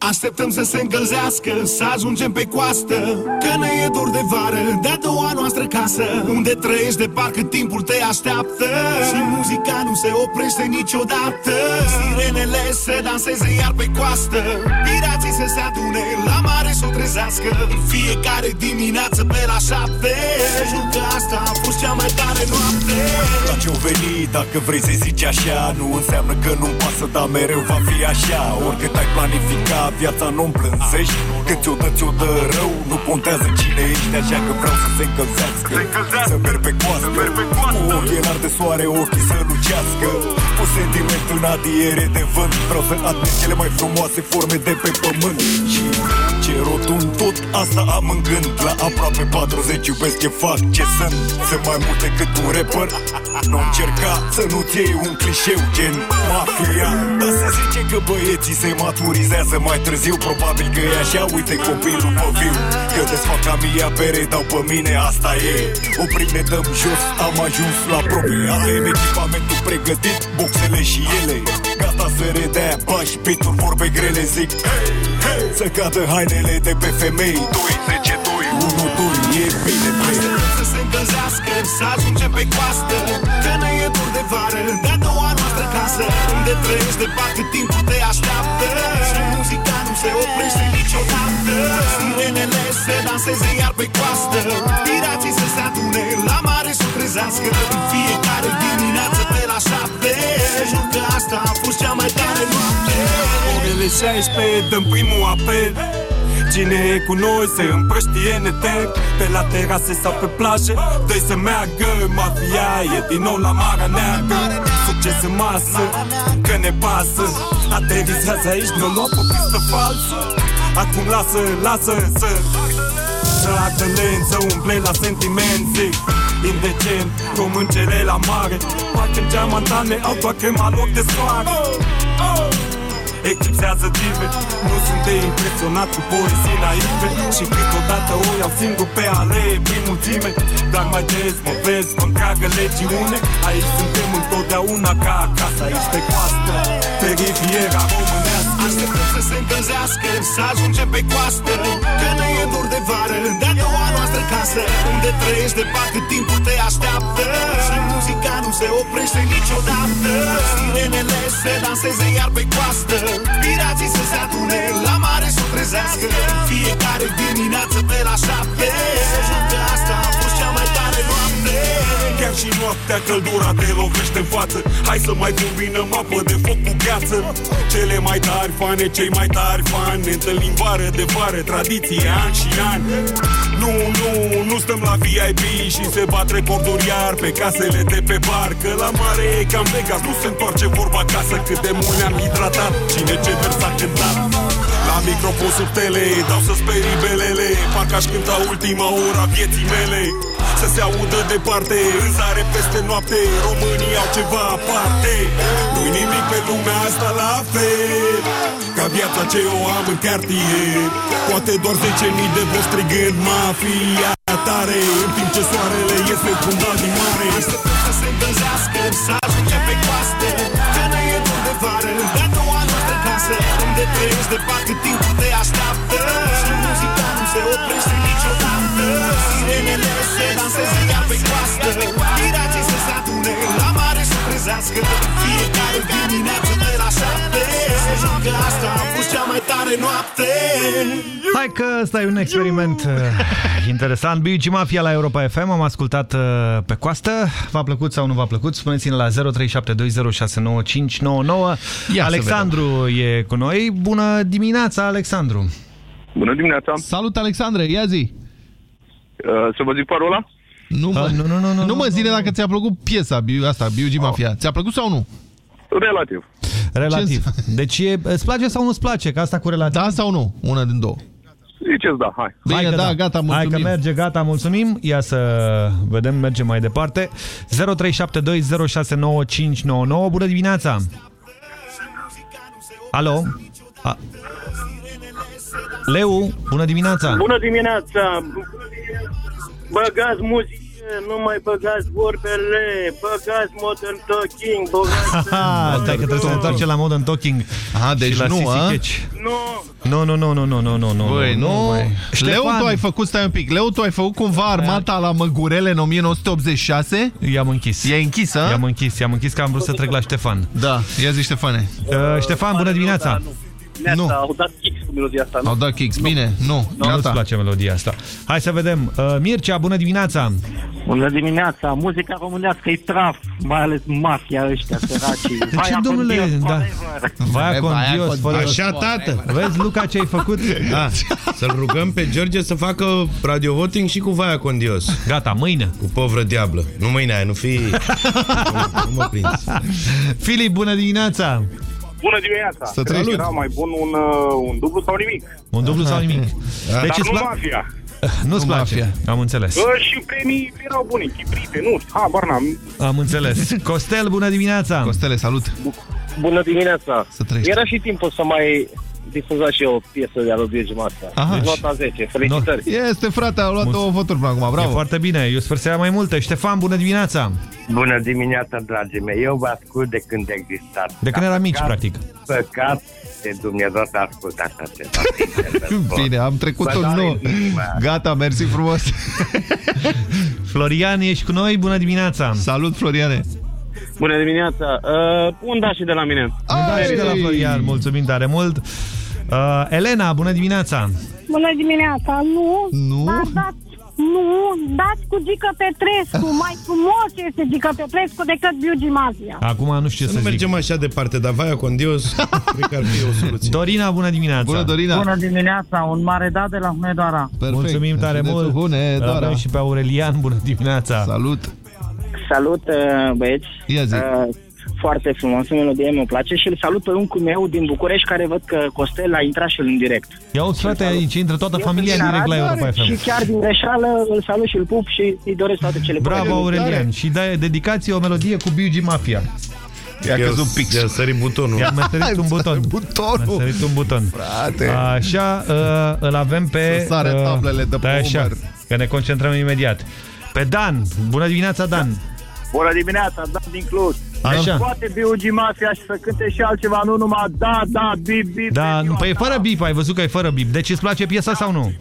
Așteptăm să se încălzească, să ajungem pe coastă. Că ne e dor de vară, de a doua noastră casă. Unde trăiești de parcă timpul te așteaptă. Și muzica nu se oprește niciodată. Sirenele se danseze iar pe coastă. Pirații să se adune la mare să o trezească. Fiecare dimineață pe la șapte. Jur că asta a fost cea mai tare noapte. La ce-o veni, dacă vrei să zici așa Nu înseamnă că nu-mi pasă, dar mereu va fi așa. Oricât ai planificat, viața nu-mi plânzești. Cât ți-o dă, ți-o dă rău Nu contează cine ești, așa că vreau să se încălzească. Să merg pe coastă. Cu ochelari de soare, ochii să lucească. Cu sentiment în adiere de vânt Vreau să admit cele mai frumoase forme de pe pământ. Și ce rotund tot asta am în gând. La aproape 40 iubesc ce fac, ce sunt. Sunt mai mult decât un rapper. Nu încerca să nu-ți iei un clișeu gen mafia. Dar se zice că băieții se maturizează mai târziu Probabil că e așa, uite copilul pe viu Că desfac mia bere, dau pe mine, asta e. Oprim, ne dăm jos, am ajuns la probe. Avem echipamentul pregătit, boxele și ele. Gata să redea bași, pituri, vorbe grele Zic, hey, hey, să cadă hainele de pe femei. 2, 10, 2, 1, 2, e bine, Așteptăm să se încălzească, să ajungem pe coastă Că ne e dor de vară, de-a doua noastră casă Unde trăiești de parcă timpul te așteaptă. Și muzica nu se oprește niciodată. Sirenele se danseze iar pe coastă. Pirații să se adune la mare să trezească În fiecare dimineață pe la șapte. Jur că asta a fost cea mai tare noapte. Orele 16, dăm primul apel Cine e cu noi se împrăștie netec Pe la terase sau pe plajă dă să meargă. Mafia e din nou la Marea Neagră. Succes în masă, că ne pasă. Aterizează aici, nu luăm pe pistă falsă. Acum lasă, lasă să Să actă lent, să umple la sentiment Zic, indecent, româncele la mare. Parcă geamantane au doar crema loc de soare Eclipsează dive Nu sunt de impresionat cu poezii naive. Și câteodată o iau singur pe alee Prin mulțime. Dar mai des mă vezi cu întreagă legiune. Aici suntem întotdeauna ca acasă Aici pe coastă. Pe riviera românească Așteptăm să se încălzească, să ajungem pe coastă. Că ne e dor de vară, de-a doua noastră casă Unde trăiești de parcă timpul te așteaptă. Și muzica nu se oprește niciodată. Sirenele se danseze iar pe coastă. Pirații să se adune la mare să trezească. Fiecare dimineață pe la șapte. Jur că asta noapte Chiar și noaptea căldura te lovește în față. Hai să mai combinăm apă de foc cu gheață. Cele mai tari fane, cei mai tari fani Ne întâlnim vară de vară, tradiție an și an. Nu, nu, nu stăm la VIP și se bat recorduri iar Pe casele de pe bar Că la mare e cam Vegas, nu se întoarce vorba acasă Cât de mult ne-am hidratat, cine ce vers a cântat? La microfon sub tele, dau să sperii belele Parcă aș cânta ultima ora vieții mele Să se audă departe, râzare peste noapte Românii au ceva aparte. Nu-i nimic pe lumea asta la fel. Ca viața ce o am în cartier. Poate doar 10.000 de voci strigând mafia tare. În timp ce soarele iese cu din mare. Așteptăm să se încălzească, să ajungem pe coastă Că ne e dor de vară, de-a doua noastră casă Unde trăiești de parcă timpul te așteaptă. Și muzica nu se oprește. niciodată Sirenele se danseze iar pe coastă Pirații să se adune la mare să trezească Fiecare dimineață de la șapte Jur că asta a fost cea mai tare noapte Hai că ăsta e un experiment uh, interesant. B.U.G. Mafia la Europa FM, am ascultat uh, pe coastă. V-a plăcut sau nu v-a plăcut? Spuneți-ne la 0372069599. Alexandru e cu noi. Bună dimineața, Alexandru! Bună dimineața! Salut, Alexandre! Ia zi! Uh, să vă zic parola? Nu, mă, nu, nu, nu, nu, nu mă zine dacă ți-a plăcut piesa asta, B.U.G. Mafia. Ți-a plăcut sau nu? Relativ. Relativ. Deci e, îți place sau nu-ți place? Că asta cu relativ. Da sau nu? Una din două. Ziceți da, hai. Bine, Hai că da, gata, mulțumim. Hai că merge, gata, mulțumim. Ia să vedem, mergem mai departe. 0372069599. Bună dimineața! Alo? A Leu, bună dimineața! Bună dimineața! Băgați muzică, nu mai băgați vorbele, băgați modern talking, băgați... Stai că trebuie să ne întoarcem la modern talking Aha, deci și la nu, a? Nu! Nu, nu, nu, nu, nu, nu, nu, nu, Băi, nu, nu. băi. Ștefan, Leu, tu ai făcut, stai un pic, Leu, tu ai făcut cumva armata la Măgurele în 1986? I-am închis. I-ai închis, a? I-am închis, i-am închis că am vrut să trec la Ștefan. Da, ia zi Ștefane. Uh, Ștefan, bună dimineața! Nu. Au dat kicks cu melodia asta, nu? Au dat kicks, bine, nu, Nu, nu-ți gata. place melodia asta. Hai să vedem. Uh, Mircea, bună dimineața! Bună dimineața! Muzica românească e traf, mai ales mafia ăștia săraci. De ce, domnule? Da. Vaia con Vaia Dios, con fără... Dios. Așa, tată. Vezi, Luca, ce ai făcut? Da. Să-l rugăm pe George să facă radio voting și cu Vaia Condios. Gata, mâine. Cu povră diablă. Nu mâine aia, nu fi... *laughs* nu, nu mă prins. Filip, bună dimineața! Bună dimineața! Să trăiești. Era mai bun un, uh, un dublu sau nimic. Un dublu sau nimic? Dar Deci nu îți pla- mafia. *laughs* Nu-ți Nu place, mafia. am înțeles. Uh, și premii erau bune, chiprite, nu știu, habar n-am. Am înțeles. *laughs* Costel, bună dimineața! Costele, salut. Bună dimineața! Să trăiești. Era și timpul să mai difuza și eu o piesă de al lui Mafia. Aha. Deci nota 10, felicitări! Este, frate, au luat Mulțumesc. două voturi până acum, E bravo. foarte bine, eu sper să ia mai multe. Ștefan, bună dimineața! Bună dimineața, dragii mei. Eu vă ascult de când existați. De când eram mici, practic. Păcat de Dumnezeu să ascultați așa ceva. sincer să spun. Bine, am trecut Vă un doare nu. inima. Gata, mersi frumos. *laughs* Florian, ești cu noi? Bună dimineața! Salut, Floriane. Bună dimineața! Uh, un da și de la mine. Da, și de la Florian, mulțumim tare mult. Uh, Elena, bună dimineața! Bună dimineața! Nu, Nu? dar dați, nu, dați cu Gică Petrescu. Mai frumos este Gică Petrescu decât Biugi Mafia. Acum nu știu ce Să să nu zic. mergem așa departe, dar Vaia Condios *laughs* cred că ar fi o soluție. Dorina, bună dimineața! Bună, Dorina. Bună dimineața, un mare da de la Hunedoara. Perfect. Mulțumim tare Județul mult! Hunedoara. Avem și pe Aurelian, bună dimineața! Salut. Salut, uh, băieți! Ia zi. Uh, foarte frumoasă melodie, îmi place și îl salut pe uncul meu din București care văd că Costel a intrat și el în direct. Ia uite, frate, aici intră toată familia sunt din direct la Arad Europa Și FM. chiar din greșeală îl salut și îl pup și îi doresc toate cele bune. Bravo, Aurelian! Și dai dedicație o melodie cu Biugi Mafia. I-a căzut pix. I-a sărit butonul. I-a măsărit *laughs* un buton. Butonul. A sărit un buton. Frate. Așa, uh, îl avem pe... Să sare uh, tablele de pe da, așa, umăr. că ne concentrăm imediat. Pe Dan. Bună dimineața, Dan. Bună dimineața, Dan din Cluj! Așa. Deci poate Biugi Mafia și să cânte și altceva, nu numai da, da, bip, bip, Da, bip, păi e fără bip, ai văzut că e fără bip. Deci îți place piesa sau nu?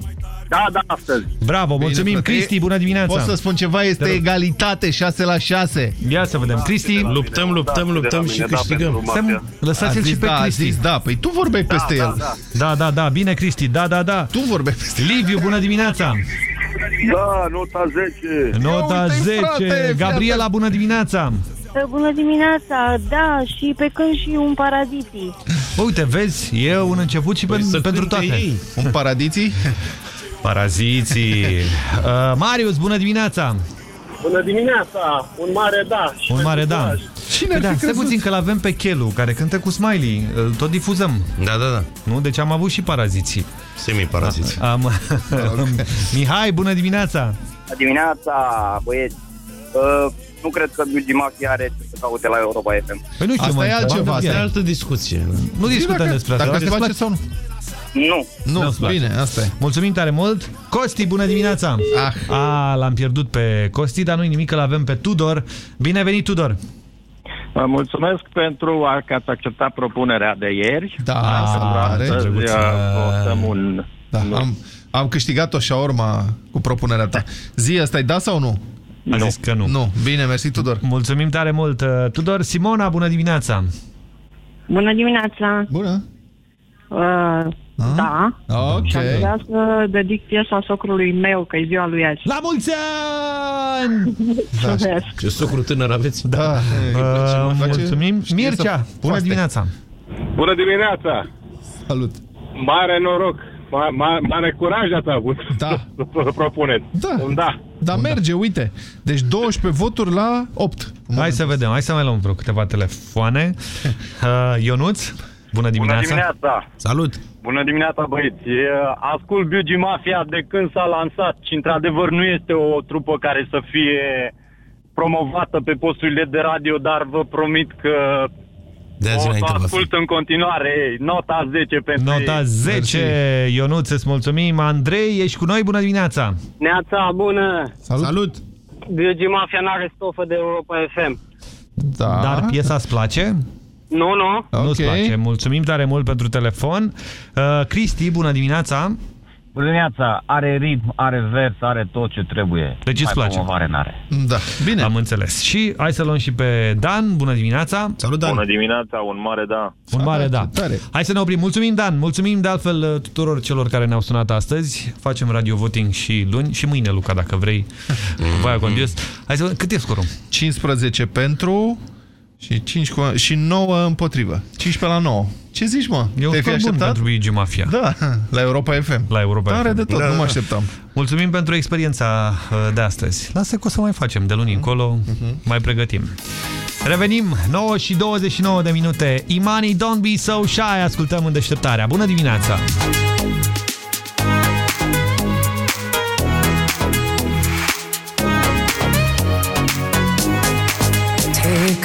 Da, da, astăzi. Bravo, mulțumim. frate. Cristi, bună dimineața. Pot să spun ceva, este Te rog. egalitate 6 la 6. Ia să vedem. Cristi, Luptăm, luptăm, luptăm și câștigăm. Stai, lăsați-l A și zis pe da, a Cristi. zis da, păi tu vorbeai peste el. Da, da, da, bine, Cristi, da, da, da. Tu vorbeai peste el. Liviu, bună dimineața. Da, nota 10. Nota Ia uite-i, 10. frate, fii Gabriela, bună dimineața. Bună dimineața! Da, și pe când și un paraditii. Uite, vezi, e un început și Păi pen, să pentru cânte toate. ei. Un paradiții? *laughs* Paraziții. Uh, Marius, bună dimineața. Bună dimineața, un mare da. Și Un mare da. Cine Păi ar da, fi stai crezut? puțin că l-avem pe Chelu, care cântă cu Smiley. Îl tot difuzăm. Da, da, da. Nu? Deci am avut și paraziții. Semi-paraziți. Am... *laughs* Mihai, bună dimineața. Bună dimineața, băieți. Uh, nu cred că Biugi Mafia are ce să caute la Europa FM. Păi nu știu, Asta mă, e altceva, bandă Asta e vie. altă discuție. Nu discutăm dacă, despre asta. Dacă Îți îți place place? sau nu? Nu. Nu, Nu-ți place. bine, asta e. Mulțumim tare mult. Costi, bună dimineața. Ah. A, l-am pierdut pe Costi, dar nu-i nimic că l-avem pe Tudor. Bine venit, Tudor. Vă mulțumesc pentru a- că ați acceptat propunerea de ieri. Da, Ah, salutare. Astăzi drăguț. uh, votăm un... Da, am, am câștigat o șaorma cu propunerea ta. Zi, asta e da sau nu? A zis că nu. Nu. Bine, mersi, Tudor. Mulțumim tare mult. Uh, Tudor, Simona, bună dimineața. Bună dimineața! Bună. Uh, da. Ok. Și aș vrea să dedic piesa socrului meu, că e ziua lui azi. La mulți ani! *laughs* Mulțumesc! Ce socru tânăr aveți? Da. Uh, place? mulțumim. Știe Mircea, să bună faste. dimineața. Bună dimineața! Salut. Mare noroc! Ma, ma, mare curaj ați avut Da. să propuneți. Da. Un da. Dar merge, uite. Deci 12 voturi la 8. Hai să vedem, hai să mai luăm vreo câteva telefoane. *laughs* Uh, Ionuț, bună dimineața. Bună dimineața! Salut! Bună dimineața, băieți! E, Ascult Biugi Mafia de când s-a lansat și, într-adevăr, nu este o trupă care să fie promovată pe posturile de radio, dar vă promit că De azi o înainte să va fi. ascult în continuare. Nota 10 pentru Nota ei. 10, Ionuț, îți mulțumim. Andrei, ești cu noi, bună dimineața! Neața, bună! Salut! Salut. Biogi Mafia n-are stofă de Europa FM. Da. Dar piesa îți place? Nu, nu. Nu-ți place. Mulțumim tare mult pentru telefon. Uh, Cristi, bună dimineața! Bună dimineața, are ritm, are vers, are tot ce trebuie. Deci îți Mai place? promovare n-are. Da, bine. Am înțeles. Și hai să luăm și pe Dan. Bună dimineața! Salut, Dan! Bună dimineața, un mare da. Un mare da. Tare. Hai să ne oprim. Mulțumim, Dan. Mulțumim de altfel uh, tuturor celor care ne-au sunat astăzi. Facem radio voting și luni și mâine, Luca, dacă vrei. *laughs* Vaia condios. Hai să vedem. Cât e scorul? 15 pentru și, 5 cu, și 9 împotrivă. 15 la 9. Ce zici, mă? E un Te-ai fi scor bun așteptat? pentru Luigi Mafia. Da, *laughs* la Europa FM. La Europa Are FM. de tot, Da, nu da, mă da. așteptam. Mulțumim pentru experiența uh, de astăzi. Lasă că o să mai facem de luni încolo, mai pregătim. Revenim, 9 și 29 de minute. Imani, don't be so shy, ascultăm în deșteptarea. Bună dimineața!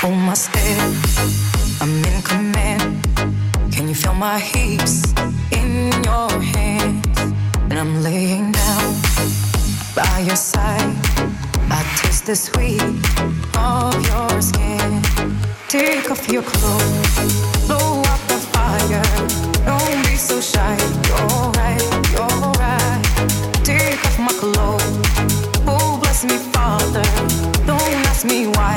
Hold my step. I'm in command. Can you feel my hips in your hands? And I'm laying down by your side. I taste the sweet of your skin. Take off your clothes, blow up the fire. Don't be so shy. You're right, you're right. Take off my clothes. Oh, bless me, Father. Don't ask me why.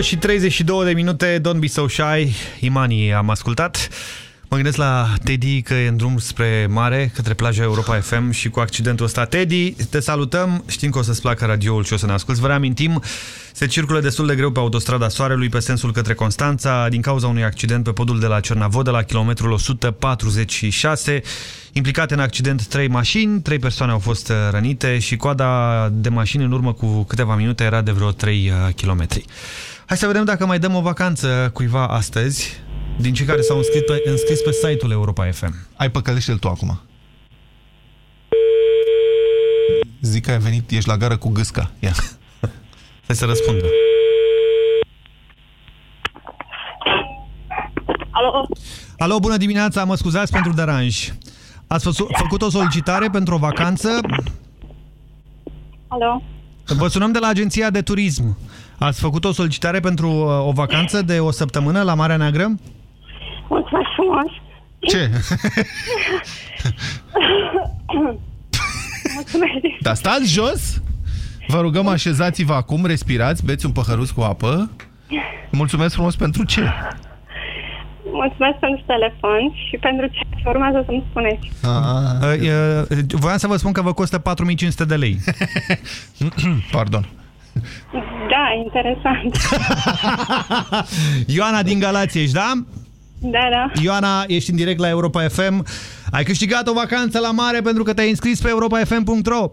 Și 32 de minute, Don't Be So Shy, Imani am ascultat. Mă gândesc la Teddy că e în drum spre mare, către plaja Europa FM și cu accidentul ăsta. Teddy, te salutăm, știm că o să-ți placă radioul și o să ne asculti. Vă reamintim, se circulă destul de greu pe autostrada Soarelui pe sensul către Constanța din cauza unui accident pe podul de la Cernavodă la kilometrul 146. Implicate în accident trei mașini, trei persoane au fost rănite și coada de mașini în urmă cu câteva minute era de vreo 3 kilometri. Hai să vedem dacă mai dăm o vacanță cuiva astăzi, din cei care s-au înscris pe, înscris pe site-ul Europa FM. Ai păcălește-l tu acum. Zic că ai venit, ești la gară cu gâsca. Ia. *laughs* Hai să răspundă. Alo? Alo, bună dimineața, mă scuzați pentru deranj. Ați fă făcut o solicitare pentru o vacanță? Alo? Vă sunăm de la agenția de turism. Ați făcut o solicitare pentru uh, o vacanță de o săptămână la Marea Neagră? Mulțumesc frumos. Ce? *laughs* Mulțumesc. Dar stați jos? Vă rugăm, așezați-vă acum, respirați, beți un păhăruț cu apă. Mulțumesc frumos pentru ce? Mulțumesc pentru telefon și pentru ce urmează să-mi spuneți. Uh, voiam să vă spun că vă costă 4500 de lei. *laughs* Pardon. Da, interesant. *laughs* Ioana din Galație ești, da? Da, da. Ioana, ești în direct la Europa FM. Ai câștigat o vacanță la mare pentru că te-ai înscris pe europafm.ro.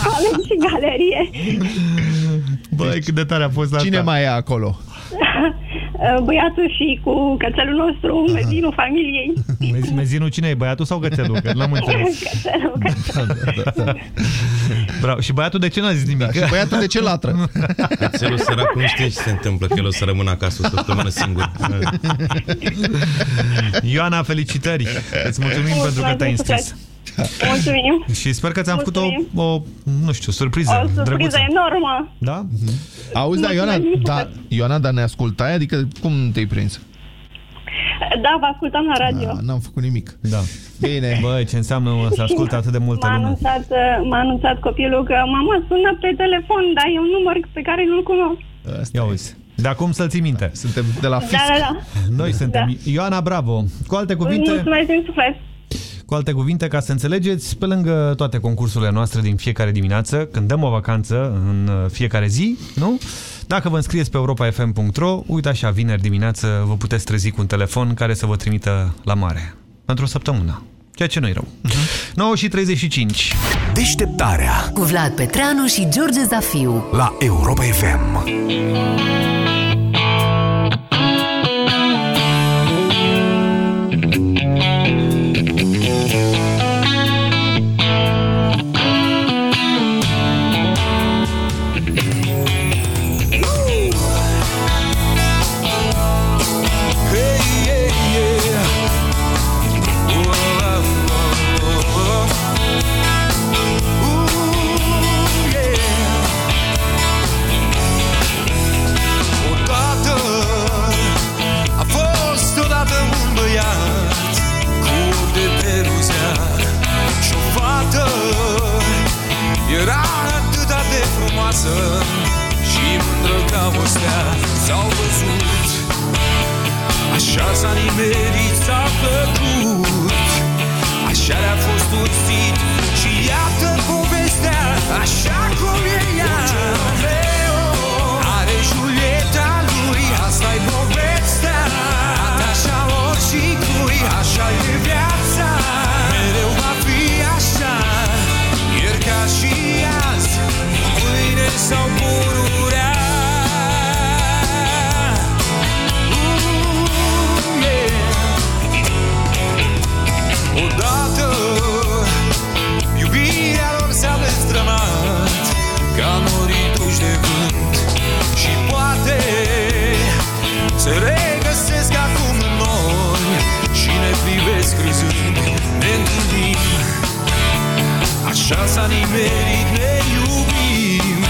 Avem și galerie. Băi, cât de tare a fost asta. Cine mai e acolo? *laughs* Băiatul și cu cățelul nostru, mezinul familiei. Mezinul cine e? Băiatul sau cățelul? Că n-am înțeles. *laughs* Cățelul, cățelul. Bravo. Și băiatul de ce n-a zis nimic? Da, și băiatul de ce latră? *laughs* Cățelul sărac nu știe ce se întâmplă, că el o să rămână acasă o săptămână singur. Ioana, felicitări! Îți mulțumim Mulțumesc, pentru că te-ai înscris. Mulțumesc. Mulțumim. Și sper că ți-am făcut o, Mulțumim. o, nu știu, surpriză O surpriză drăguță. enormă. Da? Auzi, da, Ioana, da, Ioana, dar ne ascultai? Adică cum te-ai prins? Da, vă ascultam la radio. Ah, N-am făcut nimic. Da. Bine. Băi, ce înseamnă mă, să *laughs* asculte atât de multă M-a lume? anunțat, uh, m-a anunțat copilul că mama sună pe telefon, dar e un număr pe care nu-l cunosc. Ia uzi. De acum să-l ții minte. Suntem de la Da, da, da. Noi suntem. Da. Ioana, bravo. Cu alte cuvinte, Mulțumesc din suflet. Cu alte cuvinte, ca să înțelegeți, pe lângă toate concursurile noastre din fiecare dimineață, când dăm o vacanță în uh, fiecare zi, nu? Dacă vă înscrieți pe europafm.ro, uite așa, vineri dimineață vă puteți trezi cu un telefon care să vă trimită la mare. Pentru o săptămână. Ceea ce nu-i rău. 9 și 35. Deșteptarea Cu Vlad Petreanu și George Zafiu. la Europa FM. S-a nimerit, s-a plăcut Așa le-a fost ursit și Așa s-a nimerit, ne iubim.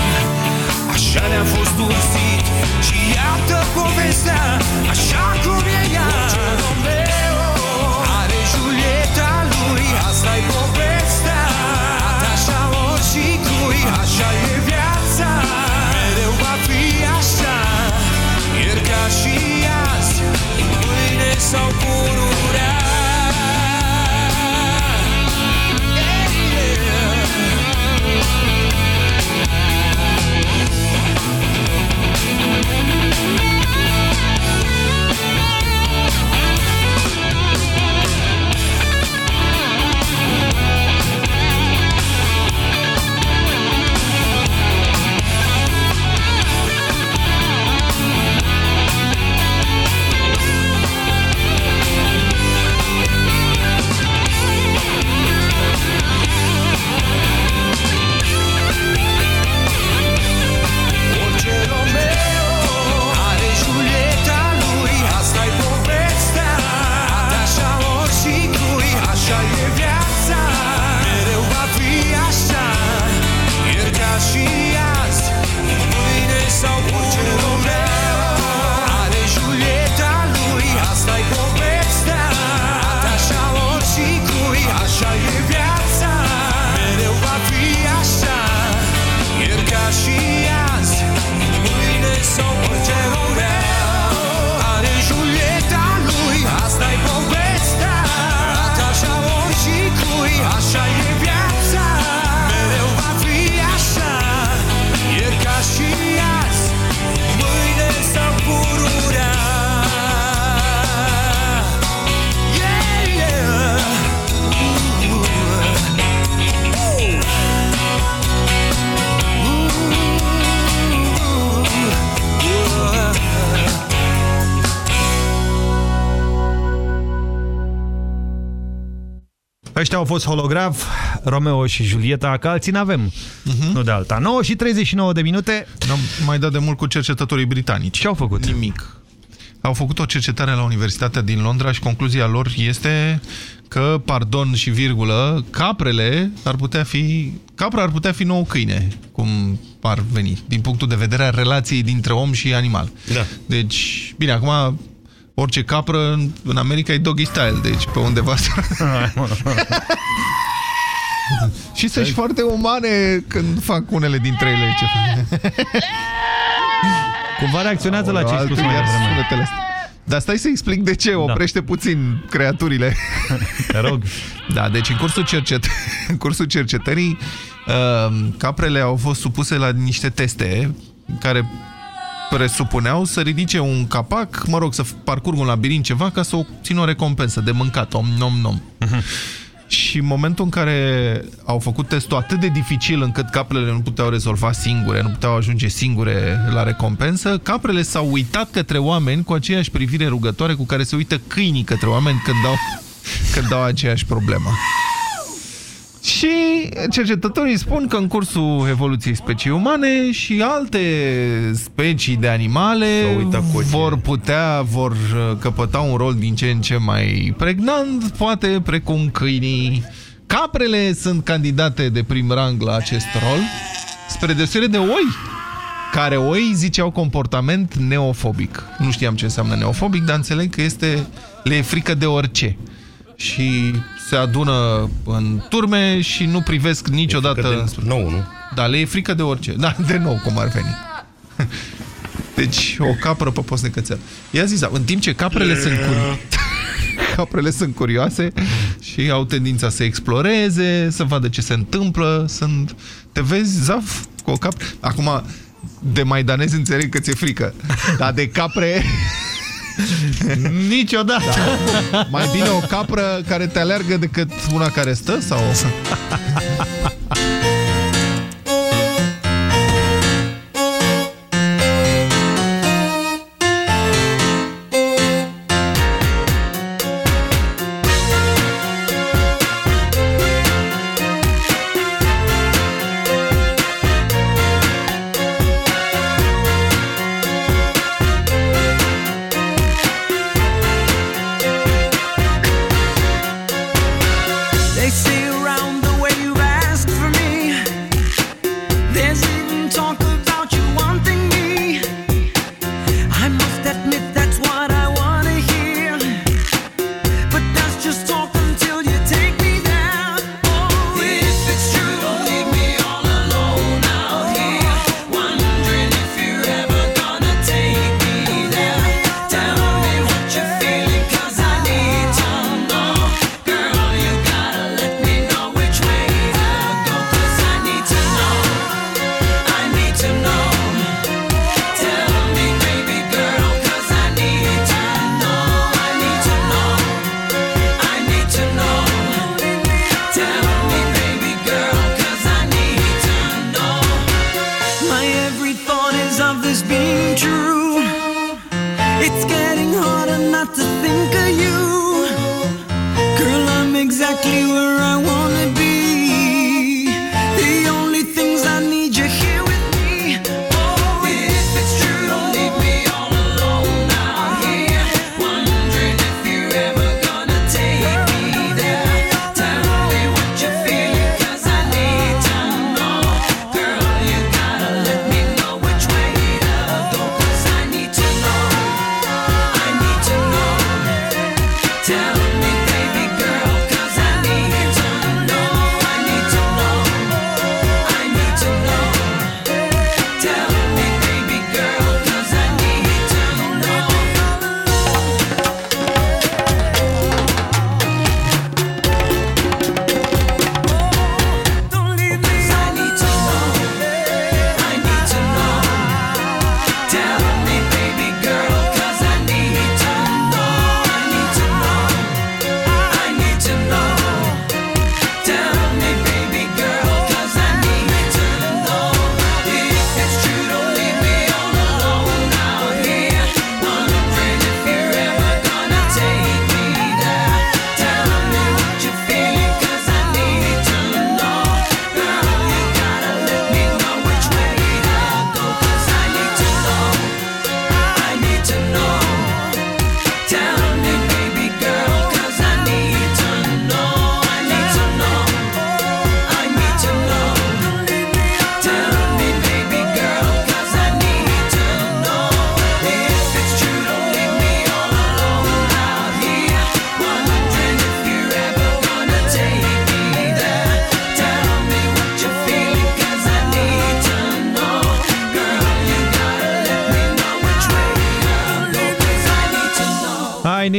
Așa ne-a fost ursit Și iată povestea Așa Ăștia au fost holograf, Romeo și Julieta, că alții n-avem, uh Mhm. -huh. nu de alta. 9 și 39 de minute. N-am mai dat de mult cu cercetătorii britanici. Ce au făcut? Nimic. Au făcut o cercetare la Universitatea din Londra și concluzia lor este că, pardon și virgulă, caprele ar putea fi... Capra ar putea fi nou câine, cum ar veni, din punctul de vedere a relației dintre om și animal. Da. Deci, bine, acum orice capră în, în America e doggy style, deci pe undeva... *laughs* și sunt și foarte umane când fac unele dintre ele. Ce... Cumva reacționează la ce ai spus Altul mai iar devreme. sunetele astea. Dar stai să explic de ce. Oprește puțin creaturile. *laughs* Te rog. Da, deci în cursul, cercet... *laughs* în cursul cercetării uh, caprele au fost supuse la niște teste care presupuneau să ridice un capac, mă rog, să parcurgă un labirint ceva ca să obțină o recompensă de mâncat, om nom nom. Și în momentul în care au făcut testul atât de dificil încât caprele nu puteau rezolva singure, nu puteau ajunge singure la recompensă, caprele s-au uitat către oameni cu aceeași privire rugătoare cu care se uită câinii către oameni când dau, când dau aceeași problemă. Și cercetătorii spun că în cursul evoluției speciei umane și alte specii de animale vor putea, vor uh, căpăta un rol din ce în ce mai pregnant, poate precum câinii. Caprele sunt candidate de prim rang la acest rol, spre deosebire de oi, care oi ziceau comportament neofobic. Nu știam ce înseamnă neofobic, dar înțeleg că este, le e frică de orice. Și se adună în turme și nu privesc niciodată... de nou, nu? Da, le e frică de orice. Da, de nou, cum ar veni. Deci, o capră pe post de cățel. Ia zi, în timp ce caprele sunt curioase, *laughs* caprele sunt curioase și au tendința să exploreze, să vadă ce se întâmplă, sunt... Te vezi, zaf, cu o capră... Acum, de maidanez înțeleg că ți-e frică, dar de capre... *laughs* Niciodată. Da. Mai bine o capră care te alergă decât una care stă? Sau... *laughs*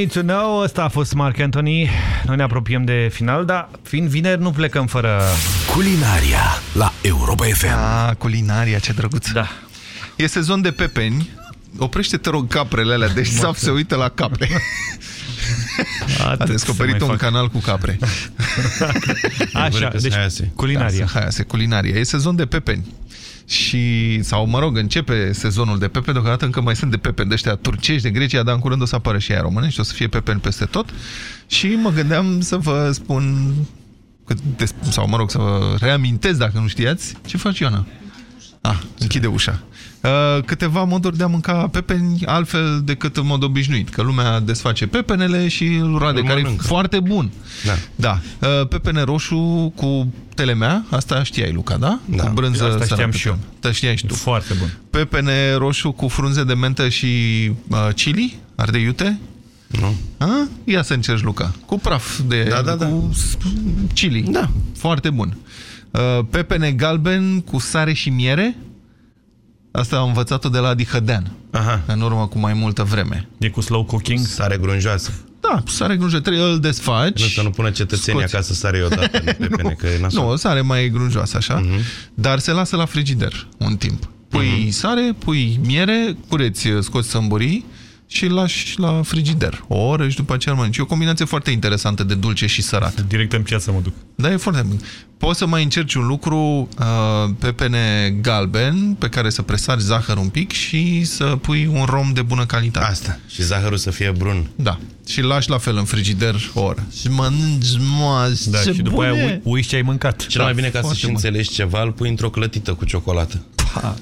Need to Know, ăsta a fost Mark Anthony. Noi ne apropiem de final, dar fiind vineri nu plecăm fără... Culinaria la Europa FM. Ah, culinaria, ce drăguț. Da. E sezon de pepeni. Oprește, te rog, caprele alea. Deci Saf se uită la capre. *laughs* A descoperit un canal cu capre. *laughs* Așa, deci culinaria. Da, haiase, culinaria. E sezon de pepeni. Și, sau mă rog, începe sezonul de pepeni, deocamdată încă mai sunt de pepeni de ăștia turcești, de Grecia, dar în curând o să apară și aia românești, o să fie pepeni peste tot. Și mă gândeam să vă spun, sau mă rog, să vă reamintesc, dacă nu știați, ce faci Ioana? Ah, închide ușa. Uh, câteva moduri de a mânca pepeni altfel decât în mod obișnuit. Că lumea desface pepenele și îl roade, îl care e foarte bun. Da. da. Uh, pepene roșu cu telemea, asta știai, Luca, da? Da. Cu brânză Asta știam și eu. Da, știai și tu. Foarte bun. Pepene roșu cu frunze de mentă și uh, chili, ardei iute. Nu. A? Ia să încerci, Luca. Cu praf de... Da, da, da. Cu chili. Da. Foarte bun. Uh, pepene galben cu sare și miere. Asta am învățat-o de la Adi Hădean. Aha. În urmă cu mai multă vreme. E cu slow cooking? Sare grunjoasă. Da, sare grunjoasă. Trebuie îl desfaci. Nu, să nu pună cetățenii scoți. acasă sare odată *laughs* în pepene, că e nasol. Nu, sare mai grunjoasă așa, Mhm. dar se lasă la frigider un timp. Pui sare, pui miere, cureți, scoți sămburii și îl lași la frigider. O oră și după aceea îl mănânci. E o combinație foarte interesantă de dulce și sărat. Direct în piață mă duc. Da, e foarte bun. Poți să mai încerci un lucru, uh, pepene galben, pe care să presari zahăr un pic și să pui un rom de bună calitate. Asta. Și zahărul să fie brun. Da. Și îl lași la fel în frigider o oră. Și mănânci, moaz, Da, ce și după bune! aia ui- uiți ce ai mâncat. Cel mai bine ca foarte să-și bun. înțelegi ceva, îl pui într-o clătită cu ciocolată. Pa.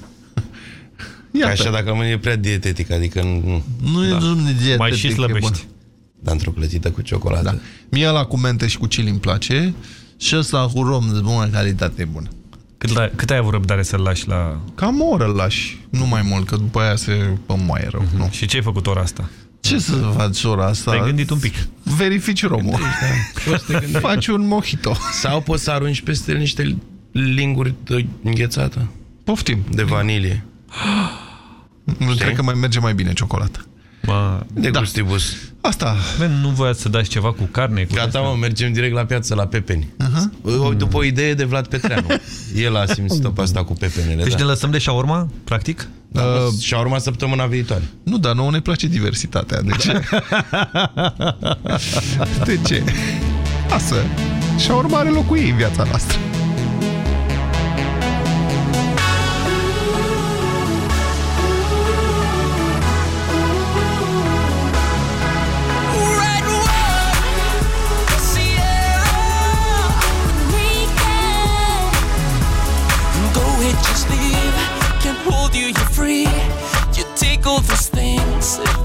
Că Iată. așa dacă mâine e prea dietetic, adică nu. Nu e Da. da. dietetic, Mai și e slăbești. bun. Dar într-o clătită cu ciocolată. Da. Mie ăla cu mente și cu chili îmi place și ăsta cu rom de bună calitate e bun. Cât, la, cât ai avut răbdare să-l lași la... Cam o oră îl lași, nu mai mult, că după aia se pămoaie rău. Nu. Și ce ai făcut ora asta? Ce să faci ora asta? Te-ai gândit un pic. Verifici romul. Faci un mojito. Sau poți să arunci peste el niște linguri de înghețată. Poftim. De vanilie. Nu cred că mai merge mai bine ciocolată. Ba, De Da. gustibus. Asta. Man, nu voiați să dați ceva cu carne? Cu Gata, mă, mergem direct la piață, la pepeni. Uh-huh. După o idee de Vlad Petreanu. *laughs* El a simțit pe asta cu pepenele. Deci da. ne lăsăm de shawarma, practic? Da, uh, și urma săptămâna viitoare. Nu, dar nouă ne place diversitatea. De ce? *laughs* de ce? Lasă. Și urma are locul ei în viața noastră.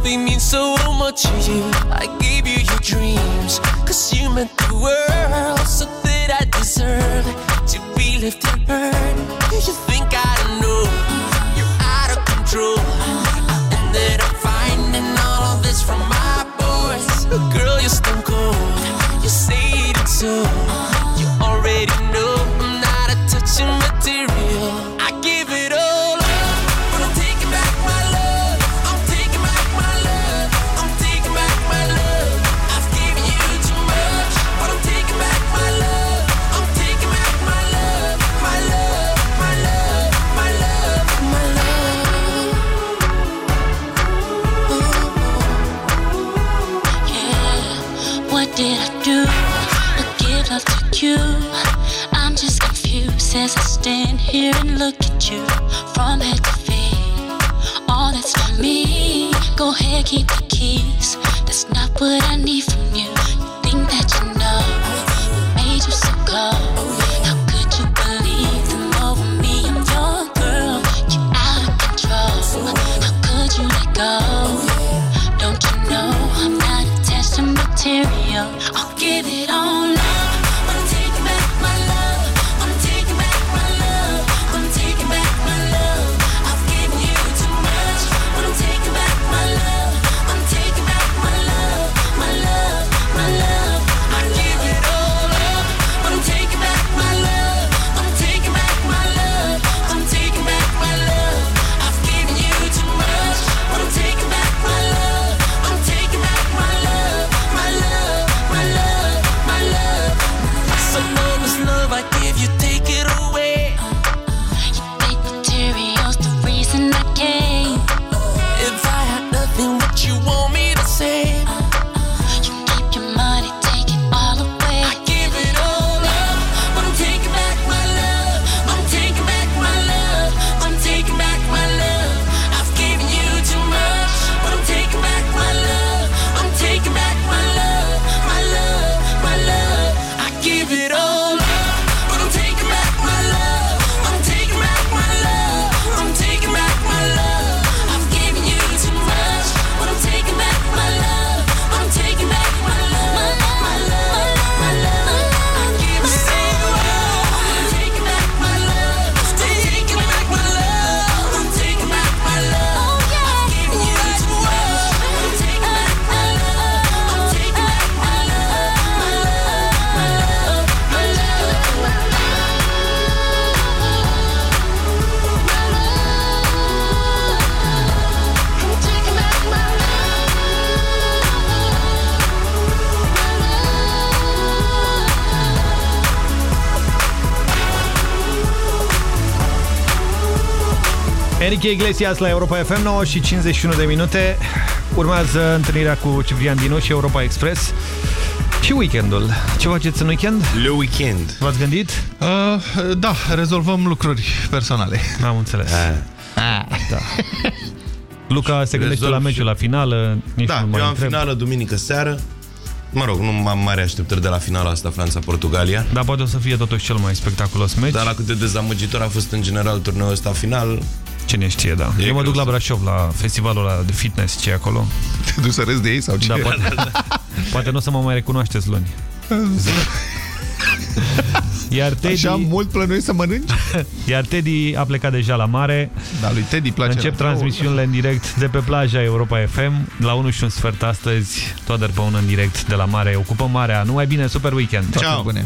They mean so much to you. I gave you your dreams, cause you meant the world. So that I deserve to be left and. Do you think I don't know? You're out of control. And that I ended up finding all of this from my boys. Girl, you're stone cold. You say it so. You. I'm just confused as I stand here and look at you from head to feet. All that's for me. Go ahead, keep the keys. That's not what I need from you. Enrique Iglesias la Europa FM 9 și 51 de minute. Urmează întâlnirea cu Ciprian Dinu și Europa Express. Și weekendul. Ce faceți în weekend? Le weekend. V-ați gândit? Uh, da, rezolvăm lucruri personale. Am înțeles. Ah. Da. *laughs* Luca se gândește Rezolv la și- meciul la finală. Nici Da, nu mai eu am întreb. finală duminică seară. Mă rog, nu am mare așteptări de la finala asta Franța-Portugalia. Dar poate o să fie totuși cel mai spectaculos meci. Dar la cât de dezamăgitor a fost în general turneul ăsta final, Cine știe, da. E Eu mă greu duc la să- Brașov, la festivalul ăla de fitness ce e acolo. Te duci să râzi de ei sau ce? Da, poate, *laughs* poate nu o să mă mai recunoașteți luni. *laughs* Iar Teddy, Așa mult plănuiești să mănânci? *laughs* iar Teddy a plecat deja la mare. Da, lui Teddy place Încep la- transmisiunile în direct de pe plaja Europa FM. La 1 și un sfert astăzi, toată pe în direct de la mare. Ocupăm marea. Numai bine, super weekend. Toate bune.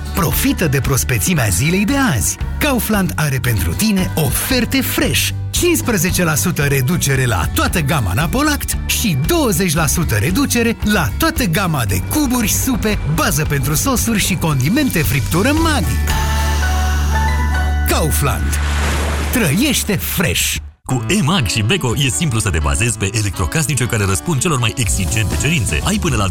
Profită de prospețimea zilei de azi. Kaufland are pentru tine oferte fresh. 15% reducere la toată gama Napolact și 20% reducere la toată gama de cuburi, supe, bază pentru sosuri și condimente friptură Maggi. Kaufland. Trăiește fresh! Cu EMAG și Beko e simplu să te bazezi pe electrocasnice care răspund celor mai exigente cerințe. Ai până la 25%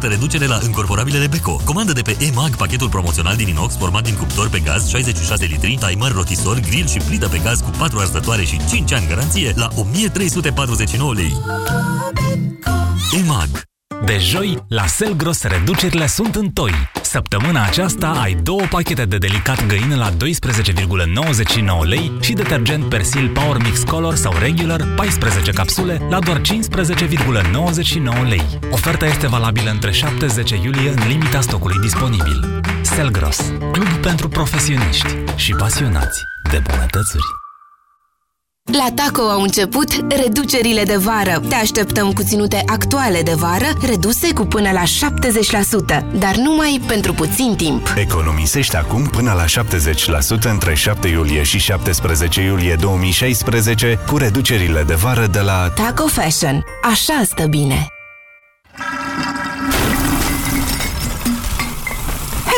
reducere la încorporabilele Beko. Comandă de pe EMAG pachetul promoțional din inox format din cuptor pe gaz 66 litri, timer, rotisor, grill și plită pe gaz cu 4 arzătoare și 5 ani garanție la 1349 lei. EMAG De joi, la Selgros reducerile sunt în toi. Săptămâna aceasta ai două pachete de delicat găină la 12,99 lei și detergent Persil Power Mix Color sau Regular 14 capsule la doar 15,99 lei. Oferta este valabilă între 7-10 iulie în limita stocului disponibil. Selgros, club pentru profesioniști și pasionați de bunătățuri. La Taco au început reducerile de vară. Te așteptăm cu ținute actuale de vară, reduse cu până la 70%, dar numai pentru puțin timp. Economisești acum până la 70% între 7 iulie și 17 iulie 2016 cu reducerile de vară de la Taco Fashion. Așa stă bine.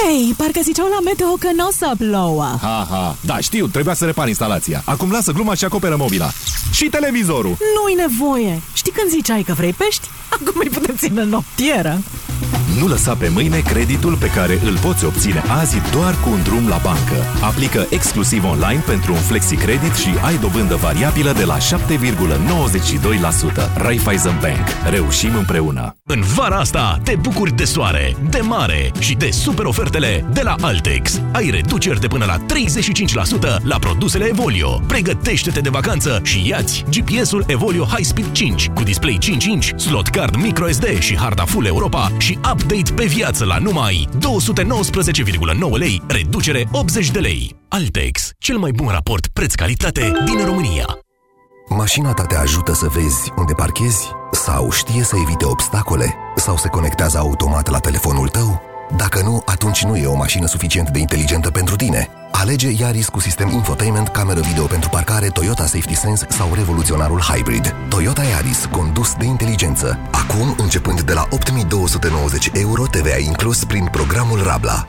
Hei, parcă ziceau la meteo că nu o să plouă. Ha, ha. Da, știu, trebuia să repar instalația. Acum lasă gluma și acoperă mobila. Și televizorul. Nu-i nevoie. Știi când ziceai că vrei pești? Acum îi putem ține în noptieră. Nu lăsa pe mâine creditul pe care îl poți obține azi doar cu un drum la bancă. Aplică exclusiv online pentru un flexi-credit și ai dobândă variabilă de la 7,92%. Raiffeisen Bank. Reușim împreună. În vara asta te bucuri de soare, de mare și de super ofertele de la Altex. Ai reduceri de până la 35% la produsele Evolio. Pregătește-te de vacanță și iați GPS-ul Evolio High Speed 5 cu display 5 inch, slot card microSD și harta Full Europa și update pe viață la numai 219,9 lei, reducere 80 de lei. Altex, cel mai bun raport preț-calitate din România. Mașina ta te ajută să vezi unde parchezi? Sau știe să evite obstacole? Sau se conectează automat la telefonul tău? Dacă nu, atunci nu e o mașină suficient de inteligentă pentru tine. Alege Yaris cu sistem infotainment, cameră video pentru parcare, Toyota Safety Sense sau revoluționarul Hybrid. Toyota Yaris, condus de inteligență. Acum, începând de la 8290 euro, TVA inclus prin programul Rabla.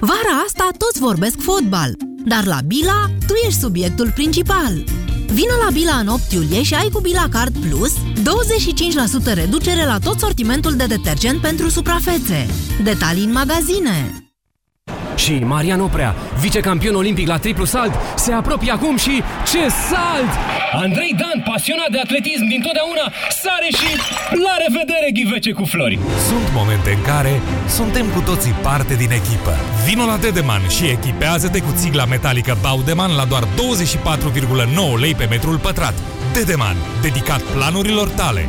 Vara asta toți vorbesc fotbal, dar la Bila tu ești subiectul principal. Vino la Bila în 8 iulie și ai cu Bila Card Plus 25% reducere la tot sortimentul de detergent pentru suprafețe. Detalii în magazine. Și Marian Oprea, vicecampion olimpic la triplu salt, se apropie acum și ce salt! Andrei Dan, pasionat de atletism din totdeauna, sare și la revedere ghivece cu flori! Sunt momente în care suntem cu toții parte din echipă. Vino la Dedeman și echipează-te cu țigla metalică Baudeman la doar 24,9 lei pe metrul pătrat. Dedeman, dedicat planurilor tale.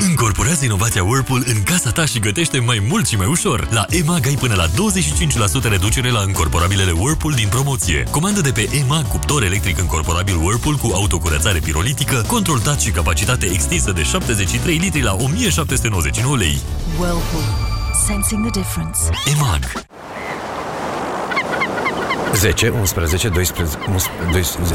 Incorporează inovația Whirlpool în casa ta și gătește mai mult și mai ușor. La EMAG ai până la 25% reducere la încorporabilele Whirlpool din promoție. Comandă de pe EMAG cuptor electric încorporabil Whirlpool cu autocurățare pirolitică, control touch și capacitate extinsă de 73 litri la 1799 lei. Whirlpool. Sensing the difference. EMAG 10, 11, 12, 12...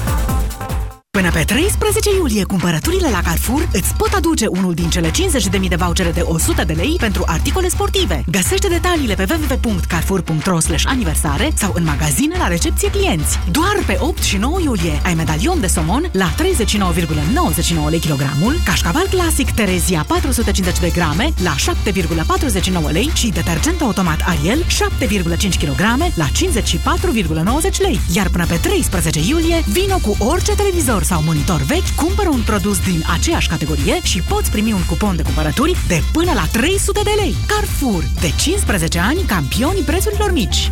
Până pe 13 iulie, cumpărăturile la Carrefour îți pot aduce unul din cele 50.000 de vouchere de 100 de lei pentru articole sportive. Găsește detaliile pe www.carrefour.ro aniversare sau în magazine la recepție clienți. Doar pe 8 și 9 iulie ai medalion de somon la 39,99 lei kilogramul, cașcaval clasic Terezia 450 de grame la 7,49 lei și detergent automat Ariel 7,5 kg la 54,90 lei. Iar până pe 13 iulie, vino cu orice televizor sau monitor vechi, cumpără un produs din aceeași categorie și poți primi un cupon de cumpărături de până la 300 de lei. Carrefour, de 15 ani campionii prețurilor mici.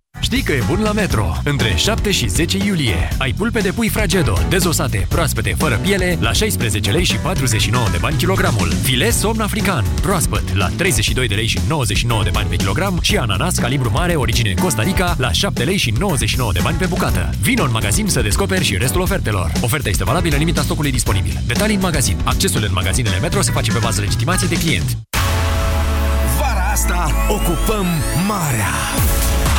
Știi că e bun la Metro. Între 7 și 10 iulie ai pulpe de pui Fragedo, dezosate, proaspete, fără piele, la 16 lei și 49 de bani kilogramul. Filet somn african, proaspăt, la 32 de lei și 99 de bani pe kilogram și ananas calibru mare, origine Costa Rica, la 7 lei și 99 de bani pe bucată. Vino în magazin să descoperi și restul ofertelor. Oferta este valabilă în limita stocului disponibil. Detalii în magazin. Accesul în magazinele Metro se face pe bază legitimației de client. Vara asta ocupăm marea.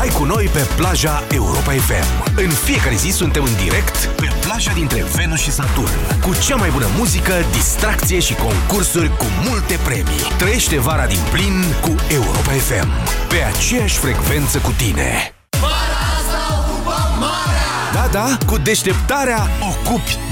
Hai cu noi pe plaja Europa FM. În fiecare zi suntem în direct pe plaja dintre Venus și Saturn. Cu cea mai bună muzică, distracție și concursuri cu multe premii. Trăiește vara din plin cu Europa FM. Pe aceeași frecvență cu tine. Da, da, cu deșteptarea ocupi